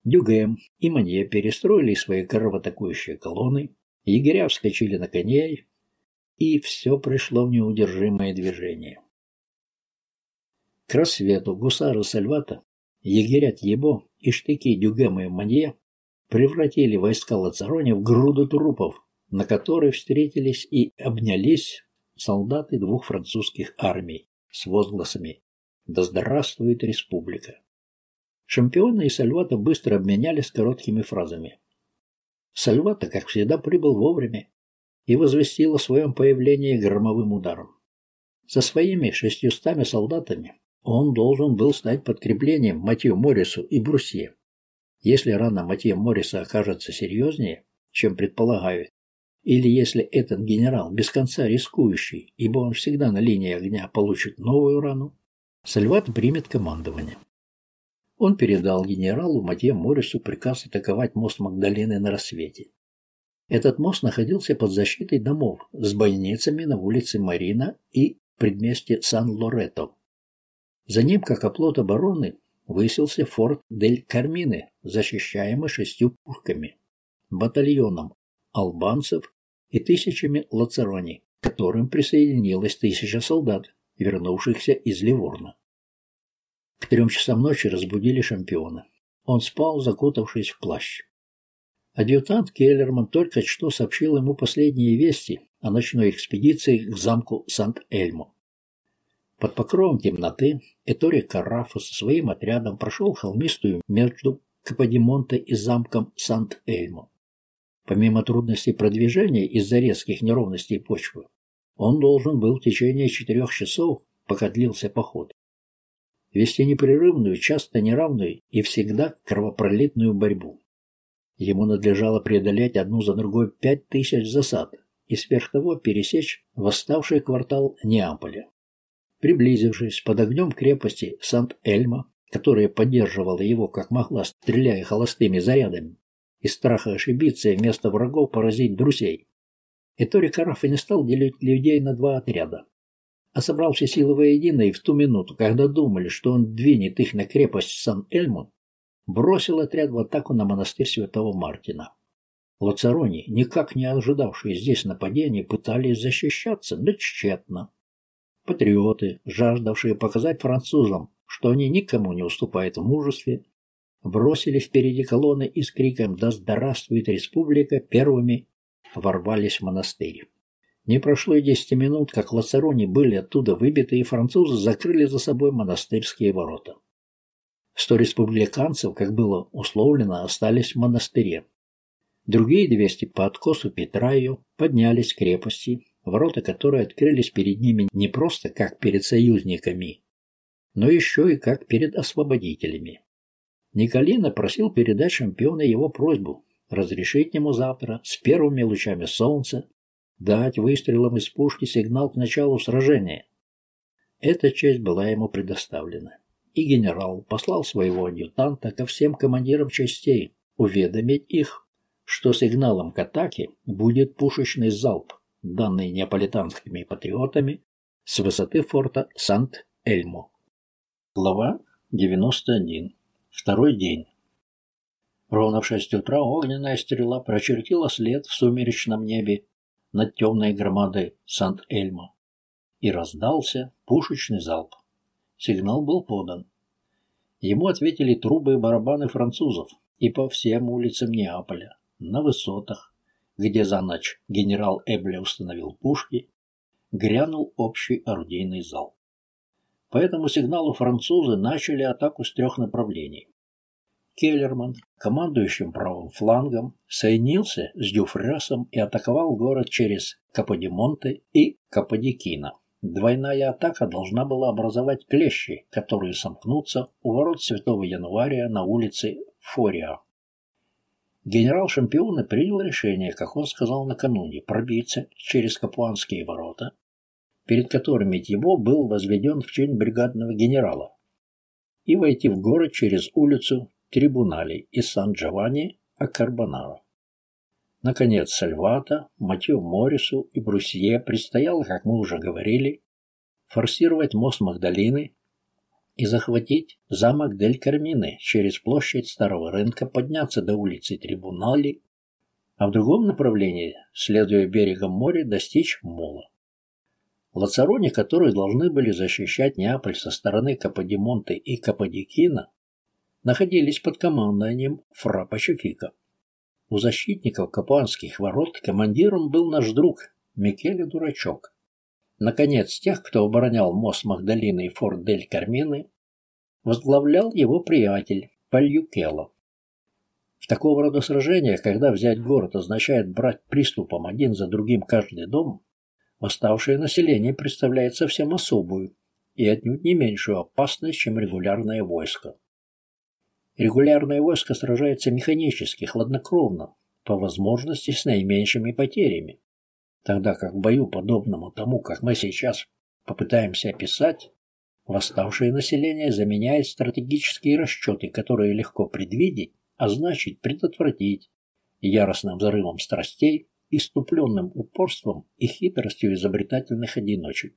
Дюгем и Манье перестроили свои кровоатакующие колонны, егеря вскочили на коней, и все пришло в неудержимое движение. К рассвету гусары Сальвата, егеря Тьебо и штыки Дюгема и Манье превратили войска Лацарони в груду трупов, на которой встретились и обнялись солдаты двух французских армий с возгласами «Да здравствует республика!». Шампионы и Сальвата быстро обменялись короткими фразами. Сальвата, как всегда, прибыл вовремя и возвестил о своем появлении громовым ударом. Со своими шестьюстами солдатами он должен был стать подкреплением Матью Моррису и Брусье. Если рана Матье Морриса окажется серьезнее, чем предполагают, или если этот генерал без конца рискующий, ибо он всегда на линии огня получит новую рану, Сальват примет командование. Он передал генералу Матье Моррису приказ атаковать мост Магдалины на рассвете. Этот мост находился под защитой домов с больницами на улице Марина и предместье Сан-Лоретто. За ним, как оплот обороны, высился форт Дель Кармины, защищаемый шестью пушками, батальоном албанцев и тысячами лацарони, к которым присоединилась тысяча солдат, вернувшихся из Ливорна. К трем часам ночи разбудили шампиона. Он спал, закутавшись в плащ. Адъютант Келлерман только что сообщил ему последние вести о ночной экспедиции к замку Сант-Эльмо. Под покровом темноты Этори Карафа со своим отрядом прошел холмистую между Каподимонте и замком Сант-Эльмо. Помимо трудностей продвижения из-за резких неровностей почвы, он должен был в течение четырех часов, пока длился поход, вести непрерывную, часто неравную и всегда кровопролитную борьбу. Ему надлежало преодолеть одну за другой пять тысяч засад и сверх того пересечь восставший квартал Неаполя. Приблизившись под огнем крепости Сант-Эльма, которая поддерживала его как могла, стреляя холостыми зарядами, из страха ошибиться и вместо врагов поразить друзей, Этори Карафа не стал делить людей на два отряда, а собрал все силы воедино и в ту минуту, когда думали, что он двинет их на крепость Сан-Эльму, бросил отряд в атаку на монастырь святого Мартина. Лацарони, никак не ожидавшие здесь нападения, пытались защищаться, но тщетно. Патриоты, жаждавшие показать французам, что они никому не уступают в мужестве, бросили впереди колонны и с криком «Да здравствует республика!» первыми ворвались в монастырь. Не прошло и десяти минут, как Лацарони были оттуда выбиты, и французы закрыли за собой монастырские ворота. Сто республиканцев, как было условлено, остались в монастыре. Другие двести по откосу Петраю поднялись к крепости, ворота которой открылись перед ними не просто как перед союзниками, но еще и как перед освободителями. Николина просил передать шампиона его просьбу разрешить ему завтра с первыми лучами солнца дать выстрелом из пушки сигнал к началу сражения. Эта честь была ему предоставлена и генерал послал своего адъютанта ко всем командирам частей уведомить их, что сигналом к атаке будет пушечный залп, данный неаполитанскими патриотами с высоты форта Сант-Эльмо. Глава 91. Второй день. Ровно в шесть утра огненная стрела прочертила след в сумеречном небе над темной громадой Сант-Эльмо и раздался пушечный залп. Сигнал был подан. Ему ответили трубы и барабаны французов и по всем улицам Неаполя, на высотах, где за ночь генерал Эбле установил пушки, грянул общий орудийный зал. По этому сигналу французы начали атаку с трех направлений. Келлерман, командующим правым флангом, соединился с Дюфресом и атаковал город через Каподимонте и Каподикино. Двойная атака должна была образовать клещи, которые сомкнутся у ворот Святого Января на улице Фориа. Генерал Шампиона принял решение, как он сказал накануне, пробиться через Капуанские ворота, перед которыми Тибо был возведен в чин бригадного генерала, и войти в город через улицу Трибуналей из Сан-Джованни а. Наконец, Сальвата, Матью Морису и Брусье предстояло, как мы уже говорили, форсировать мост Магдалины и захватить замок Дель Кармины через площадь Старого рынка, подняться до улицы Трибунали, а в другом направлении, следуя берегом моря, достичь Мола. Лацарони, которые должны были защищать Неаполь со стороны Каподимонте и Каподикина, находились под командованием Фра Пачефика. У защитников Капуанских ворот командиром был наш друг Микеле Дурачок. Наконец, тех, кто оборонял мост Магдалины и форт Дель Кармины, возглавлял его приятель, Пальюкело. В такого рода сражениях, когда взять город означает брать приступом один за другим каждый дом, восставшее население представляет совсем особую и отнюдь не меньшую опасность, чем регулярное войско. Регулярное войско сражается механически, хладнокровно, по возможности с наименьшими потерями, тогда как в бою, подобному тому, как мы сейчас попытаемся описать, восставшее население заменяет стратегические расчеты, которые легко предвидеть, а значит предотвратить, яростным взрывом страстей, иступленным упорством и хитростью изобретательных одиночек.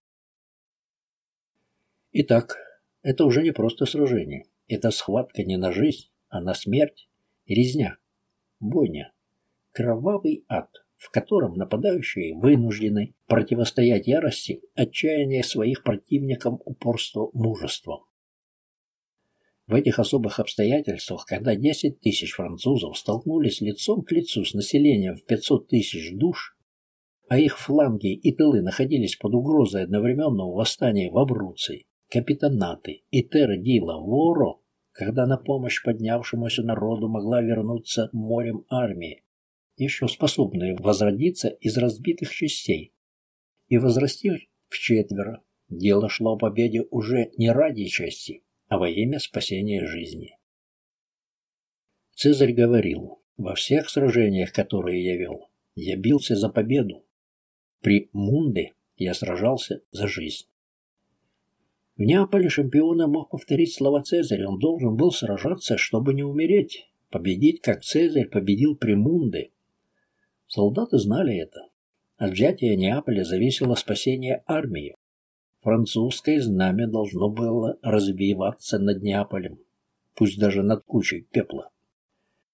Итак, это уже не просто сражение. Это схватка не на жизнь, а на смерть резня, бойня, кровавый ад, в котором нападающие вынуждены противостоять ярости, отчаянию своих противникам упорству мужеством. В этих особых обстоятельствах, когда 10 тысяч французов столкнулись лицом к лицу с населением в 500 тысяч душ, а их фланги и тылы находились под угрозой одновременного восстания в Абруции, капитанаты и Терра-ди-Лаворо, когда на помощь поднявшемуся народу могла вернуться морем армии, еще способные возродиться из разбитых частей и возрасти в четверо. Дело шло о победе уже не ради части, а во имя спасения жизни. Цезарь говорил, во всех сражениях, которые я вел, я бился за победу. При Мунде я сражался за жизнь. В Неаполе шампиона мог повторить слова Цезаря. Он должен был сражаться, чтобы не умереть. Победить, как Цезарь победил при Мунде. Солдаты знали это. От взятия Неаполя зависело спасение армии. Французское знамя должно было развиваться над Неаполем, пусть даже над кучей пепла.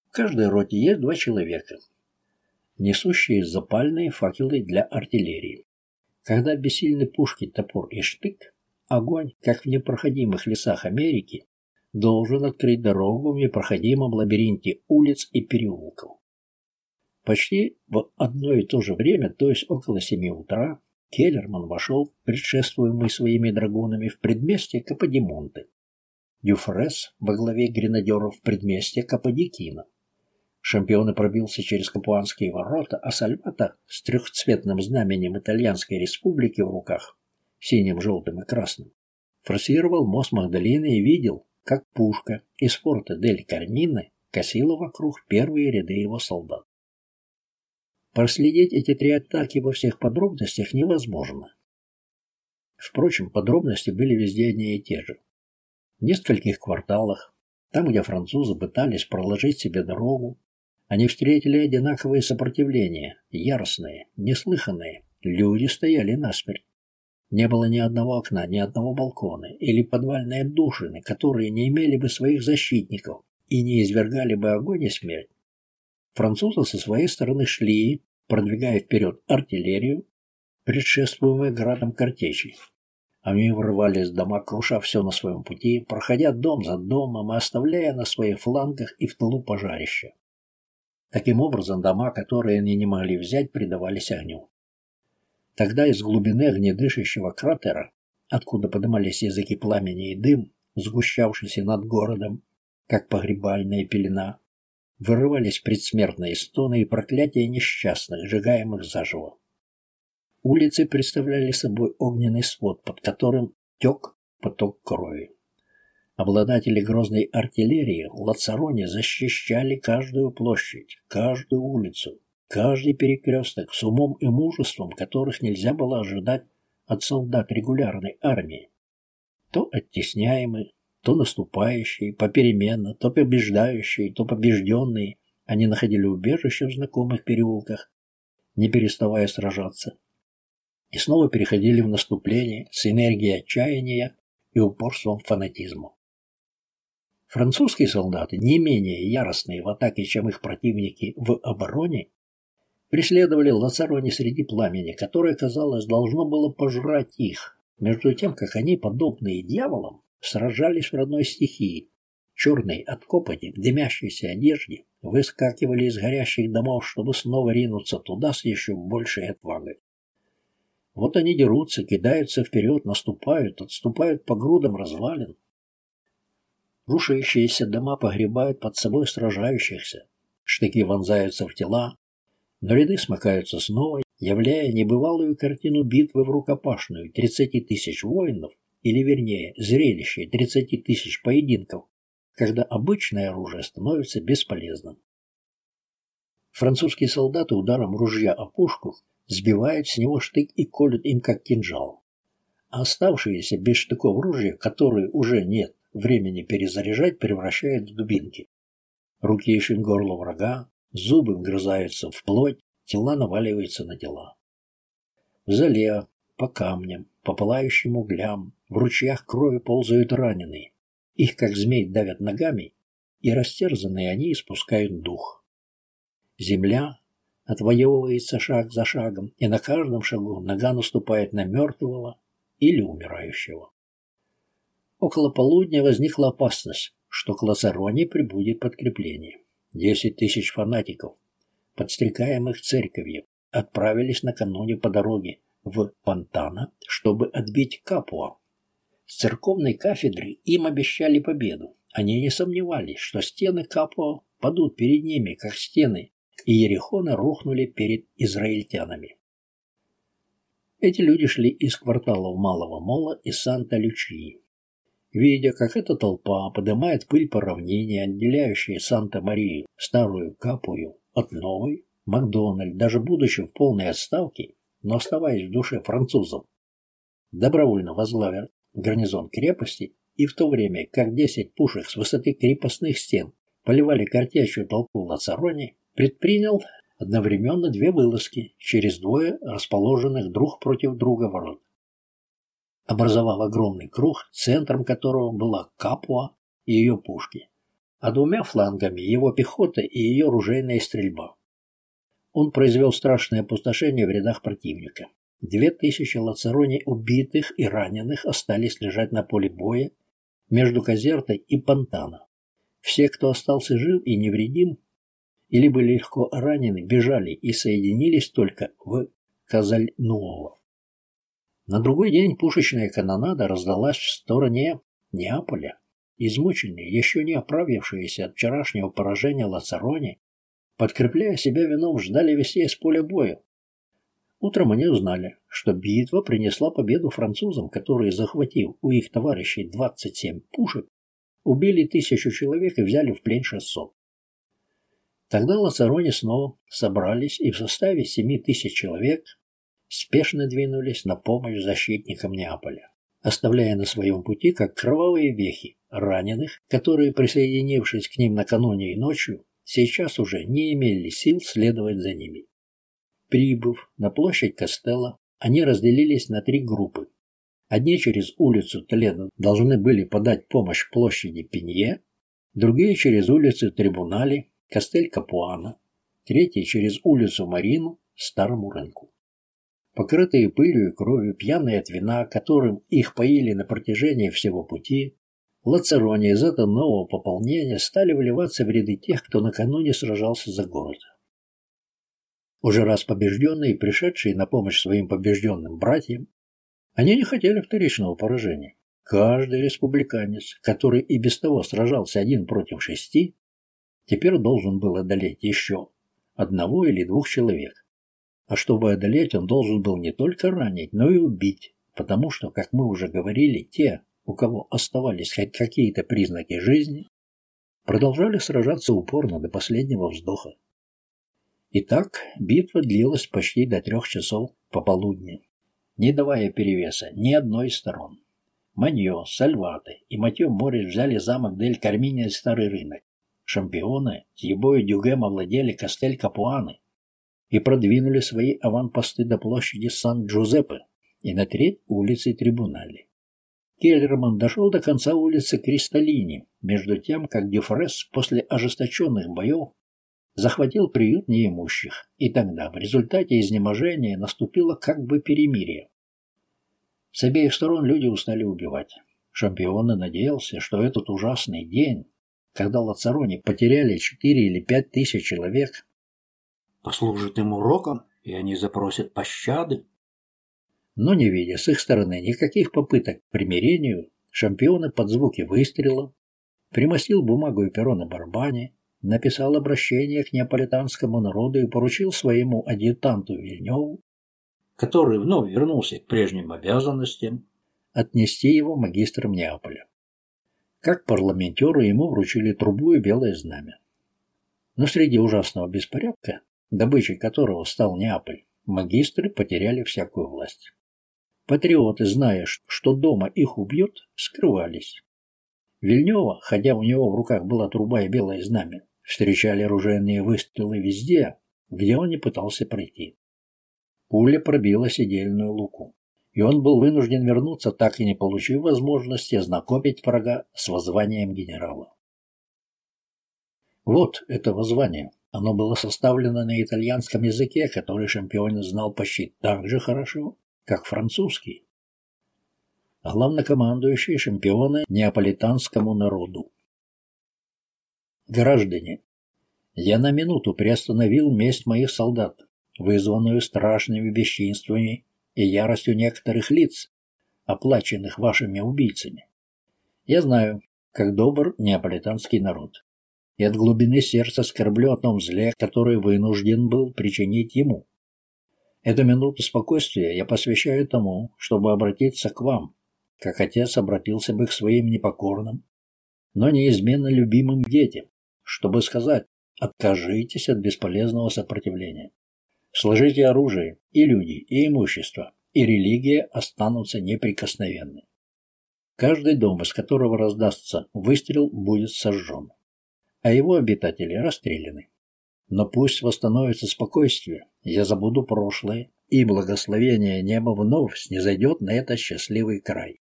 В каждой роте есть два человека, несущие запальные факелы для артиллерии. Когда бессильны пушки, топор и штык, огонь, как в непроходимых лесах Америки, должен открыть дорогу в непроходимом лабиринте улиц и переулков. Почти в одно и то же время, то есть около семи утра, Келлерман вошел, предшествуемый своими драгунами, в предместье Каподимонты. Дюфрес во главе гренадеров в предместье Каподикина. Шампион пробился через Капуанские ворота, а Сальвата с трехцветным знаменем Итальянской республики в руках, синим, желтым и красным, форсировал мост Магдалины и видел, как пушка из форта Дель Кармины косила вокруг первые ряды его солдат. Проследить эти три атаки во всех подробностях невозможно. Впрочем, подробности были везде одни и те же. В нескольких кварталах, там, где французы пытались проложить себе дорогу, они встретили одинаковые сопротивления, яростные, неслыханные. Люди стояли насмерть. Не было ни одного окна, ни одного балкона или подвальной отдушины, которые не имели бы своих защитников и не извергали бы огонь и смерть. Французы со своей стороны шли, продвигая вперед артиллерию, предшествуемую градом картечей. Они врывались в дома, круша все на своем пути, проходя дом за домом и оставляя на своих флангах и в тылу пожарища. Таким образом, дома, которые они не могли взять, предавались огню. Тогда из глубины огнедышащего кратера, откуда поднимались языки пламени и дым, сгущавшийся над городом, как погребальная пелена, вырывались предсмертные стоны и проклятия несчастных, сжигаемых заживо. Улицы представляли собой огненный свод, под которым тек поток крови. Обладатели грозной артиллерии Лацароне защищали каждую площадь, каждую улицу, каждый перекресток с умом и мужеством, которых нельзя было ожидать от солдат регулярной армии. То оттесняемые, то наступающие, попеременно, то побеждающие, то побежденные, они находили убежище в знакомых переулках, не переставая сражаться. И снова переходили в наступление с энергией отчаяния и упорством фанатизма. Французские солдаты, не менее яростные в атаке, чем их противники в обороне, преследовали Лацарони среди пламени, которое, казалось, должно было пожрать их, между тем, как они, подобные дьяволам, сражались в родной стихии. Черные от копоти в дымящейся одежде выскакивали из горящих домов, чтобы снова ринуться туда с еще большей отвагой. Вот они дерутся, кидаются вперед, наступают, отступают по грудам развалин. Рушающиеся дома погребают под собой сражающихся. Штыки вонзаются в тела, но ряды смыкаются снова, являя небывалую картину битвы в рукопашную 30 тысяч воинов, или вернее, зрелище 30 тысяч поединков, когда обычное оружие становится бесполезным. Французские солдаты ударом ружья о пушку сбивают с него штык и колют им как кинжал. А оставшиеся без штыков ружья, которые уже нет времени перезаряжать, превращают в дубинки. Руки ищут горло врага, зубы вгрызаются в плоть, тела наваливаются на тела. В зале, по камням, по пылающим углям, в ручьях крови ползают раненые. Их, как змей, давят ногами, и растерзанные они испускают дух. Земля отвоевывается шаг за шагом, и на каждом шагу нога наступает на мертвого или умирающего. Около полудня возникла опасность, что к Лазароне прибудет подкрепление. Десять тысяч фанатиков, подстрекаемых церковью, отправились накануне по дороге в Пантана, чтобы отбить Капуа. Церковной кафедры им обещали победу. Они не сомневались, что стены Капуа падут перед ними, как стены Иерихона рухнули перед израильтянами. Эти люди шли из кварталов Малого Мола и Санта-Лючии. Видя, как эта толпа поднимает пыль по равнине, отделяющей Санта-Марию, старую Капую, от новой, Макдональд, даже будучи в полной отставке, но оставаясь в душе французом, добровольно возглавил гарнизон крепости, и в то время, как десять пушек с высоты крепостных стен поливали картящую толпу в Лацароне, предпринял одновременно две вылазки через двое расположенных друг против друга ворот образовав огромный круг, центром которого была Капуа и ее пушки, а двумя флангами его пехота и ее ружейная стрельба. Он произвел страшное опустошение в рядах противника. Две тысячи лацарони убитых и раненых остались лежать на поле боя между Казертой и Пантана. Все, кто остался жив и невредим, или были легко ранены, бежали и соединились только в Казаль-Нуово. На другой день пушечная канонада раздалась в стороне Неаполя. Измученные, еще не оправившиеся от вчерашнего поражения Лацарони, подкрепляя себя вином, ждали вестей с поля боя. Утром они узнали, что битва принесла победу французам, которые, захватив у их товарищей 27 пушек, убили тысячу человек и взяли в плен 600. Тогда Лацарони снова собрались и в составе 7 тысяч человек спешно двинулись на помощь защитникам Неаполя, оставляя на своем пути как кровавые вехи раненых, которые, присоединившись к ним накануне и ночью, сейчас уже не имели сил следовать за ними. Прибыв на площадь Костелла, они разделились на три группы. Одни через улицу Толедо должны были подать помощь площади Пенье, другие через улицу Трибунали, Костель Капуана, третьи через улицу Марину, Старому рынку. Покрытые пылью и кровью, пьяные от вина, которым их поили на протяжении всего пути, Лацарони из этого нового пополнения стали вливаться в ряды тех, кто накануне сражался за город. Уже раз побежденные, пришедшие на помощь своим побежденным братьям, они не хотели вторичного поражения. Каждый республиканец, который и без того сражался один против шести, теперь должен был одолеть еще одного или двух человек. А чтобы одолеть, он должен был не только ранить, но и убить, потому что, как мы уже говорили, те, у кого оставались хоть какие-то признаки жизни, продолжали сражаться упорно до последнего вздоха. Итак, битва длилась почти до трех часов пополудни, не давая перевеса ни одной из сторон. Маньо, Сальваты и Матье Морис взяли замок Дель Карминия Старый рынок. Шампионы Тьебо и Дюгем овладели Кастель Капуаны, и продвинули свои аванпосты до площади Сан-Джузеппе и на треть улицы Трибунали. Келлерман дошел до конца улицы Кристаллини, между тем, как Дюфрес после ожесточенных боев захватил приют неимущих, и тогда в результате изнеможения наступило как бы перемирие. С обеих сторон люди устали убивать. Шампионы надеялся, что этот ужасный день, когда Лацарони потеряли четыре или пять тысяч человек, послужит им уроком, и они запросят пощады. Но не видя с их стороны никаких попыток к примирению, шампионы под звуки выстрелов примостил бумагу и перо на барабане, написал обращение к неаполитанскому народу и поручил своему адъютанту Вильневу, который вновь вернулся к прежним обязанностям, отнести его магистром Неаполя. Как парламентеру ему вручили трубу и белое знамя. Но среди ужасного беспорядка, добычей которого стал Неаполь, магистры потеряли всякую власть. Патриоты, зная, что дома их убьют, скрывались. Вильнева, хотя у него в руках была труба и белое знамя, встречали оружейные выстрелы везде, где он не пытался пройти. Пуля пробила сидельную луку, и он был вынужден вернуться, так и не получив возможности ознакомить врага с воззванием генерала. Вот это воззвание. Оно было составлено на итальянском языке, который Шампион знал почти так же хорошо, как французский. Главнокомандующий Шампиона неаполитанскому народу. Граждане, я на минуту приостановил месть моих солдат, вызванную страшными бесчинствами и яростью некоторых лиц, оплаченных вашими убийцами. Я знаю, как добр неаполитанский народ и от глубины сердца скорблю о том зле, который вынужден был причинить ему. Эту минуту спокойствия я посвящаю тому, чтобы обратиться к вам, как отец обратился бы к своим непокорным, но неизменно любимым детям, чтобы сказать «откажитесь от бесполезного сопротивления». Сложите оружие, и люди, и имущество, и религия останутся неприкосновенны. Каждый дом, из которого раздастся выстрел, будет сожжен а его обитатели расстреляны. Но пусть восстановится спокойствие, я забуду прошлое, и благословение неба вновь снизойдет на этот счастливый край.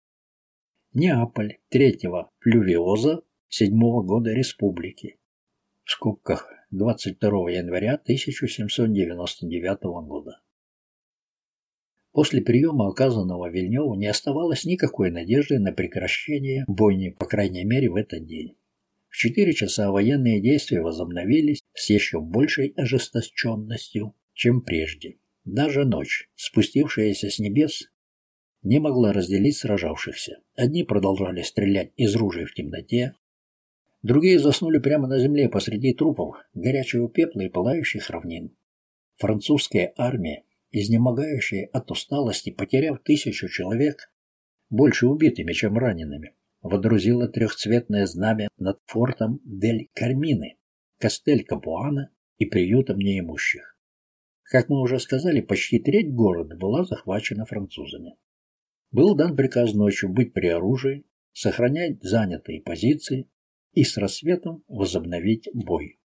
Неаполь, третьего плювиоза седьмого года республики. В скобках 22 января 1799 года. После приема, оказанного Вильневу, не оставалось никакой надежды на прекращение бойни, по крайней мере, в этот день. В четыре часа военные действия возобновились с еще большей ожесточенностью, чем прежде. Даже ночь, спустившаяся с небес, не могла разделить сражавшихся. Одни продолжали стрелять из ружей в темноте, другие заснули прямо на земле посреди трупов, горячего пепла и пылающих равнин. Французская армия, изнемогающая от усталости, потеряв тысячу человек, больше убитыми, чем ранеными, водрузила трехцветное знамя над фортом Дель Кармины, Кастель Капуана и приютом неимущих. Как мы уже сказали, почти треть города была захвачена французами. Был дан приказ ночью быть при оружии, сохранять занятые позиции и с рассветом возобновить бой.